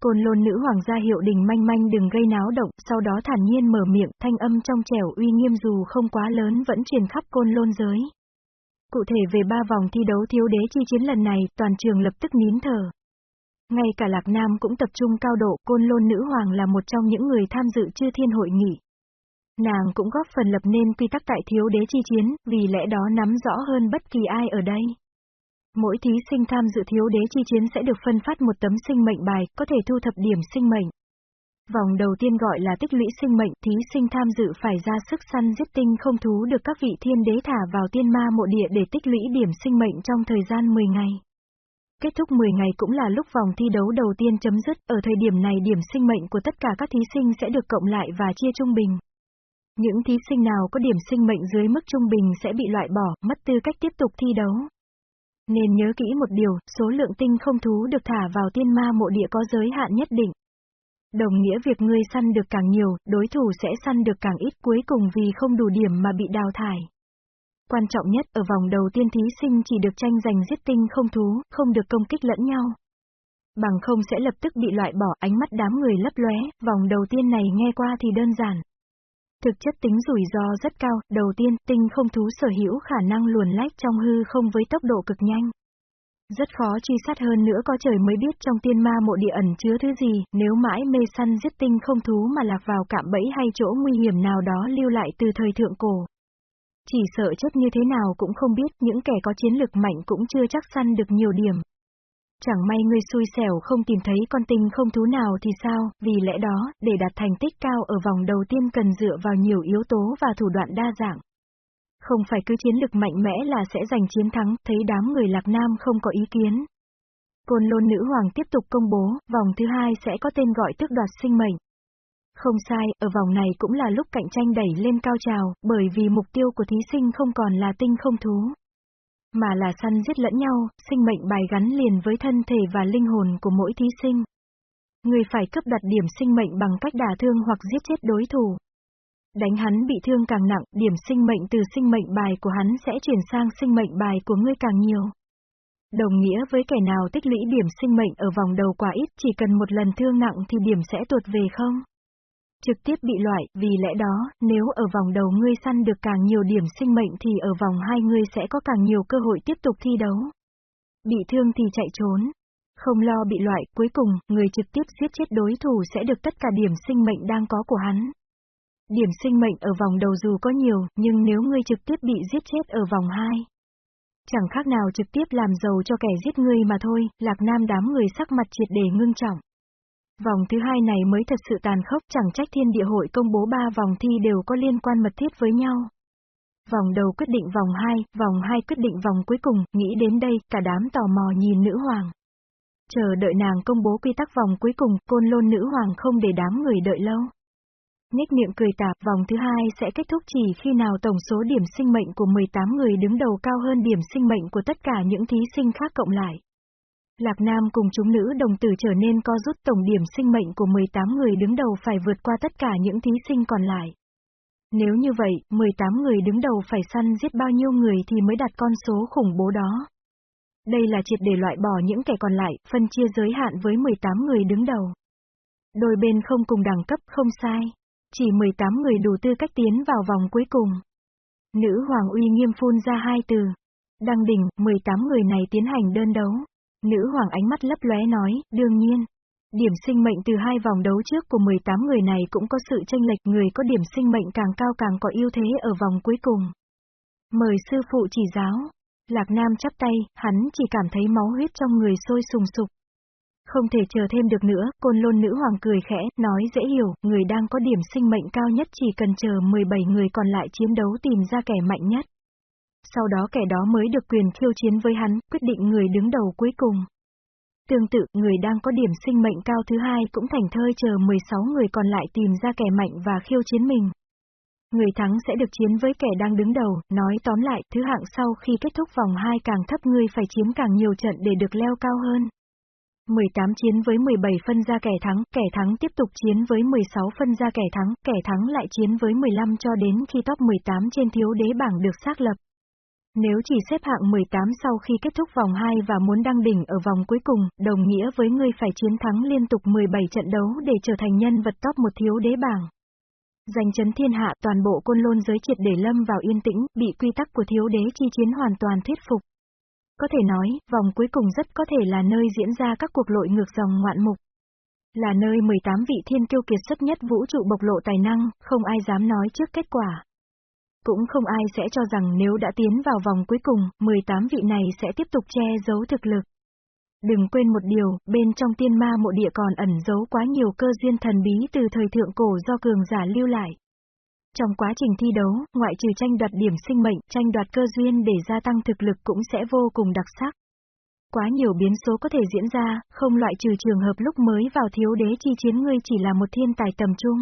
Côn lôn nữ hoàng gia hiệu đình manh manh đừng gây náo động, sau đó thản nhiên mở miệng, thanh âm trong trẻo uy nghiêm dù không quá lớn vẫn truyền khắp côn lôn giới. Cụ thể về ba vòng thi đấu thiếu đế chi chiến lần này, toàn trường lập tức nín thở. Ngay cả Lạc Nam cũng tập trung cao độ, côn lôn nữ hoàng là một trong những người tham dự chư thiên hội nghị. Nàng cũng góp phần lập nên quy tắc tại thiếu đế chi chiến, vì lẽ đó nắm rõ hơn bất kỳ ai ở đây. Mỗi thí sinh tham dự thiếu đế chi chiến sẽ được phân phát một tấm sinh mệnh bài, có thể thu thập điểm sinh mệnh. Vòng đầu tiên gọi là tích lũy sinh mệnh, thí sinh tham dự phải ra sức săn giết tinh không thú được các vị thiên đế thả vào tiên ma mộ địa để tích lũy điểm sinh mệnh trong thời gian 10 ngày. Kết thúc 10 ngày cũng là lúc vòng thi đấu đầu tiên chấm dứt, ở thời điểm này điểm sinh mệnh của tất cả các thí sinh sẽ được cộng lại và chia trung bình. Những thí sinh nào có điểm sinh mệnh dưới mức trung bình sẽ bị loại bỏ, mất tư cách tiếp tục thi đấu. Nên nhớ kỹ một điều, số lượng tinh không thú được thả vào tiên ma mộ địa có giới hạn nhất định. Đồng nghĩa việc ngươi săn được càng nhiều, đối thủ sẽ săn được càng ít cuối cùng vì không đủ điểm mà bị đào thải. Quan trọng nhất ở vòng đầu tiên thí sinh chỉ được tranh giành giết tinh không thú, không được công kích lẫn nhau. Bằng không sẽ lập tức bị loại bỏ ánh mắt đám người lấp lóe, vòng đầu tiên này nghe qua thì đơn giản. Thực chất tính rủi ro rất cao, đầu tiên, tinh không thú sở hữu khả năng luồn lách trong hư không với tốc độ cực nhanh. Rất khó truy sát hơn nữa có trời mới biết trong tiên ma mộ địa ẩn chứa thứ gì, nếu mãi mê săn giết tinh không thú mà lạc vào cạm bẫy hay chỗ nguy hiểm nào đó lưu lại từ thời thượng cổ. Chỉ sợ chết như thế nào cũng không biết, những kẻ có chiến lực mạnh cũng chưa chắc săn được nhiều điểm. Chẳng may ngươi xui xẻo không tìm thấy con tinh không thú nào thì sao, vì lẽ đó, để đạt thành tích cao ở vòng đầu tiên cần dựa vào nhiều yếu tố và thủ đoạn đa dạng. Không phải cứ chiến lực mạnh mẽ là sẽ giành chiến thắng, thấy đám người Lạc Nam không có ý kiến. Côn lôn nữ hoàng tiếp tục công bố, vòng thứ hai sẽ có tên gọi tước đoạt sinh mệnh. Không sai, ở vòng này cũng là lúc cạnh tranh đẩy lên cao trào, bởi vì mục tiêu của thí sinh không còn là tinh không thú mà là săn giết lẫn nhau, sinh mệnh bài gắn liền với thân thể và linh hồn của mỗi thí sinh. Người phải cấp đặt điểm sinh mệnh bằng cách đả thương hoặc giết chết đối thủ. Đánh hắn bị thương càng nặng, điểm sinh mệnh từ sinh mệnh bài của hắn sẽ chuyển sang sinh mệnh bài của ngươi càng nhiều. Đồng nghĩa với kẻ nào tích lũy điểm sinh mệnh ở vòng đầu quá ít chỉ cần một lần thương nặng thì điểm sẽ tuột về không? Trực tiếp bị loại, vì lẽ đó, nếu ở vòng đầu ngươi săn được càng nhiều điểm sinh mệnh thì ở vòng hai ngươi sẽ có càng nhiều cơ hội tiếp tục thi đấu. Bị thương thì chạy trốn. Không lo bị loại, cuối cùng, người trực tiếp giết chết đối thủ sẽ được tất cả điểm sinh mệnh đang có của hắn. Điểm sinh mệnh ở vòng đầu dù có nhiều, nhưng nếu ngươi trực tiếp bị giết chết ở vòng 2, chẳng khác nào trực tiếp làm giàu cho kẻ giết ngươi mà thôi, Lạc Nam đám người sắc mặt triệt để ngưng trọng. Vòng thứ hai này mới thật sự tàn khốc chẳng trách thiên địa hội công bố ba vòng thi đều có liên quan mật thiết với nhau. Vòng đầu quyết định vòng 2, vòng 2 quyết định vòng cuối cùng, nghĩ đến đây, cả đám tò mò nhìn nữ hoàng. Chờ đợi nàng công bố quy tắc vòng cuối cùng, côn lôn nữ hoàng không để đám người đợi lâu. Nhếch miệng cười tạp, vòng thứ hai sẽ kết thúc chỉ khi nào tổng số điểm sinh mệnh của 18 người đứng đầu cao hơn điểm sinh mệnh của tất cả những thí sinh khác cộng lại. Lạc Nam cùng chúng nữ đồng tử trở nên co rút tổng điểm sinh mệnh của 18 người đứng đầu phải vượt qua tất cả những thí sinh còn lại. Nếu như vậy, 18 người đứng đầu phải săn giết bao nhiêu người thì mới đạt con số khủng bố đó. Đây là triệt để loại bỏ những kẻ còn lại, phân chia giới hạn với 18 người đứng đầu. Đôi bên không cùng đẳng cấp không sai. Chỉ 18 người đủ tư cách tiến vào vòng cuối cùng. Nữ hoàng uy nghiêm phun ra hai từ. Đăng đỉnh, 18 người này tiến hành đơn đấu. Nữ hoàng ánh mắt lấp lóe nói, đương nhiên. Điểm sinh mệnh từ hai vòng đấu trước của 18 người này cũng có sự tranh lệch, người có điểm sinh mệnh càng cao càng có ưu thế ở vòng cuối cùng. Mời sư phụ chỉ giáo. Lạc Nam chắp tay, hắn chỉ cảm thấy máu huyết trong người sôi sùng sục. Không thể chờ thêm được nữa, côn lôn nữ hoàng cười khẽ, nói dễ hiểu, người đang có điểm sinh mệnh cao nhất chỉ cần chờ 17 người còn lại chiến đấu tìm ra kẻ mạnh nhất. Sau đó kẻ đó mới được quyền khiêu chiến với hắn, quyết định người đứng đầu cuối cùng. Tương tự, người đang có điểm sinh mệnh cao thứ hai cũng thành thơi chờ 16 người còn lại tìm ra kẻ mạnh và khiêu chiến mình. Người thắng sẽ được chiến với kẻ đang đứng đầu, nói tóm lại, thứ hạng sau khi kết thúc vòng 2 càng thấp ngươi phải chiếm càng nhiều trận để được leo cao hơn. 18 chiến với 17 phân ra kẻ thắng, kẻ thắng tiếp tục chiến với 16 phân ra kẻ thắng, kẻ thắng lại chiến với 15 cho đến khi top 18 trên thiếu đế bảng được xác lập. Nếu chỉ xếp hạng 18 sau khi kết thúc vòng 2 và muốn đăng đỉnh ở vòng cuối cùng, đồng nghĩa với ngươi phải chiến thắng liên tục 17 trận đấu để trở thành nhân vật top một thiếu đế bảng. Giành chấn thiên hạ toàn bộ côn lôn giới triệt để lâm vào yên tĩnh, bị quy tắc của thiếu đế chi chiến hoàn toàn thuyết phục. Có thể nói, vòng cuối cùng rất có thể là nơi diễn ra các cuộc lội ngược dòng ngoạn mục. Là nơi 18 vị thiên kiêu kiệt xuất nhất vũ trụ bộc lộ tài năng, không ai dám nói trước kết quả. Cũng không ai sẽ cho rằng nếu đã tiến vào vòng cuối cùng, 18 vị này sẽ tiếp tục che giấu thực lực. Đừng quên một điều, bên trong tiên ma mộ địa còn ẩn giấu quá nhiều cơ duyên thần bí từ thời thượng cổ do cường giả lưu lại. Trong quá trình thi đấu, ngoại trừ tranh đoạt điểm sinh mệnh, tranh đoạt cơ duyên để gia tăng thực lực cũng sẽ vô cùng đặc sắc. Quá nhiều biến số có thể diễn ra, không loại trừ trường hợp lúc mới vào thiếu đế chi chiến ngươi chỉ là một thiên tài tầm trung.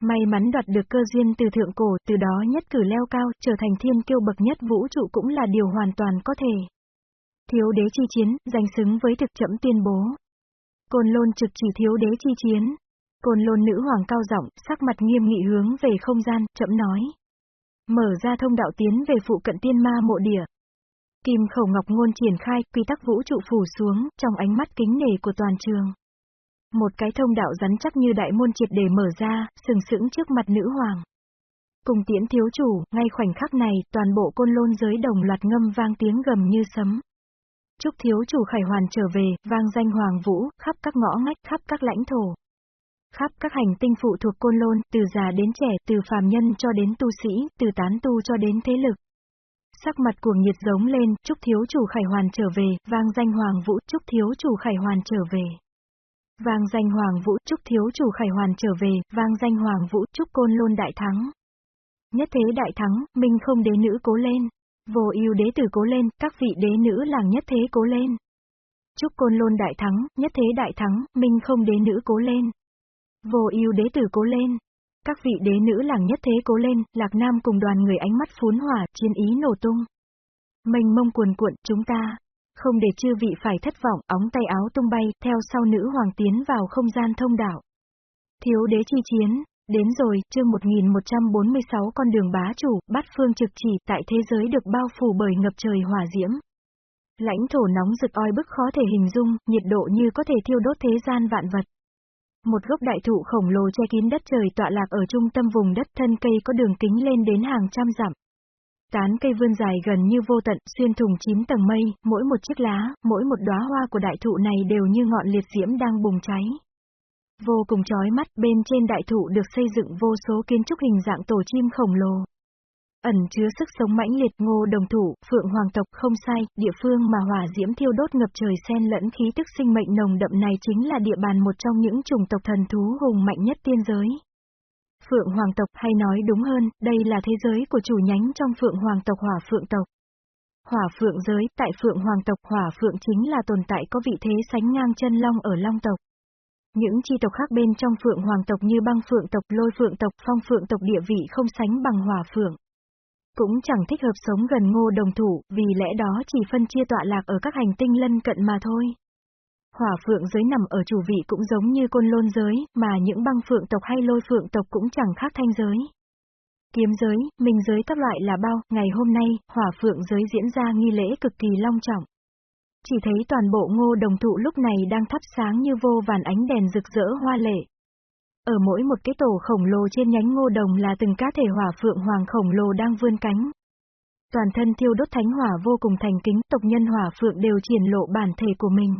May mắn đoạt được cơ duyên từ thượng cổ, từ đó nhất cử leo cao, trở thành thiên kiêu bậc nhất vũ trụ cũng là điều hoàn toàn có thể. Thiếu đế chi chiến, danh xứng với thực chậm tuyên bố. Côn lôn trực chỉ thiếu đế chi chiến. Côn lôn nữ hoàng cao giọng, sắc mặt nghiêm nghị hướng về không gian, chậm nói. Mở ra thông đạo tiến về phụ cận tiên ma mộ địa. Kim khẩu ngọc ngôn triển khai, quy tắc vũ trụ phủ xuống, trong ánh mắt kính nề của toàn trường. Một cái thông đạo rắn chắc như đại môn triệt để mở ra, sừng sững trước mặt nữ hoàng. Cùng tiễn thiếu chủ, ngay khoảnh khắc này, toàn bộ côn lôn giới đồng loạt ngâm vang tiếng gầm như sấm. Chúc thiếu chủ khải hoàn trở về, vang danh hoàng vũ, khắp các ngõ ngách, khắp các lãnh thổ. Khắp các hành tinh phụ thuộc côn lôn, từ già đến trẻ, từ phàm nhân cho đến tu sĩ, từ tán tu cho đến thế lực. Sắc mặt cuồng nhiệt giống lên, chúc thiếu chủ khải hoàn trở về, vang danh hoàng vũ, chúc thiếu chủ khải hoàn trở về. Vang danh hoàng vũ, chúc thiếu chủ khải hoàn trở về, vang danh hoàng vũ, chúc côn lôn đại thắng. Nhất thế đại thắng, minh không đế nữ cố lên. Vô ưu đế tử cố lên, các vị đế nữ làng nhất thế cố lên. Chúc côn lôn đại thắng, nhất thế đại thắng, minh không đế nữ cố lên. Vô ưu đế tử cố lên. Các vị đế nữ làng nhất thế cố lên, Lạc Nam cùng đoàn người ánh mắt phún hỏa, chiến ý nổ tung. Mênh mông cuồn cuộn, chúng ta. Không để chư vị phải thất vọng, óng tay áo tung bay, theo sau nữ hoàng tiến vào không gian thông đạo. Thiếu đế chi chiến, Đến rồi, chương 1146 con đường bá chủ, bát phương trực chỉ tại thế giới được bao phủ bởi ngập trời hỏa diễm. Lãnh thổ nóng rực oi bức khó thể hình dung, nhiệt độ như có thể thiêu đốt thế gian vạn vật. Một gốc đại thụ khổng lồ che kín đất trời tọa lạc ở trung tâm vùng đất thân cây có đường kính lên đến hàng trăm dặm. Tán cây vươn dài gần như vô tận, xuyên thùng chín tầng mây, mỗi một chiếc lá, mỗi một đóa hoa của đại thụ này đều như ngọn liệt diễm đang bùng cháy. Vô cùng chói mắt, bên trên đại thụ được xây dựng vô số kiến trúc hình dạng tổ chim khổng lồ. Ẩn chứa sức sống mãnh liệt ngô đồng thủ, phượng hoàng tộc không sai, địa phương mà hỏa diễm thiêu đốt ngập trời xen lẫn khí tức sinh mệnh nồng đậm này chính là địa bàn một trong những chủng tộc thần thú hùng mạnh nhất tiên giới. Phượng hoàng tộc hay nói đúng hơn, đây là thế giới của chủ nhánh trong phượng hoàng tộc hỏa phượng tộc. Hỏa phượng giới, tại phượng hoàng tộc hỏa phượng chính là tồn tại có vị thế sánh ngang chân long ở long tộc. Những chi tộc khác bên trong phượng hoàng tộc như băng phượng tộc, lôi phượng tộc, phong phượng tộc địa vị không sánh bằng hỏa phượng. Cũng chẳng thích hợp sống gần ngô đồng thủ, vì lẽ đó chỉ phân chia tọa lạc ở các hành tinh lân cận mà thôi. Hỏa phượng giới nằm ở chủ vị cũng giống như côn lôn giới, mà những băng phượng tộc hay lôi phượng tộc cũng chẳng khác thanh giới. Kiếm giới, minh giới các loại là bao, ngày hôm nay, hỏa phượng giới diễn ra nghi lễ cực kỳ long trọng. Chỉ thấy toàn bộ ngô đồng thụ lúc này đang thắp sáng như vô vàn ánh đèn rực rỡ hoa lệ. Ở mỗi một cái tổ khổng lồ trên nhánh ngô đồng là từng cá thể hỏa phượng hoàng khổng lồ đang vươn cánh. Toàn thân thiêu đốt thánh hỏa vô cùng thành kính, tộc nhân hỏa phượng đều triển lộ bản thể của mình.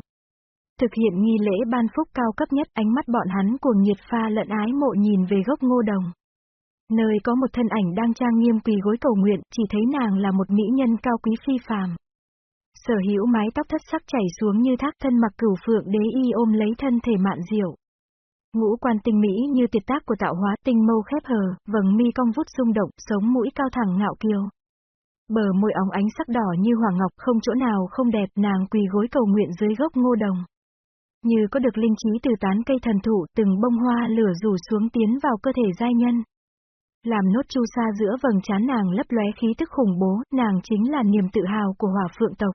Thực hiện nghi lễ ban phúc cao cấp nhất, ánh mắt bọn hắn cuồng nhiệt pha lẫn ái mộ nhìn về gốc ngô đồng. Nơi có một thân ảnh đang trang nghiêm quỳ gối cầu nguyện, chỉ thấy nàng là một mỹ nhân cao quý phi phàm. Sở hữu mái tóc thất sắc chảy xuống như thác thân mặc cửu phượng đế y ôm lấy thân thể mạn diệu. Ngũ quan tinh mỹ như tuyệt tác của tạo hóa tinh mâu khép hờ, vầng mi cong vút rung động, sống mũi cao thẳng ngạo kiều. Bờ môi óng ánh sắc đỏ như hoàng ngọc không chỗ nào không đẹp nàng quỳ gối cầu nguyện dưới gốc ngô đồng. Như có được linh trí từ tán cây thần thụ từng bông hoa lửa rủ xuống tiến vào cơ thể giai nhân. Làm nốt chu sa giữa vầng trán nàng lấp lóe khí tức khủng bố, nàng chính là niềm tự hào của hỏa phượng tộc.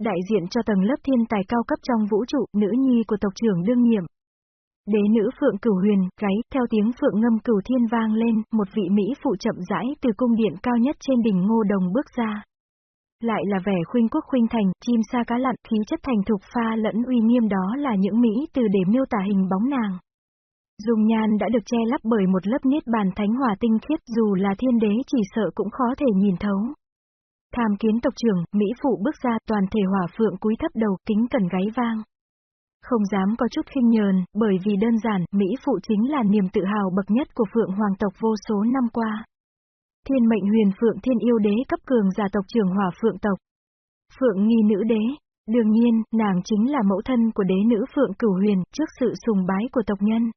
Đại diện cho tầng lớp thiên tài cao cấp trong vũ trụ, nữ nhi của tộc trưởng đương nhiệm. Đế nữ phượng cửu huyền, gáy, theo tiếng phượng ngâm cửu thiên vang lên, một vị Mỹ phụ chậm rãi từ cung điện cao nhất trên đỉnh ngô đồng bước ra. Lại là vẻ khuynh quốc khuynh thành, chim sa cá lặn, khí chất thành thục pha lẫn uy nghiêm đó là những Mỹ từ để miêu tả hình bóng nàng. Dung nhan đã được che lấp bởi một lớp niết bàn thánh hòa tinh khiết dù là thiên đế chỉ sợ cũng khó thể nhìn thấu. Tham kiến tộc trưởng, Mỹ phụ bước ra toàn thể hỏa phượng cúi thấp đầu kính cẩn gáy vang. Không dám có chút khinh nhờn, bởi vì đơn giản, Mỹ phụ chính là niềm tự hào bậc nhất của phượng hoàng tộc vô số năm qua. Thiên mệnh huyền phượng thiên yêu đế cấp cường giả tộc trưởng hỏa phượng tộc. Phượng nghi nữ đế. Đương nhiên, nàng chính là mẫu thân của đế nữ phượng cửu huyền, trước sự sùng bái của tộc nhân.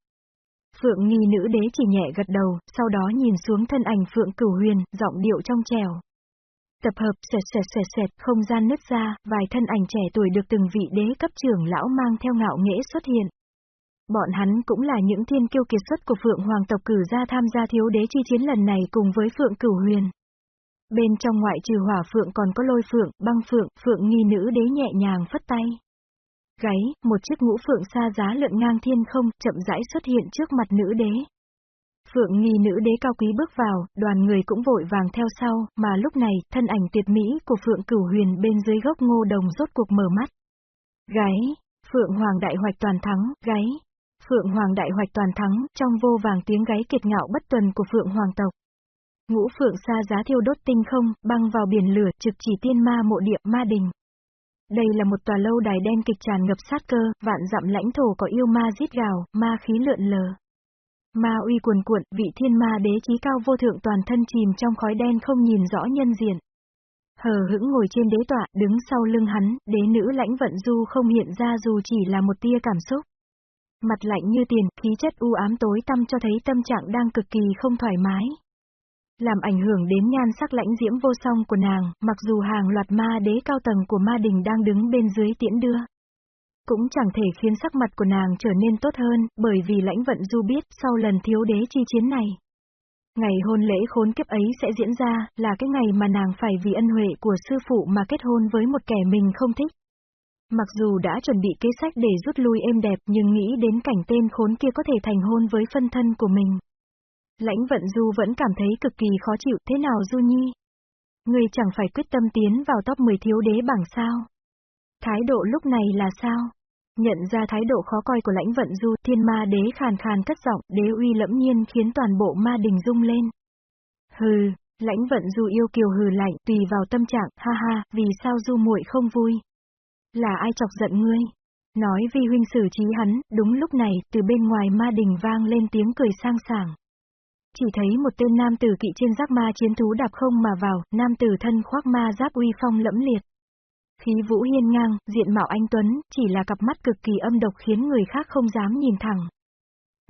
Phượng nghi nữ đế chỉ nhẹ gật đầu, sau đó nhìn xuống thân ảnh Phượng Cửu Huyền, giọng điệu trong trèo. Tập hợp xẹt xẹt xẹt xẹt, không gian nứt ra, vài thân ảnh trẻ tuổi được từng vị đế cấp trưởng lão mang theo ngạo nghễ xuất hiện. Bọn hắn cũng là những thiên kiêu kiệt xuất của Phượng Hoàng tộc cử ra tham gia thiếu đế chi chiến lần này cùng với Phượng Cửu Huyền. Bên trong ngoại trừ hỏa phượng còn có lôi phượng, băng phượng, phượng nghi nữ đế nhẹ nhàng phất tay gáy, một chiếc ngũ phượng xa giá lượn ngang thiên không, chậm rãi xuất hiện trước mặt nữ đế. Phượng nghi nữ đế cao quý bước vào, đoàn người cũng vội vàng theo sau, mà lúc này, thân ảnh tuyệt mỹ của Phượng cửu huyền bên dưới gốc ngô đồng rốt cuộc mở mắt. Gáy, Phượng Hoàng đại hoạch toàn thắng, gáy. Phượng Hoàng đại hoạch toàn thắng, trong vô vàng tiếng gáy kiệt ngạo bất tuần của Phượng Hoàng tộc. Ngũ Phượng xa giá thiêu đốt tinh không, băng vào biển lửa trực chỉ tiên ma mộ địa ma đình. Đây là một tòa lâu đài đen kịch tràn ngập sát cơ, vạn dặm lãnh thổ có yêu ma giết gào, ma khí lượn lờ. Ma uy cuồn cuộn, vị thiên ma đế chí cao vô thượng toàn thân chìm trong khói đen không nhìn rõ nhân diện. Hờ hững ngồi trên đế tọa, đứng sau lưng hắn, đế nữ lãnh vận du không hiện ra dù chỉ là một tia cảm xúc. Mặt lạnh như tiền, khí chất u ám tối tăm cho thấy tâm trạng đang cực kỳ không thoải mái làm ảnh hưởng đến nhan sắc lãnh diễm vô song của nàng, mặc dù hàng loạt ma đế cao tầng của ma đình đang đứng bên dưới tiễn đưa. Cũng chẳng thể khiến sắc mặt của nàng trở nên tốt hơn, bởi vì lãnh vận du biết sau lần thiếu đế chi chiến này. Ngày hôn lễ khốn kiếp ấy sẽ diễn ra, là cái ngày mà nàng phải vì ân huệ của sư phụ mà kết hôn với một kẻ mình không thích. Mặc dù đã chuẩn bị kế sách để rút lui êm đẹp nhưng nghĩ đến cảnh tên khốn kia có thể thành hôn với phân thân của mình. Lãnh vận du vẫn cảm thấy cực kỳ khó chịu, thế nào du nhi? người chẳng phải quyết tâm tiến vào top 10 thiếu đế bảng sao? Thái độ lúc này là sao? Nhận ra thái độ khó coi của lãnh vận du, thiên ma đế khàn khàn cất giọng, đế uy lẫm nhiên khiến toàn bộ ma đình rung lên. Hừ, lãnh vận du yêu kiều hừ lạnh, tùy vào tâm trạng, ha ha, vì sao du muội không vui? Là ai chọc giận ngươi? Nói vi huynh xử trí hắn, đúng lúc này, từ bên ngoài ma đình vang lên tiếng cười sang sảng. Chỉ thấy một tên nam tử kỵ trên giác ma chiến thú đạp không mà vào, nam tử thân khoác ma giáp uy phong lẫm liệt. Khí vũ hiên ngang, diện mạo anh Tuấn, chỉ là cặp mắt cực kỳ âm độc khiến người khác không dám nhìn thẳng.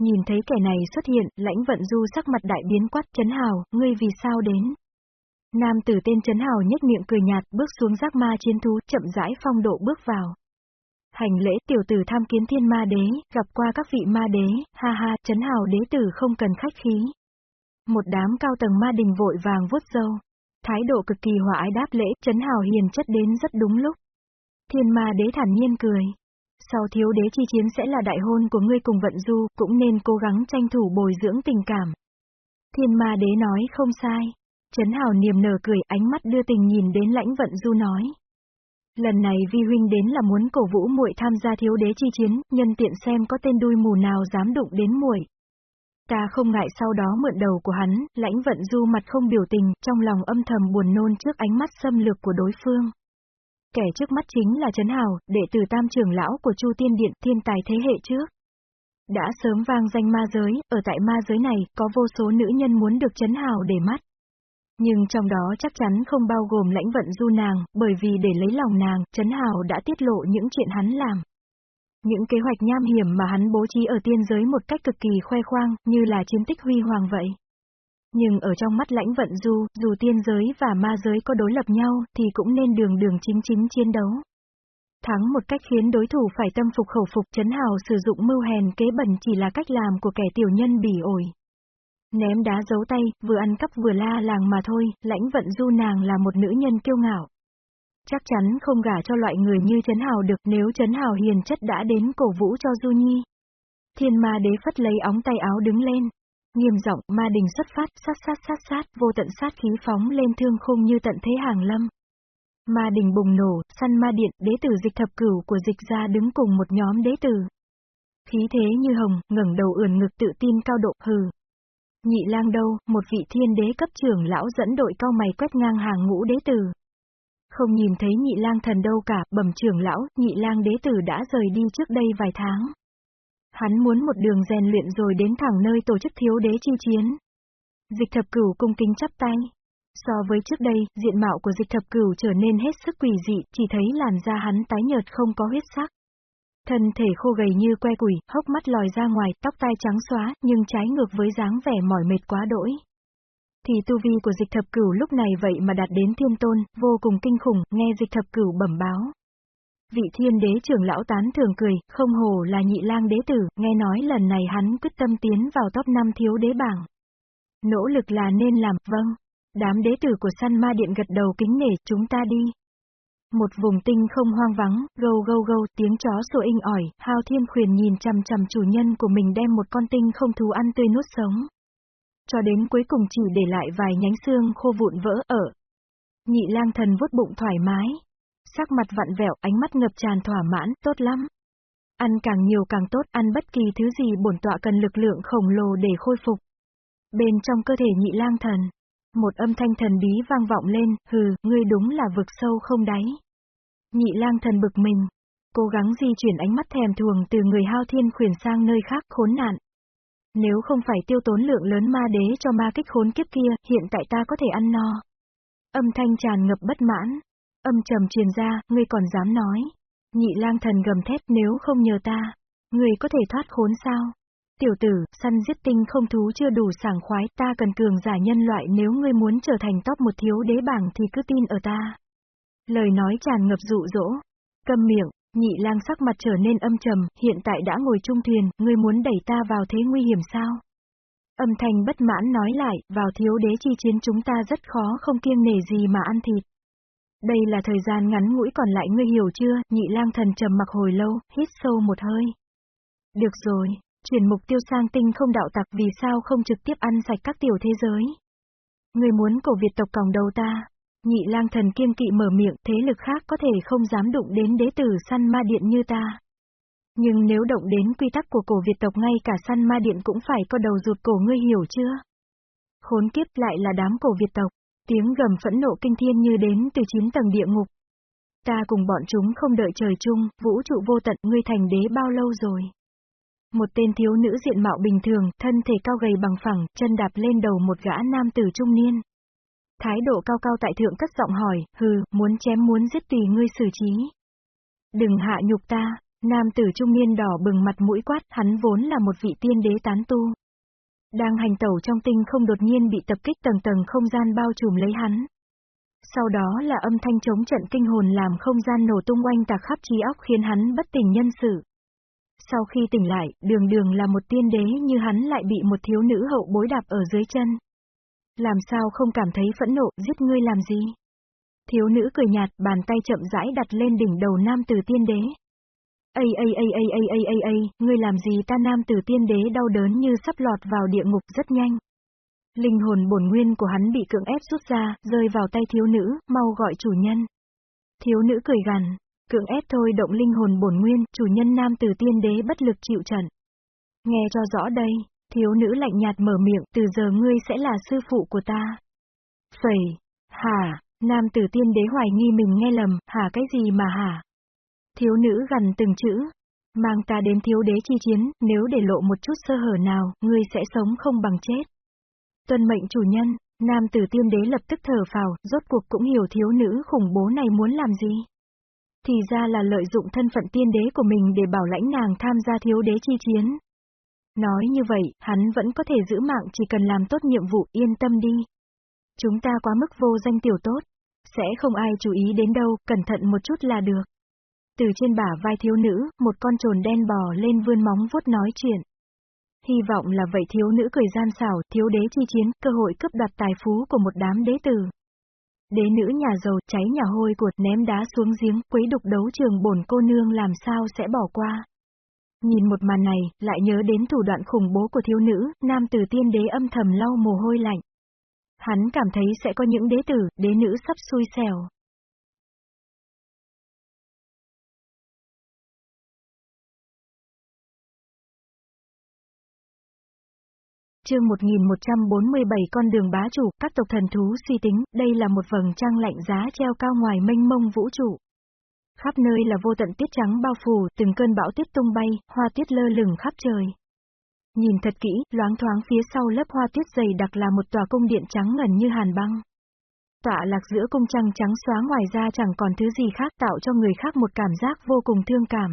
Nhìn thấy kẻ này xuất hiện, lãnh vận du sắc mặt đại biến quát chấn hào, ngươi vì sao đến? Nam tử tên chấn hào nhếch miệng cười nhạt, bước xuống giác ma chiến thú, chậm rãi phong độ bước vào. Hành lễ tiểu tử tham kiến thiên ma đế, gặp qua các vị ma đế, ha ha, chấn hào đế tử không cần khách khí. Một đám cao tầng ma đình vội vàng vuốt dâu. Thái độ cực kỳ hòa ái đáp lễ, chấn hào hiền chất đến rất đúng lúc. Thiên ma đế thản nhiên cười. Sau thiếu đế chi chiến sẽ là đại hôn của ngươi cùng vận du, cũng nên cố gắng tranh thủ bồi dưỡng tình cảm. Thiên ma đế nói không sai. Chấn hào niềm nở cười, ánh mắt đưa tình nhìn đến lãnh vận du nói. Lần này vi huynh đến là muốn cổ vũ muội tham gia thiếu đế chi chiến, nhân tiện xem có tên đuôi mù nào dám đụng đến muội. Ta không ngại sau đó mượn đầu của hắn, lãnh vận du mặt không biểu tình, trong lòng âm thầm buồn nôn trước ánh mắt xâm lược của đối phương. Kẻ trước mắt chính là Trấn Hào, đệ tử tam trưởng lão của Chu Tiên Điện, thiên tài thế hệ trước. Đã sớm vang danh ma giới, ở tại ma giới này, có vô số nữ nhân muốn được Trấn Hào để mắt. Nhưng trong đó chắc chắn không bao gồm lãnh vận du nàng, bởi vì để lấy lòng nàng, Trấn Hào đã tiết lộ những chuyện hắn làm. Những kế hoạch nham hiểm mà hắn bố trí ở tiên giới một cách cực kỳ khoe khoang, như là chiến tích huy hoàng vậy. Nhưng ở trong mắt lãnh vận du, dù tiên giới và ma giới có đối lập nhau, thì cũng nên đường đường chính chính chiến đấu. Thắng một cách khiến đối thủ phải tâm phục khẩu phục chấn hào sử dụng mưu hèn kế bẩn chỉ là cách làm của kẻ tiểu nhân bỉ ổi. Ném đá giấu tay, vừa ăn cắp vừa la làng mà thôi, lãnh vận du nàng là một nữ nhân kiêu ngạo. Chắc chắn không gả cho loại người như Trấn Hào được nếu Trấn Hào hiền chất đã đến cổ vũ cho Du Nhi. Thiên ma đế phất lấy óng tay áo đứng lên. Nghiêm giọng ma đình xuất phát, sát sát sát sát, vô tận sát khí phóng lên thương khung như tận thế hàng lâm. Ma đình bùng nổ, săn ma điện, đế tử dịch thập cửu của dịch ra đứng cùng một nhóm đế tử. Khí thế như hồng, ngẩng đầu ườn ngực tự tin cao độ, hừ. Nhị lang đâu, một vị thiên đế cấp trưởng lão dẫn đội cao mày quét ngang hàng ngũ đế tử. Không nhìn thấy nhị lang thần đâu cả, bẩm trưởng lão, nhị lang đế tử đã rời đi trước đây vài tháng. Hắn muốn một đường rèn luyện rồi đến thẳng nơi tổ chức thiếu đế chi chiến. Dịch thập cửu cung kính chắp tay. So với trước đây, diện mạo của dịch thập cửu trở nên hết sức quỷ dị, chỉ thấy làn da hắn tái nhợt không có huyết sắc. Thân thể khô gầy như que củi, hốc mắt lòi ra ngoài, tóc tai trắng xóa, nhưng trái ngược với dáng vẻ mỏi mệt quá đỗi. Thì tu vi của dịch thập cửu lúc này vậy mà đạt đến thiên tôn, vô cùng kinh khủng, nghe dịch thập cửu bẩm báo. Vị thiên đế trưởng lão tán thường cười, không hồ là nhị lang đế tử, nghe nói lần này hắn quyết tâm tiến vào top 5 thiếu đế bảng. Nỗ lực là nên làm, vâng. Đám đế tử của săn ma điện gật đầu kính nể, chúng ta đi. Một vùng tinh không hoang vắng, gâu gâu gâu, tiếng chó sủa inh ỏi, hao thiên khuyền nhìn chằm chằm chủ nhân của mình đem một con tinh không thú ăn tươi nuốt sống. Cho đến cuối cùng chỉ để lại vài nhánh xương khô vụn vỡ ở. Nhị lang thần vuốt bụng thoải mái. Sắc mặt vặn vẹo, ánh mắt ngập tràn thỏa mãn, tốt lắm. Ăn càng nhiều càng tốt, ăn bất kỳ thứ gì bổn tọa cần lực lượng khổng lồ để khôi phục. Bên trong cơ thể nhị lang thần, một âm thanh thần bí vang vọng lên, hừ, ngươi đúng là vực sâu không đáy. Nhị lang thần bực mình, cố gắng di chuyển ánh mắt thèm thuồng từ người hao thiên khuyển sang nơi khác khốn nạn. Nếu không phải tiêu tốn lượng lớn ma đế cho ma kích khốn kiếp kia, hiện tại ta có thể ăn no. Âm thanh tràn ngập bất mãn. Âm trầm truyền ra, ngươi còn dám nói. Nhị lang thần gầm thét nếu không nhờ ta. Ngươi có thể thoát khốn sao? Tiểu tử, săn giết tinh không thú chưa đủ sảng khoái, ta cần cường giả nhân loại nếu ngươi muốn trở thành top một thiếu đế bảng thì cứ tin ở ta. Lời nói tràn ngập dụ dỗ. cầm miệng, nhị lang sắc mặt trở nên âm trầm, hiện tại đã ngồi chung thuyền, ngươi muốn đẩy ta vào thế nguy hiểm sao? Âm thanh bất mãn nói lại, vào thiếu đế chi chiến chúng ta rất khó không kiêng nể gì mà ăn thịt. Đây là thời gian ngắn ngũi còn lại ngươi hiểu chưa, nhị lang thần trầm mặc hồi lâu, hít sâu một hơi. Được rồi, Chuyển mục tiêu sang tinh không đạo tặc vì sao không trực tiếp ăn sạch các tiểu thế giới. Người muốn cổ Việt tộc còng đầu ta. Nhị lang thần kiên kỵ mở miệng, thế lực khác có thể không dám đụng đến đế tử săn ma điện như ta. Nhưng nếu động đến quy tắc của cổ Việt tộc ngay cả săn ma điện cũng phải có đầu rụt cổ ngươi hiểu chưa? Khốn kiếp lại là đám cổ Việt tộc, tiếng gầm phẫn nộ kinh thiên như đến từ chín tầng địa ngục. Ta cùng bọn chúng không đợi trời chung, vũ trụ vô tận ngươi thành đế bao lâu rồi? Một tên thiếu nữ diện mạo bình thường, thân thể cao gầy bằng phẳng, chân đạp lên đầu một gã nam tử trung niên. Thái độ cao cao tại thượng cất giọng hỏi, hừ, muốn chém muốn giết tùy ngươi xử trí. Đừng hạ nhục ta, nam tử trung niên đỏ bừng mặt mũi quát, hắn vốn là một vị tiên đế tán tu. Đang hành tẩu trong tinh không đột nhiên bị tập kích tầng tầng không gian bao trùm lấy hắn. Sau đó là âm thanh chống trận kinh hồn làm không gian nổ tung oanh tạc khắp trí óc khiến hắn bất tỉnh nhân sự. Sau khi tỉnh lại, đường đường là một tiên đế như hắn lại bị một thiếu nữ hậu bối đạp ở dưới chân. Làm sao không cảm thấy phẫn nộ, giết ngươi làm gì? Thiếu nữ cười nhạt, bàn tay chậm rãi đặt lên đỉnh đầu nam tử tiên đế. Ây ây ây ây ây ây ây ây, ngươi làm gì ta nam tử tiên đế đau đớn như sắp lọt vào địa ngục rất nhanh. Linh hồn bổn nguyên của hắn bị cưỡng ép rút ra, rơi vào tay thiếu nữ, mau gọi chủ nhân. Thiếu nữ cười gằn, Cưỡng ép thôi động linh hồn bổn nguyên, chủ nhân nam tử tiên đế bất lực chịu trận. Nghe cho rõ đây, Thiếu nữ lạnh nhạt mở miệng, từ giờ ngươi sẽ là sư phụ của ta. Phẩy, hả, nam tử tiên đế hoài nghi mình nghe lầm, hả cái gì mà hả? Thiếu nữ gần từng chữ, mang ta đến thiếu đế chi chiến, nếu để lộ một chút sơ hở nào, ngươi sẽ sống không bằng chết. Tuân mệnh chủ nhân, nam tử tiên đế lập tức thở phào, rốt cuộc cũng hiểu thiếu nữ khủng bố này muốn làm gì. Thì ra là lợi dụng thân phận tiên đế của mình để bảo lãnh nàng tham gia thiếu đế chi chiến. Nói như vậy, hắn vẫn có thể giữ mạng chỉ cần làm tốt nhiệm vụ, yên tâm đi. Chúng ta quá mức vô danh tiểu tốt. Sẽ không ai chú ý đến đâu, cẩn thận một chút là được. Từ trên bả vai thiếu nữ, một con trồn đen bò lên vươn móng vuốt nói chuyện. Hy vọng là vậy thiếu nữ cười gian xảo, thiếu đế chi chiến, cơ hội cướp đoạt tài phú của một đám đế tử. Đế nữ nhà giàu, cháy nhà hôi cuột ném đá xuống giếng, quấy đục đấu trường bổn cô nương làm sao sẽ bỏ qua. Nhìn một màn này, lại nhớ đến thủ đoạn khủng bố của thiếu nữ, nam tử tiên đế âm thầm lau mồ hôi lạnh. Hắn cảm thấy sẽ có những đế tử, đế nữ sắp xui xẻo. Chương 1147 con đường bá chủ, các tộc thần thú suy tính, đây là một vầng trăng lạnh giá treo cao ngoài mênh mông vũ trụ. Khắp nơi là vô tận tiết trắng bao phủ, từng cơn bão tuyết tung bay, hoa tuyết lơ lửng khắp trời. Nhìn thật kỹ, loáng thoáng phía sau lớp hoa tuyết dày đặc là một tòa cung điện trắng ngần như hàn băng. Tọa lạc giữa cung trăng trắng xóa ngoài ra chẳng còn thứ gì khác tạo cho người khác một cảm giác vô cùng thương cảm.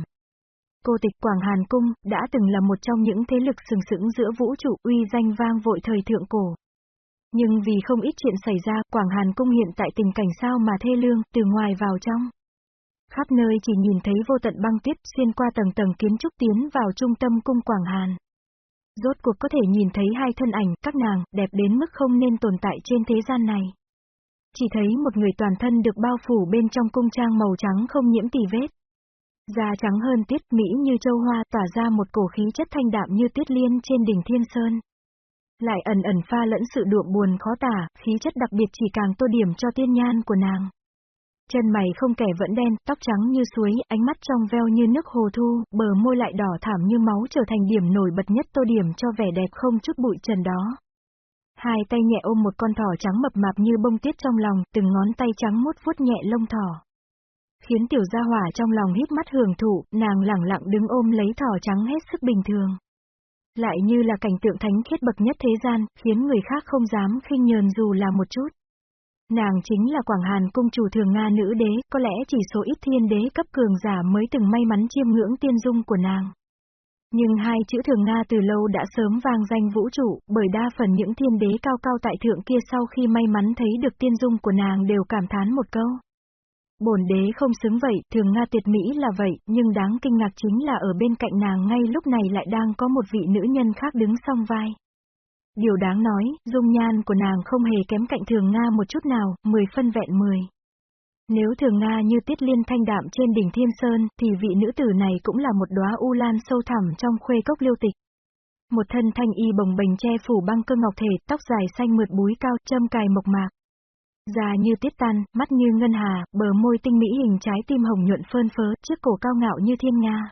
Cô tịch Quảng Hàn Cung, đã từng là một trong những thế lực sừng sững giữa vũ trụ uy danh vang vội thời thượng cổ. Nhưng vì không ít chuyện xảy ra, Quảng Hàn Cung hiện tại tình cảnh sao mà thê lương, từ ngoài vào trong. Khắp nơi chỉ nhìn thấy vô tận băng tuyết xuyên qua tầng tầng kiến trúc tiến vào trung tâm cung Quảng Hàn. Rốt cuộc có thể nhìn thấy hai thân ảnh, các nàng, đẹp đến mức không nên tồn tại trên thế gian này. Chỉ thấy một người toàn thân được bao phủ bên trong cung trang màu trắng không nhiễm tì vết. Da trắng hơn tuyết mỹ như châu hoa tỏa ra một cổ khí chất thanh đạm như tuyết liên trên đỉnh thiên sơn. Lại ẩn ẩn pha lẫn sự đượm buồn khó tả, khí chất đặc biệt chỉ càng tô điểm cho tiên nhan của nàng. Chân mày không kẻ vẫn đen, tóc trắng như suối, ánh mắt trong veo như nước hồ thu, bờ môi lại đỏ thảm như máu trở thành điểm nổi bật nhất tô điểm cho vẻ đẹp không chút bụi trần đó. Hai tay nhẹ ôm một con thỏ trắng mập mạp như bông tuyết trong lòng, từng ngón tay trắng mút vuốt nhẹ lông thỏ. Khiến tiểu gia hỏa trong lòng hít mắt hưởng thụ, nàng lẳng lặng đứng ôm lấy thỏ trắng hết sức bình thường. Lại như là cảnh tượng thánh khiết bậc nhất thế gian, khiến người khác không dám khinh nhờn dù là một chút. Nàng chính là Quảng Hàn cung chủ thường Nga nữ đế, có lẽ chỉ số ít thiên đế cấp cường giả mới từng may mắn chiêm ngưỡng tiên dung của nàng. Nhưng hai chữ thường Nga từ lâu đã sớm vang danh vũ trụ, bởi đa phần những thiên đế cao cao tại thượng kia sau khi may mắn thấy được tiên dung của nàng đều cảm thán một câu. Bổn đế không xứng vậy, thường Nga tuyệt mỹ là vậy, nhưng đáng kinh ngạc chính là ở bên cạnh nàng ngay lúc này lại đang có một vị nữ nhân khác đứng song vai. Điều đáng nói, dung nhan của nàng không hề kém cạnh thường Nga một chút nào, 10 phân vẹn 10. Nếu thường Nga như tiết liên thanh đạm trên đỉnh Thiên Sơn, thì vị nữ tử này cũng là một đóa u lan sâu thẳm trong khuê cốc liêu tịch. Một thân thanh y bồng bềnh che phủ băng cơ ngọc thể, tóc dài xanh mượt búi cao, châm cài mộc mạc. Da như tiết tan, mắt như ngân hà, bờ môi tinh mỹ hình trái tim hồng nhuận phơn phớ, chiếc cổ cao ngạo như thiên nga.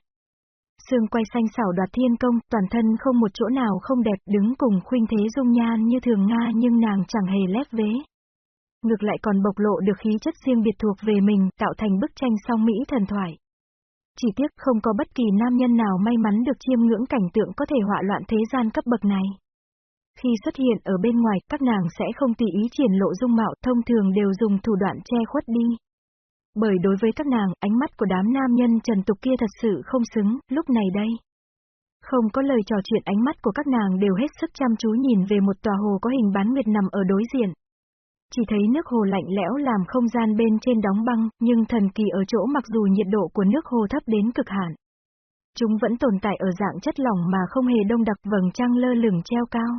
Sương quay xanh xảo đoạt thiên công, toàn thân không một chỗ nào không đẹp, đứng cùng khuynh thế dung nhan như thường Nga nhưng nàng chẳng hề lép vế. Ngược lại còn bộc lộ được khí chất riêng biệt thuộc về mình, tạo thành bức tranh song mỹ thần thoại. Chỉ tiếc không có bất kỳ nam nhân nào may mắn được chiêm ngưỡng cảnh tượng có thể họa loạn thế gian cấp bậc này. Khi xuất hiện ở bên ngoài, các nàng sẽ không tùy ý triển lộ dung mạo, thông thường đều dùng thủ đoạn che khuất đi. Bởi đối với các nàng, ánh mắt của đám nam nhân trần tục kia thật sự không xứng, lúc này đây. Không có lời trò chuyện ánh mắt của các nàng đều hết sức chăm chú nhìn về một tòa hồ có hình bán nguyệt nằm ở đối diện. Chỉ thấy nước hồ lạnh lẽo làm không gian bên trên đóng băng, nhưng thần kỳ ở chỗ mặc dù nhiệt độ của nước hồ thấp đến cực hạn. Chúng vẫn tồn tại ở dạng chất lỏng mà không hề đông đặc vầng trăng lơ lửng treo cao.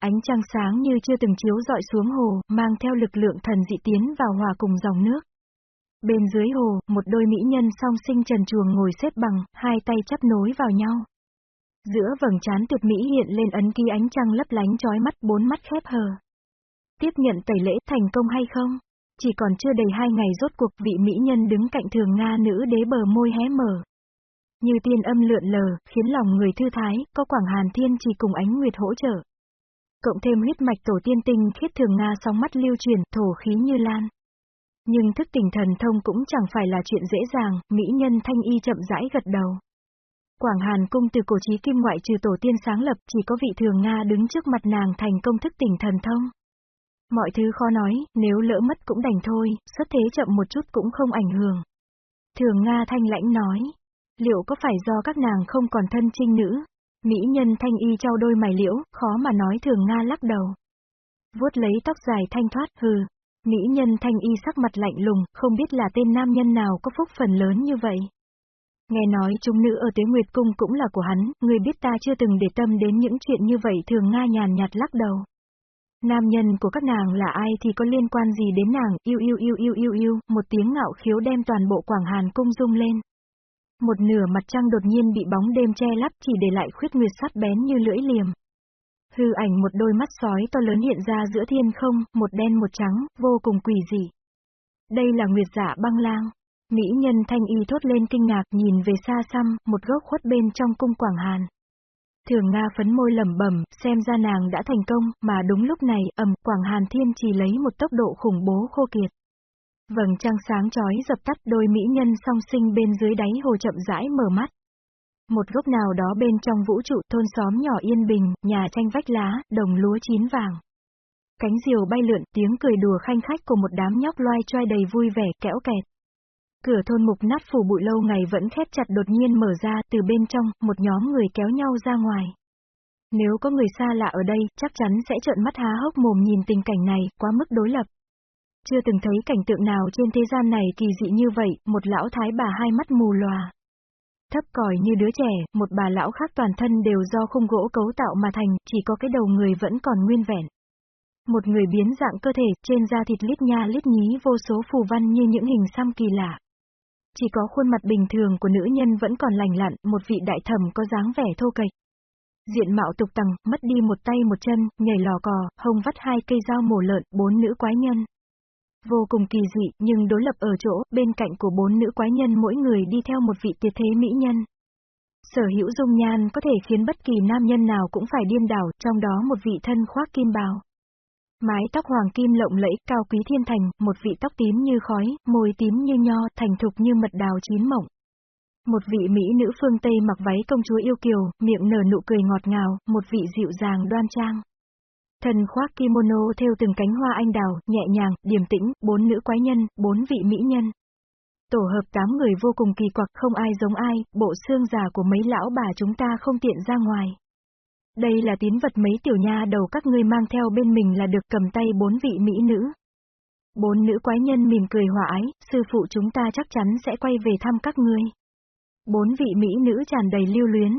Ánh trăng sáng như chưa từng chiếu dọi xuống hồ, mang theo lực lượng thần dị tiến vào hòa cùng dòng nước. Bên dưới hồ, một đôi mỹ nhân song sinh trần chuồng ngồi xếp bằng, hai tay chắp nối vào nhau. Giữa vầng trán tuyệt mỹ hiện lên ấn ký ánh trăng lấp lánh chói mắt bốn mắt khép hờ. Tiếp nhận tẩy lễ thành công hay không? Chỉ còn chưa đầy hai ngày rốt cuộc vị mỹ nhân đứng cạnh thường Nga nữ đế bờ môi hé mở. Như tiên âm lượn lờ, khiến lòng người thư thái, có Quảng Hàn Thiên chỉ cùng ánh nguyệt hỗ trợ. Cộng thêm huyết mạch tổ tiên tinh khiết thường Nga song mắt lưu truyền, thổ khí như lan. Nhưng thức tỉnh thần thông cũng chẳng phải là chuyện dễ dàng, mỹ nhân thanh y chậm rãi gật đầu. Quảng Hàn cung từ cổ chí kim ngoại trừ tổ tiên sáng lập, chỉ có vị thường Nga đứng trước mặt nàng thành công thức tỉnh thần thông. Mọi thứ khó nói, nếu lỡ mất cũng đành thôi, xuất thế chậm một chút cũng không ảnh hưởng. Thường Nga thanh lãnh nói, liệu có phải do các nàng không còn thân trinh nữ? Mỹ nhân thanh y trao đôi mày liễu, khó mà nói thường Nga lắc đầu. vuốt lấy tóc dài thanh thoát, hừ. Mỹ nhân thanh y sắc mặt lạnh lùng, không biết là tên nam nhân nào có phúc phần lớn như vậy. Nghe nói chúng nữ ở Tế Nguyệt Cung cũng là của hắn, người biết ta chưa từng để tâm đến những chuyện như vậy thường Nga nhàn nhạt lắc đầu. Nam nhân của các nàng là ai thì có liên quan gì đến nàng, yêu yêu yêu yêu yêu yêu, một tiếng ngạo khiếu đem toàn bộ Quảng Hàn cung rung lên. Một nửa mặt trăng đột nhiên bị bóng đêm che lấp chỉ để lại khuyết nguyệt sắt bén như lưỡi liềm. Hư ảnh một đôi mắt sói to lớn hiện ra giữa thiên không, một đen một trắng, vô cùng quỷ dị. Đây là nguyệt dạ băng lang. Mỹ nhân thanh y thốt lên kinh ngạc nhìn về xa xăm, một gốc khuất bên trong cung Quảng Hàn. Thường Nga phấn môi lẩm bẩm, xem ra nàng đã thành công, mà đúng lúc này, ầm, Quảng Hàn Thiên chỉ lấy một tốc độ khủng bố khô kiệt. Vầng trăng sáng chói dập tắt đôi mỹ nhân song sinh bên dưới đáy hồ chậm rãi mở mắt. Một gốc nào đó bên trong vũ trụ thôn xóm nhỏ yên bình, nhà tranh vách lá, đồng lúa chín vàng. Cánh diều bay lượn, tiếng cười đùa khanh khách của một đám nhóc loai choai đầy vui vẻ, kẽo kẹt. Cửa thôn mục nát phủ bụi lâu ngày vẫn khép chặt đột nhiên mở ra, từ bên trong, một nhóm người kéo nhau ra ngoài. Nếu có người xa lạ ở đây, chắc chắn sẽ trợn mắt há hốc mồm nhìn tình cảnh này, quá mức đối lập. Chưa từng thấy cảnh tượng nào trên thế gian này kỳ dị như vậy, một lão thái bà hai mắt mù lòa. Thấp còi như đứa trẻ, một bà lão khác toàn thân đều do khung gỗ cấu tạo mà thành, chỉ có cái đầu người vẫn còn nguyên vẹn. Một người biến dạng cơ thể, trên da thịt lít nha lít nhí vô số phù văn như những hình xăm kỳ lạ. Chỉ có khuôn mặt bình thường của nữ nhân vẫn còn lành lặn, một vị đại thẩm có dáng vẻ thô kệch. Diện mạo tục tằng, mất đi một tay một chân, nhảy lò cò, hông vắt hai cây dao mổ lợn, bốn nữ quái nhân. Vô cùng kỳ dị, nhưng đối lập ở chỗ, bên cạnh của bốn nữ quái nhân mỗi người đi theo một vị tuyệt thế mỹ nhân. Sở hữu dung nhan có thể khiến bất kỳ nam nhân nào cũng phải điên đảo, trong đó một vị thân khoác kim bào. Mái tóc hoàng kim lộng lẫy, cao quý thiên thành, một vị tóc tím như khói, môi tím như nho, thành thục như mật đào chín mộng. Một vị mỹ nữ phương Tây mặc váy công chúa yêu kiều, miệng nở nụ cười ngọt ngào, một vị dịu dàng đoan trang. Thần khoác kimono theo từng cánh hoa anh đào, nhẹ nhàng, điềm tĩnh, bốn nữ quái nhân, bốn vị mỹ nhân. Tổ hợp tám người vô cùng kỳ quặc, không ai giống ai, bộ xương già của mấy lão bà chúng ta không tiện ra ngoài. Đây là tín vật mấy tiểu nha đầu các ngươi mang theo bên mình là được cầm tay bốn vị mỹ nữ. Bốn nữ quái nhân mỉm cười hòa ái, sư phụ chúng ta chắc chắn sẽ quay về thăm các ngươi. Bốn vị mỹ nữ tràn đầy lưu luyến.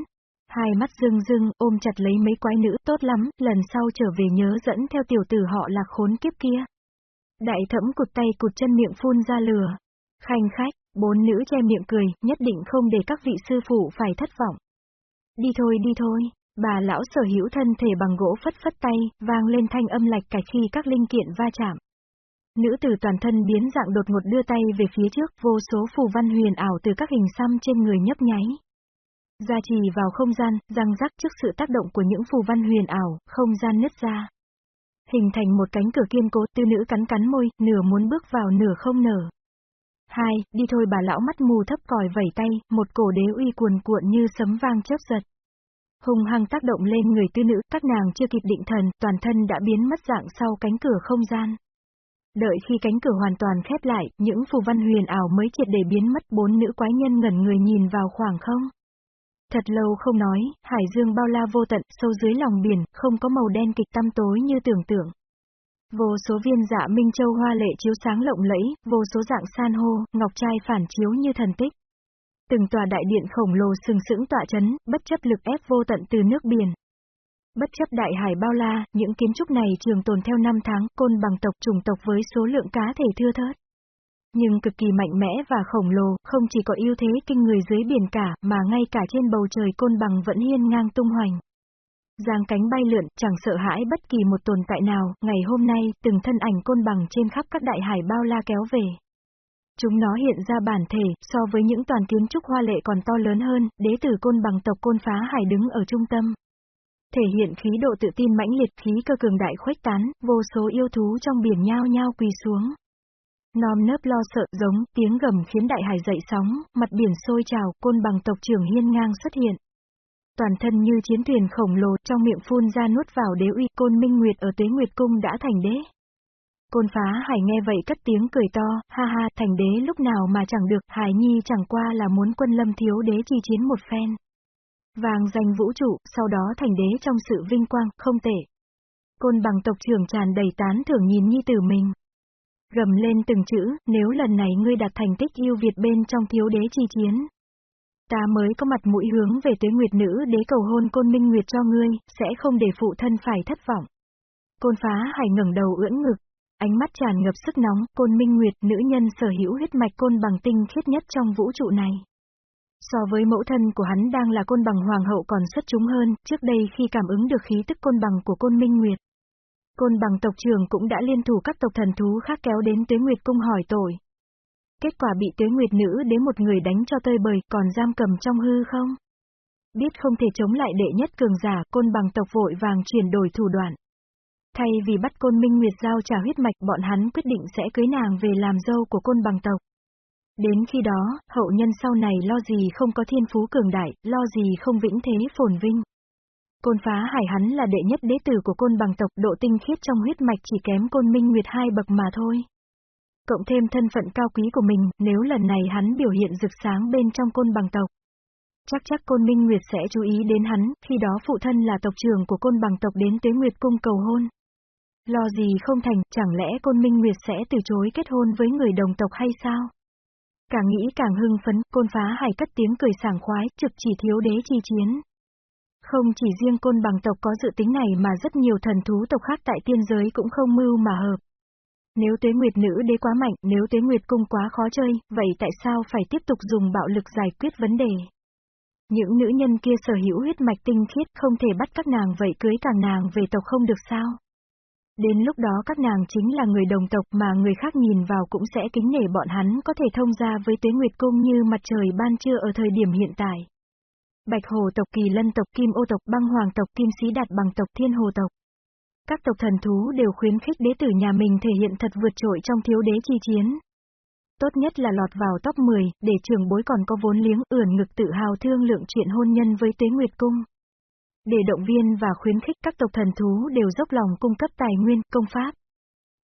Hai mắt rưng rưng, ôm chặt lấy mấy quái nữ, tốt lắm, lần sau trở về nhớ dẫn theo tiểu tử họ là khốn kiếp kia. Đại thẫm cụt tay cụt chân miệng phun ra lửa. Khanh khách, bốn nữ che miệng cười, nhất định không để các vị sư phụ phải thất vọng. Đi thôi đi thôi. Bà lão sở hữu thân thể bằng gỗ phất phất tay, vang lên thanh âm lạch cạch khi các linh kiện va chạm. Nữ tử toàn thân biến dạng đột ngột đưa tay về phía trước, vô số phù văn huyền ảo từ các hình xăm trên người nhấp nháy. Gia trì vào không gian, răng rắc trước sự tác động của những phù văn huyền ảo, không gian nứt ra. Hình thành một cánh cửa kiên cố, tư nữ cắn cắn môi, nửa muốn bước vào nửa không nở. Hai, đi thôi bà lão mắt mù thấp còi vẩy tay, một cổ đế uy cuồn cuộn như sấm vang chớp giật hung hăng tác động lên người tư nữ, các nàng chưa kịp định thần, toàn thân đã biến mất dạng sau cánh cửa không gian. Đợi khi cánh cửa hoàn toàn khép lại, những phù văn huyền ảo mới triệt để biến mất bốn nữ quái nhân ngẩn người nhìn vào khoảng không. Thật lâu không nói, hải dương bao la vô tận, sâu dưới lòng biển, không có màu đen kịch tăm tối như tưởng tượng. Vô số viên dạ minh châu hoa lệ chiếu sáng lộng lẫy, vô số dạng san hô, ngọc trai phản chiếu như thần tích. Từng tòa đại điện khổng lồ sừng sững tọa chấn, bất chấp lực ép vô tận từ nước biển. Bất chấp đại hải bao la, những kiến trúc này trường tồn theo năm tháng, côn bằng tộc chủng tộc với số lượng cá thể thưa thớt. Nhưng cực kỳ mạnh mẽ và khổng lồ, không chỉ có ưu thế kinh người dưới biển cả, mà ngay cả trên bầu trời côn bằng vẫn hiên ngang tung hoành. Giang cánh bay lượn, chẳng sợ hãi bất kỳ một tồn tại nào, ngày hôm nay, từng thân ảnh côn bằng trên khắp các đại hải bao la kéo về. Chúng nó hiện ra bản thể, so với những toàn kiến trúc hoa lệ còn to lớn hơn, đế tử côn bằng tộc côn phá hải đứng ở trung tâm. Thể hiện khí độ tự tin mãnh liệt khí cơ cường đại khuếch tán, vô số yêu thú trong biển nhao nhao quỳ xuống. Nom nớp lo sợ giống, tiếng gầm khiến đại hải dậy sóng, mặt biển sôi trào, côn bằng tộc trưởng hiên ngang xuất hiện. Toàn thân như chiến thuyền khổng lồ, trong miệng phun ra nuốt vào đế uy côn minh nguyệt ở tuế nguyệt cung đã thành đế. Côn phá hải nghe vậy cất tiếng cười to, ha ha, thành đế lúc nào mà chẳng được, hải nhi chẳng qua là muốn quân lâm thiếu đế chi chiến một phen. Vàng danh vũ trụ, sau đó thành đế trong sự vinh quang, không tệ. Côn bằng tộc trưởng tràn đầy tán thưởng nhìn nhi tử mình. Gầm lên từng chữ, nếu lần này ngươi đạt thành tích yêu Việt bên trong thiếu đế chi chiến. Ta mới có mặt mũi hướng về tới nguyệt nữ đế cầu hôn côn minh nguyệt cho ngươi, sẽ không để phụ thân phải thất vọng. Côn phá hải ngẩng đầu ưỡn ngực, ánh mắt tràn ngập sức nóng, côn minh nguyệt nữ nhân sở hữu huyết mạch côn bằng tinh khiết nhất trong vũ trụ này. So với mẫu thân của hắn đang là côn bằng hoàng hậu còn xuất chúng hơn, trước đây khi cảm ứng được khí tức côn bằng của côn minh nguyệt. Côn bằng tộc trưởng cũng đã liên thủ các tộc thần thú khác kéo đến tuế nguyệt cung hỏi tội. Kết quả bị tuế nguyệt nữ đến một người đánh cho tơi bời, còn giam cầm trong hư không? Biết không thể chống lại đệ nhất cường giả, côn bằng tộc vội vàng chuyển đổi thủ đoạn. Thay vì bắt côn minh nguyệt giao trả huyết mạch bọn hắn quyết định sẽ cưới nàng về làm dâu của côn bằng tộc. Đến khi đó, hậu nhân sau này lo gì không có thiên phú cường đại, lo gì không vĩnh thế phồn vinh. Côn phá hải hắn là đệ nhất đế tử của côn bằng tộc độ tinh khiết trong huyết mạch chỉ kém côn minh nguyệt hai bậc mà thôi. Cộng thêm thân phận cao quý của mình, nếu lần này hắn biểu hiện rực sáng bên trong côn bằng tộc. Chắc chắc côn minh nguyệt sẽ chú ý đến hắn, khi đó phụ thân là tộc trưởng của côn bằng tộc đến tuế nguyệt cung cầu hôn. Lo gì không thành, chẳng lẽ côn minh nguyệt sẽ từ chối kết hôn với người đồng tộc hay sao? Càng nghĩ càng hưng phấn, côn phá hải cất tiếng cười sảng khoái, trực chỉ thiếu đế chi chiến. Không chỉ riêng côn bằng tộc có dự tính này mà rất nhiều thần thú tộc khác tại tiên giới cũng không mưu mà hợp. Nếu tuế nguyệt nữ đế quá mạnh, nếu tuế nguyệt cung quá khó chơi, vậy tại sao phải tiếp tục dùng bạo lực giải quyết vấn đề? Những nữ nhân kia sở hữu huyết mạch tinh khiết không thể bắt các nàng vậy cưới càng nàng về tộc không được sao? Đến lúc đó các nàng chính là người đồng tộc mà người khác nhìn vào cũng sẽ kính nể bọn hắn có thể thông ra với tuế nguyệt cung như mặt trời ban trưa ở thời điểm hiện tại. Bạch hồ tộc kỳ lân tộc kim ô tộc băng hoàng tộc kim sĩ đạt bằng tộc thiên hồ tộc. Các tộc thần thú đều khuyến khích đế tử nhà mình thể hiện thật vượt trội trong thiếu đế chi chiến. Tốt nhất là lọt vào top 10, để trường bối còn có vốn liếng ưỡn ngực tự hào thương lượng chuyện hôn nhân với Tế Nguyệt Cung. Để động viên và khuyến khích các tộc thần thú đều dốc lòng cung cấp tài nguyên, công pháp.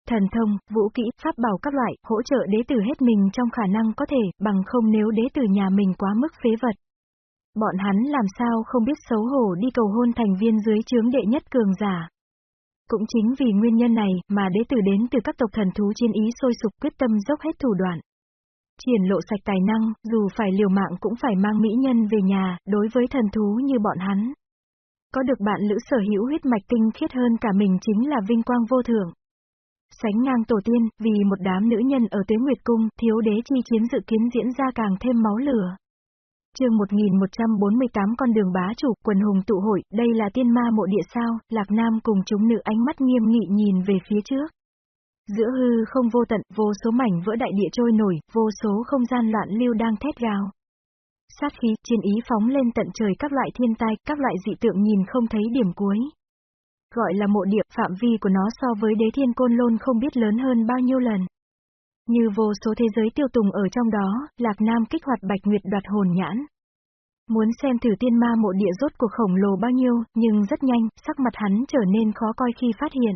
Thần thông, vũ kỹ, pháp bảo các loại, hỗ trợ đế tử hết mình trong khả năng có thể, bằng không nếu đế tử nhà mình quá mức phế vật. Bọn hắn làm sao không biết xấu hổ đi cầu hôn thành viên dưới chướng đệ nhất cường giả. Cũng chính vì nguyên nhân này mà đế tử đến từ các tộc thần thú chiến ý sôi sục quyết tâm dốc hết thủ đoạn. Triển lộ sạch tài năng, dù phải liều mạng cũng phải mang mỹ nhân về nhà, đối với thần thú như bọn hắn. Có được bạn lữ sở hữu huyết mạch tinh khiết hơn cả mình chính là vinh quang vô thưởng. Sánh ngang tổ tiên, vì một đám nữ nhân ở Tế Nguyệt Cung, thiếu đế chi chiến dự kiến diễn ra càng thêm máu lửa chương 1148 con đường bá chủ, quần hùng tụ hội, đây là tiên ma mộ địa sao, Lạc Nam cùng chúng nữ ánh mắt nghiêm nghị nhìn về phía trước. Giữa hư không vô tận, vô số mảnh vỡ đại địa trôi nổi, vô số không gian loạn lưu đang thét gào. Sát khí, chiến ý phóng lên tận trời các loại thiên tai, các loại dị tượng nhìn không thấy điểm cuối. Gọi là mộ địa, phạm vi của nó so với đế thiên côn lôn không biết lớn hơn bao nhiêu lần. Như vô số thế giới tiêu tùng ở trong đó, Lạc Nam kích hoạt Bạch Nguyệt đoạt hồn nhãn. Muốn xem thử tiên ma mộ địa rốt cuộc khổng lồ bao nhiêu, nhưng rất nhanh, sắc mặt hắn trở nên khó coi khi phát hiện.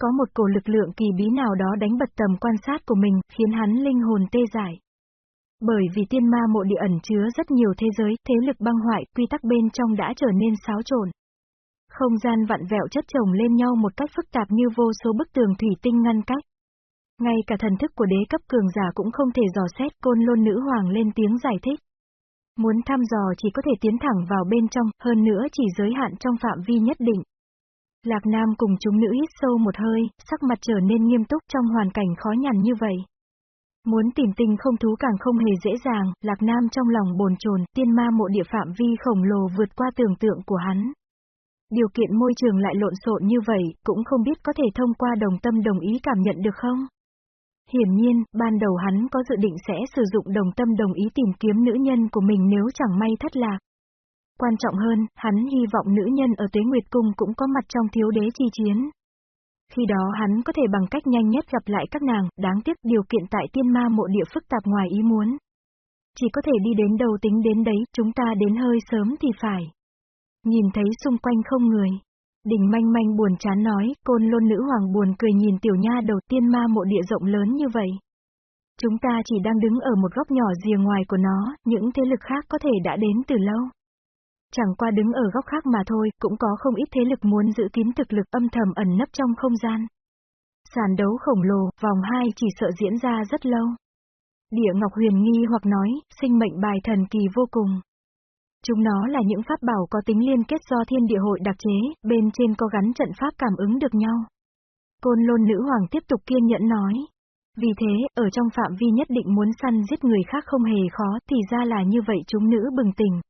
Có một cổ lực lượng kỳ bí nào đó đánh bật tầm quan sát của mình, khiến hắn linh hồn tê dại. Bởi vì tiên ma mộ địa ẩn chứa rất nhiều thế giới, thế lực băng hoại, quy tắc bên trong đã trở nên xáo trộn. Không gian vặn vẹo chất chồng lên nhau một cách phức tạp như vô số bức tường thủy tinh ngăn cách. Ngay cả thần thức của đế cấp cường giả cũng không thể dò xét côn lôn nữ hoàng lên tiếng giải thích. Muốn thăm dò chỉ có thể tiến thẳng vào bên trong, hơn nữa chỉ giới hạn trong phạm vi nhất định. Lạc Nam cùng chúng nữ hít sâu một hơi, sắc mặt trở nên nghiêm túc trong hoàn cảnh khó nhằn như vậy. Muốn tìm tinh không thú càng không hề dễ dàng, Lạc Nam trong lòng bồn chồn, tiên ma mộ địa phạm vi khổng lồ vượt qua tưởng tượng của hắn. Điều kiện môi trường lại lộn xộn như vậy, cũng không biết có thể thông qua đồng tâm đồng ý cảm nhận được không? Hiển nhiên, ban đầu hắn có dự định sẽ sử dụng đồng tâm đồng ý tìm kiếm nữ nhân của mình nếu chẳng may thất lạc. Quan trọng hơn, hắn hy vọng nữ nhân ở Tế Nguyệt Cung cũng có mặt trong thiếu đế chi chiến. Khi đó hắn có thể bằng cách nhanh nhất gặp lại các nàng, đáng tiếc điều kiện tại tiên ma mộ địa phức tạp ngoài ý muốn. Chỉ có thể đi đến đầu tính đến đấy, chúng ta đến hơi sớm thì phải. Nhìn thấy xung quanh không người. Đình manh manh buồn chán nói, côn lôn nữ hoàng buồn cười nhìn tiểu nha đầu tiên ma mộ địa rộng lớn như vậy. Chúng ta chỉ đang đứng ở một góc nhỏ rìa ngoài của nó, những thế lực khác có thể đã đến từ lâu. Chẳng qua đứng ở góc khác mà thôi, cũng có không ít thế lực muốn giữ kín thực lực âm thầm ẩn nấp trong không gian. Sàn đấu khổng lồ, vòng 2 chỉ sợ diễn ra rất lâu. Địa Ngọc Huyền nghi hoặc nói, sinh mệnh bài thần kỳ vô cùng. Chúng nó là những pháp bảo có tính liên kết do thiên địa hội đặc chế, bên trên có gắn trận pháp cảm ứng được nhau. Côn lôn nữ hoàng tiếp tục kiên nhẫn nói. Vì thế, ở trong phạm vi nhất định muốn săn giết người khác không hề khó, thì ra là như vậy chúng nữ bừng tỉnh.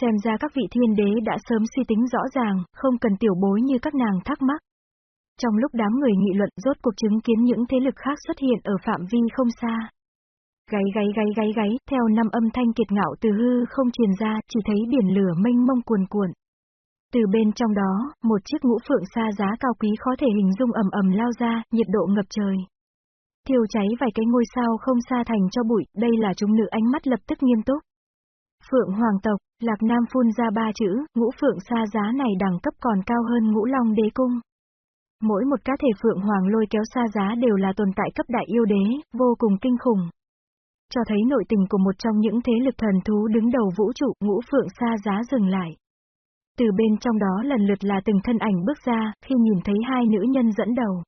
Xem ra các vị thiên đế đã sớm suy tính rõ ràng, không cần tiểu bối như các nàng thắc mắc. Trong lúc đám người nghị luận rốt cuộc chứng kiến những thế lực khác xuất hiện ở phạm vi không xa. Gáy gáy gáy gáy gáy, theo năm âm thanh kiệt ngạo từ hư không truyền ra, chỉ thấy biển lửa mênh mông cuồn cuộn. Từ bên trong đó, một chiếc ngũ phượng xa giá cao quý khó thể hình dung ầm ầm lao ra, nhiệt độ ngập trời. Thiêu cháy vài cái ngôi sao không xa thành cho bụi, đây là chúng nữ ánh mắt lập tức nghiêm túc. Phượng Hoàng tộc, Lạc Nam phun ra ba chữ, ngũ Phượng xa giá này đẳng cấp còn cao hơn ngũ Long đế cung. Mỗi một cá thể Phượng Hoàng lôi kéo xa giá đều là tồn tại cấp đại yêu đế, vô cùng kinh khủng. Cho thấy nội tình của một trong những thế lực thần thú đứng đầu vũ trụ, ngũ Phượng xa giá dừng lại. Từ bên trong đó lần lượt là từng thân ảnh bước ra, khi nhìn thấy hai nữ nhân dẫn đầu.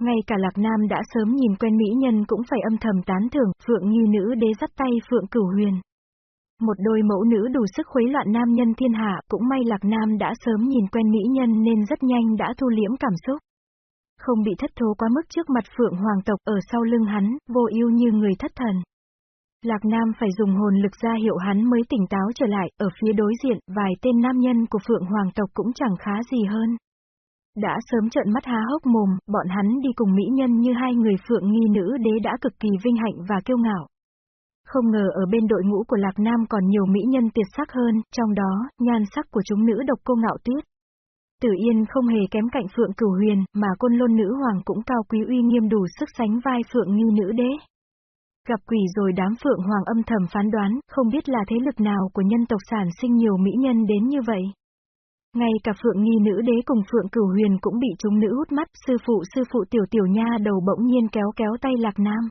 Ngay cả Lạc Nam đã sớm nhìn quen mỹ nhân cũng phải âm thầm tán thưởng, Phượng như nữ đế dắt tay Phượng Cửu Huyền. Một đôi mẫu nữ đủ sức khuấy loạn nam nhân thiên hạ, cũng may Lạc Nam đã sớm nhìn quen mỹ nhân nên rất nhanh đã thu liễm cảm xúc. Không bị thất thố quá mức trước mặt Phượng Hoàng tộc ở sau lưng hắn, vô ưu như người thất thần. Lạc Nam phải dùng hồn lực ra hiệu hắn mới tỉnh táo trở lại, ở phía đối diện, vài tên nam nhân của Phượng Hoàng tộc cũng chẳng khá gì hơn. Đã sớm trợn mắt há hốc mồm, bọn hắn đi cùng mỹ nhân như hai người Phượng nghi nữ đế đã cực kỳ vinh hạnh và kiêu ngạo. Không ngờ ở bên đội ngũ của Lạc Nam còn nhiều mỹ nhân tuyệt sắc hơn, trong đó, nhan sắc của chúng nữ độc cô ngạo tuyết. Tử Yên không hề kém cạnh Phượng Cửu Huyền, mà côn lôn nữ hoàng cũng cao quý uy nghiêm đủ sức sánh vai Phượng nghi nữ đế. Gặp quỷ rồi đám Phượng Hoàng âm thầm phán đoán, không biết là thế lực nào của nhân tộc sản sinh nhiều mỹ nhân đến như vậy. Ngay cả Phượng nghi nữ đế cùng Phượng Cửu Huyền cũng bị chúng nữ hút mắt, sư phụ sư phụ tiểu tiểu nha đầu bỗng nhiên kéo kéo tay Lạc Nam.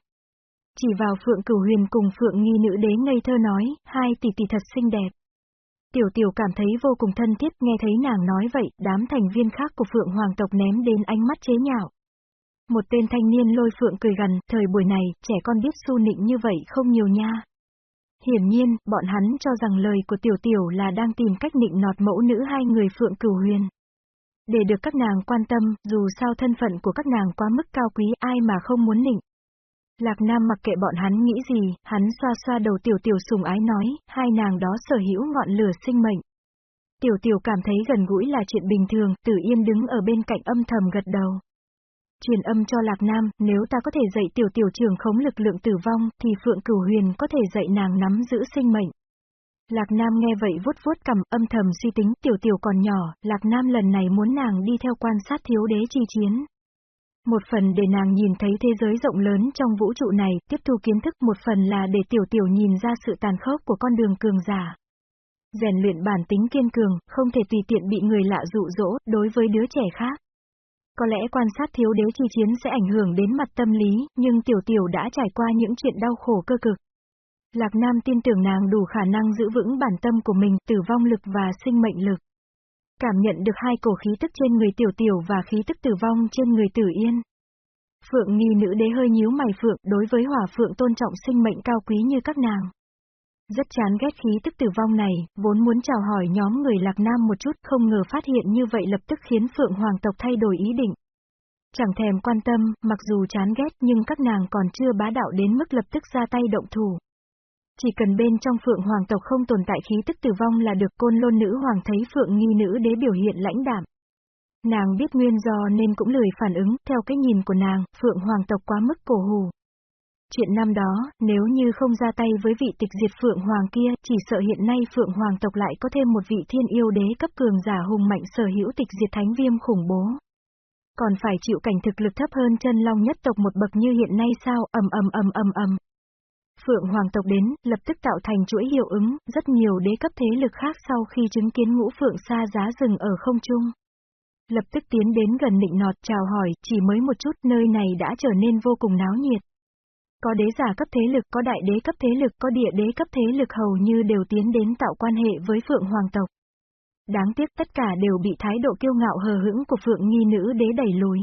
Chỉ vào Phượng Cửu Huyền cùng Phượng Nghi nữ đế ngây thơ nói, hai tỷ tỷ thật xinh đẹp. Tiểu tiểu cảm thấy vô cùng thân thiết, nghe thấy nàng nói vậy, đám thành viên khác của Phượng Hoàng tộc ném đến ánh mắt chế nhạo. Một tên thanh niên lôi Phượng cười gần, thời buổi này, trẻ con biết su nịnh như vậy không nhiều nha. Hiển nhiên, bọn hắn cho rằng lời của tiểu tiểu là đang tìm cách nịnh nọt mẫu nữ hai người Phượng Cửu Huyền. Để được các nàng quan tâm, dù sao thân phận của các nàng quá mức cao quý ai mà không muốn nịnh. Lạc Nam mặc kệ bọn hắn nghĩ gì, hắn xoa xoa đầu tiểu tiểu sùng ái nói, hai nàng đó sở hữu ngọn lửa sinh mệnh. Tiểu tiểu cảm thấy gần gũi là chuyện bình thường, tử yên đứng ở bên cạnh âm thầm gật đầu. Truyền âm cho Lạc Nam, nếu ta có thể dạy tiểu tiểu trường khống lực lượng tử vong, thì Phượng Cửu Huyền có thể dạy nàng nắm giữ sinh mệnh. Lạc Nam nghe vậy vuốt vuốt cầm, âm thầm suy tính, tiểu tiểu còn nhỏ, Lạc Nam lần này muốn nàng đi theo quan sát thiếu đế chi chiến. Một phần để nàng nhìn thấy thế giới rộng lớn trong vũ trụ này, tiếp thu kiến thức một phần là để tiểu tiểu nhìn ra sự tàn khốc của con đường cường giả. Rèn luyện bản tính kiên cường, không thể tùy tiện bị người lạ dụ dỗ, đối với đứa trẻ khác. Có lẽ quan sát thiếu đế chi chiến sẽ ảnh hưởng đến mặt tâm lý, nhưng tiểu tiểu đã trải qua những chuyện đau khổ cơ cực. Lạc Nam tin tưởng nàng đủ khả năng giữ vững bản tâm của mình, tử vong lực và sinh mệnh lực. Cảm nhận được hai cổ khí tức trên người tiểu tiểu và khí tức tử vong trên người tử yên. Phượng nghi nữ đế hơi nhíu mày phượng đối với hỏa phượng tôn trọng sinh mệnh cao quý như các nàng. Rất chán ghét khí tức tử vong này, vốn muốn chào hỏi nhóm người lạc nam một chút không ngờ phát hiện như vậy lập tức khiến phượng hoàng tộc thay đổi ý định. Chẳng thèm quan tâm, mặc dù chán ghét nhưng các nàng còn chưa bá đạo đến mức lập tức ra tay động thủ. Chỉ cần bên trong phượng hoàng tộc không tồn tại khí tức tử vong là được côn lôn nữ hoàng thấy phượng nghi nữ đế biểu hiện lãnh đạm. Nàng biết nguyên do nên cũng lười phản ứng, theo cái nhìn của nàng, Phượng Hoàng tộc quá mức cổ hủ. Chuyện năm đó, nếu như không ra tay với vị tịch diệt Phượng Hoàng kia, chỉ sợ hiện nay Phượng Hoàng tộc lại có thêm một vị thiên yêu đế cấp cường giả hùng mạnh sở hữu tịch diệt thánh viêm khủng bố. Còn phải chịu cảnh thực lực thấp hơn chân long nhất tộc một bậc như hiện nay sao, ầm ầm ầm ầm ầm. Phượng Hoàng tộc đến, lập tức tạo thành chuỗi hiệu ứng, rất nhiều đế cấp thế lực khác sau khi chứng kiến ngũ Phượng xa giá rừng ở không trung. Lập tức tiến đến gần nịnh nọt chào hỏi, chỉ mới một chút nơi này đã trở nên vô cùng náo nhiệt. Có đế giả cấp thế lực, có đại đế cấp thế lực, có địa đế cấp thế lực hầu như đều tiến đến tạo quan hệ với Phượng Hoàng tộc. Đáng tiếc tất cả đều bị thái độ kiêu ngạo hờ hững của Phượng Nghi nữ đế đẩy lùi.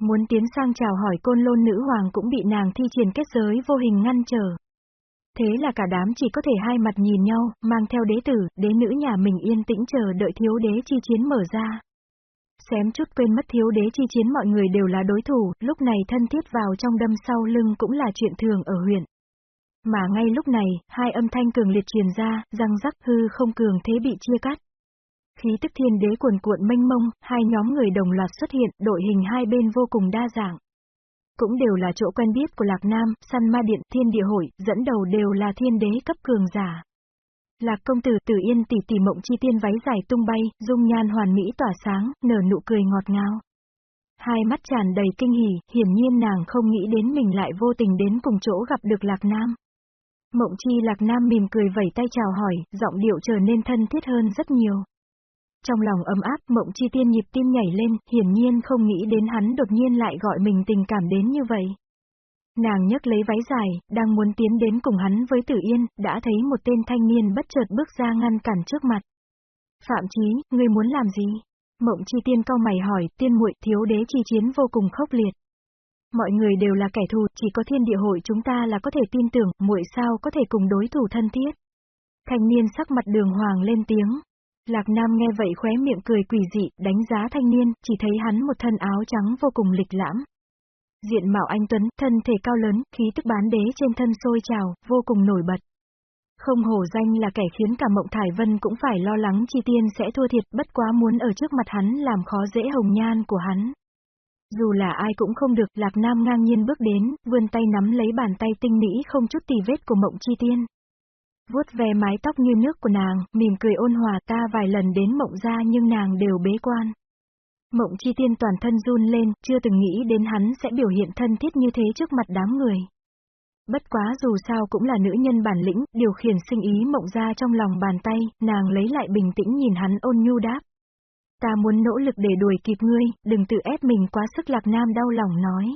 Muốn tiến sang chào hỏi côn lôn nữ hoàng cũng bị nàng thi triển kết giới vô hình ngăn trở. Thế là cả đám chỉ có thể hai mặt nhìn nhau, mang theo đế tử, đế nữ nhà mình yên tĩnh chờ đợi thiếu đế chi chiến mở ra. Xém chút quên mất thiếu đế chi chiến mọi người đều là đối thủ, lúc này thân thiết vào trong đâm sau lưng cũng là chuyện thường ở huyện. Mà ngay lúc này, hai âm thanh cường liệt truyền ra, răng rắc hư không cường thế bị chia cắt. Khí tức thiên đế cuồn cuộn mênh mông, hai nhóm người đồng loạt xuất hiện, đội hình hai bên vô cùng đa dạng. Cũng đều là chỗ quen biết của Lạc Nam, săn ma điện, thiên địa hội, dẫn đầu đều là thiên đế cấp cường giả. Lạc công tử tử yên tỷ tỷ mộng chi tiên váy dài tung bay, dung nhan hoàn mỹ tỏa sáng, nở nụ cười ngọt ngào. Hai mắt tràn đầy kinh hỉ, hiển nhiên nàng không nghĩ đến mình lại vô tình đến cùng chỗ gặp được Lạc Nam. Mộng chi Lạc Nam mỉm cười vẩy tay chào hỏi, giọng điệu trở nên thân thiết hơn rất nhiều. Trong lòng ấm áp, mộng chi tiên nhịp tim nhảy lên, hiển nhiên không nghĩ đến hắn đột nhiên lại gọi mình tình cảm đến như vậy. Nàng nhấc lấy váy dài, đang muốn tiến đến cùng hắn với Tử Yên, đã thấy một tên thanh niên bất chợt bước ra ngăn cản trước mặt. Phạm Chí, ngươi muốn làm gì? Mộng chi tiên cao mày hỏi, tiên muội thiếu đế chi chiến vô cùng khốc liệt. Mọi người đều là kẻ thù, chỉ có thiên địa hội chúng ta là có thể tin tưởng, muội sao có thể cùng đối thủ thân thiết. Thanh niên sắc mặt đường hoàng lên tiếng. Lạc Nam nghe vậy khóe miệng cười quỷ dị, đánh giá thanh niên, chỉ thấy hắn một thân áo trắng vô cùng lịch lãm, Diện mạo anh Tuấn, thân thể cao lớn, khí tức bán đế trên thân sôi trào, vô cùng nổi bật. Không hổ danh là kẻ khiến cả Mộng Thải Vân cũng phải lo lắng chi tiên sẽ thua thiệt, bất quá muốn ở trước mặt hắn làm khó dễ hồng nhan của hắn. Dù là ai cũng không được, Lạc Nam ngang nhiên bước đến, vươn tay nắm lấy bàn tay tinh mỹ không chút tì vết của Mộng Chi Tiên. vuốt ve mái tóc như nước của nàng, mỉm cười ôn hòa ta vài lần đến Mộng ra nhưng nàng đều bế quan. Mộng chi tiên toàn thân run lên, chưa từng nghĩ đến hắn sẽ biểu hiện thân thiết như thế trước mặt đám người. Bất quá dù sao cũng là nữ nhân bản lĩnh, điều khiển sinh ý mộng ra trong lòng bàn tay, nàng lấy lại bình tĩnh nhìn hắn ôn nhu đáp. Ta muốn nỗ lực để đuổi kịp ngươi, đừng tự ép mình quá sức lạc nam đau lòng nói.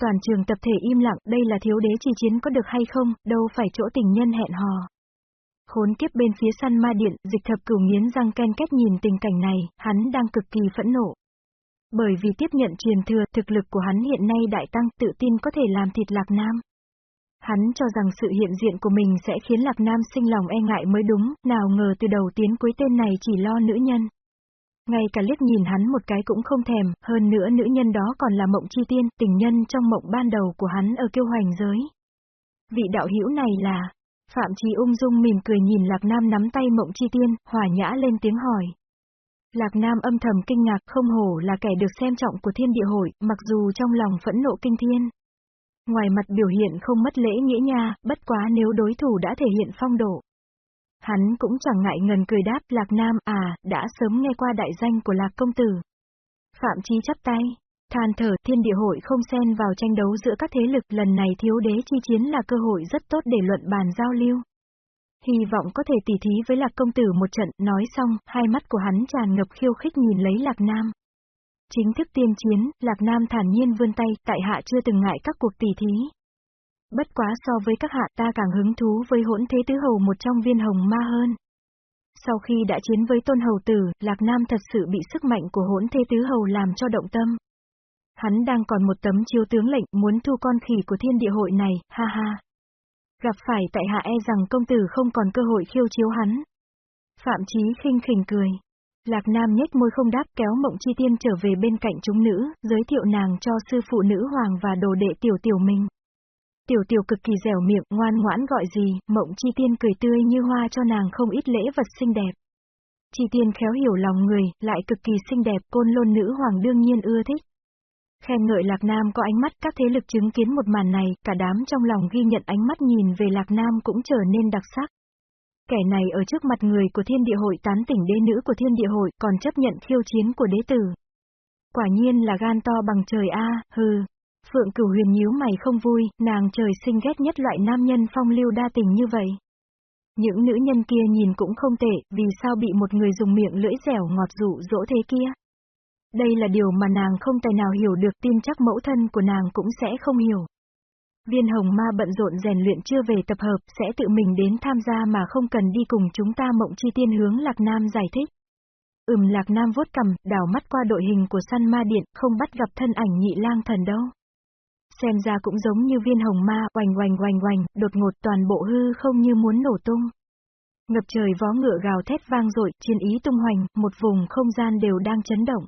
Toàn trường tập thể im lặng, đây là thiếu đế chi chiến có được hay không, đâu phải chỗ tình nhân hẹn hò. Khốn kiếp bên phía săn ma điện, dịch thập cửu nghiến răng ken kết nhìn tình cảnh này, hắn đang cực kỳ phẫn nộ. Bởi vì tiếp nhận truyền thừa, thực lực của hắn hiện nay đại tăng, tự tin có thể làm thịt Lạc Nam. Hắn cho rằng sự hiện diện của mình sẽ khiến Lạc Nam sinh lòng e ngại mới đúng, nào ngờ từ đầu tiến cuối tên này chỉ lo nữ nhân. Ngay cả liếc nhìn hắn một cái cũng không thèm, hơn nữa nữ nhân đó còn là mộng chi tiên, tình nhân trong mộng ban đầu của hắn ở kiêu hoành giới. Vị đạo hữu này là, Phạm Trì ung dung mỉm cười nhìn Lạc Nam nắm tay mộng chi tiên, hòa nhã lên tiếng hỏi. Lạc Nam âm thầm kinh ngạc không hổ là kẻ được xem trọng của thiên địa hội, mặc dù trong lòng phẫn nộ kinh thiên. Ngoài mặt biểu hiện không mất lễ nghĩa nha, bất quá nếu đối thủ đã thể hiện phong độ. Hắn cũng chẳng ngại ngần cười đáp Lạc Nam à, đã sớm nghe qua đại danh của Lạc Công Tử. Phạm Chí chắp tay, than thở thiên địa hội không xen vào tranh đấu giữa các thế lực lần này thiếu đế chi chiến là cơ hội rất tốt để luận bàn giao lưu. Hy vọng có thể tỉ thí với lạc công tử một trận, nói xong, hai mắt của hắn tràn ngập khiêu khích nhìn lấy lạc nam. Chính thức tiên chiến, lạc nam thản nhiên vươn tay, tại hạ chưa từng ngại các cuộc tỉ thí. Bất quá so với các hạ ta càng hứng thú với hỗn thế tứ hầu một trong viên hồng ma hơn. Sau khi đã chiến với tôn hầu tử, Lạc Nam thật sự bị sức mạnh của hỗn thế tứ hầu làm cho động tâm. Hắn đang còn một tấm chiếu tướng lệnh muốn thu con khỉ của thiên địa hội này, ha ha. Gặp phải tại hạ e rằng công tử không còn cơ hội khiêu chiếu hắn. Phạm Chí khinh khỉnh cười. Lạc Nam nhếch môi không đáp kéo mộng chi tiên trở về bên cạnh chúng nữ, giới thiệu nàng cho sư phụ nữ hoàng và đồ đệ tiểu tiểu mình. Tiểu tiểu cực kỳ dẻo miệng, ngoan ngoãn gọi gì, mộng chi tiên cười tươi như hoa cho nàng không ít lễ vật xinh đẹp. Chi tiên khéo hiểu lòng người, lại cực kỳ xinh đẹp, côn lôn nữ hoàng đương nhiên ưa thích. Khen ngợi Lạc Nam có ánh mắt các thế lực chứng kiến một màn này, cả đám trong lòng ghi nhận ánh mắt nhìn về Lạc Nam cũng trở nên đặc sắc. Kẻ này ở trước mặt người của thiên địa hội tán tỉnh đế nữ của thiên địa hội còn chấp nhận khiêu chiến của đế tử. Quả nhiên là gan to bằng trời a, hừ. Phượng cửu huyền nhíu mày không vui, nàng trời sinh ghét nhất loại nam nhân phong lưu đa tình như vậy. Những nữ nhân kia nhìn cũng không tệ, vì sao bị một người dùng miệng lưỡi dẻo ngọt dụ dỗ thế kia. Đây là điều mà nàng không tài nào hiểu được tin chắc mẫu thân của nàng cũng sẽ không hiểu. Viên hồng ma bận rộn rèn luyện chưa về tập hợp, sẽ tự mình đến tham gia mà không cần đi cùng chúng ta mộng chi tiên hướng Lạc Nam giải thích. Ừm Lạc Nam vuốt cầm, đảo mắt qua đội hình của săn ma điện, không bắt gặp thân ảnh nhị lang thần đâu. Xem ra cũng giống như viên hồng ma, oành oành oành oành, đột ngột toàn bộ hư không như muốn nổ tung. Ngập trời vó ngựa gào thét vang dội, chiến ý tung hoành, một vùng không gian đều đang chấn động.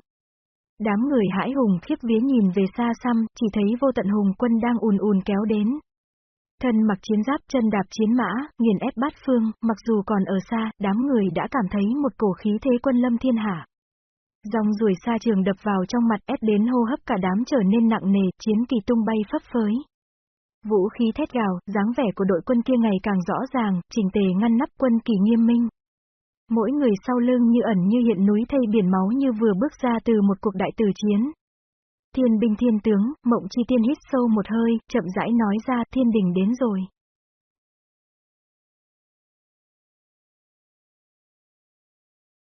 Đám người hãi hùng khiếp vía nhìn về xa xăm, chỉ thấy vô tận hùng quân đang ùn ùn kéo đến. Thân mặc chiến giáp chân đạp chiến mã, nghiền ép bát phương, mặc dù còn ở xa, đám người đã cảm thấy một cổ khí thế quân lâm thiên hạ. Dòng ruồi xa trường đập vào trong mặt ép đến hô hấp cả đám trở nên nặng nề, chiến kỳ tung bay phấp phới. Vũ khí thét gào, dáng vẻ của đội quân kia ngày càng rõ ràng, chỉnh tề ngăn nắp quân kỳ nghiêm minh. Mỗi người sau lưng như ẩn như hiện núi thây biển máu như vừa bước ra từ một cuộc đại tử chiến. Thiên binh thiên tướng, mộng chi tiên hít sâu một hơi, chậm rãi nói ra thiên đình đến rồi.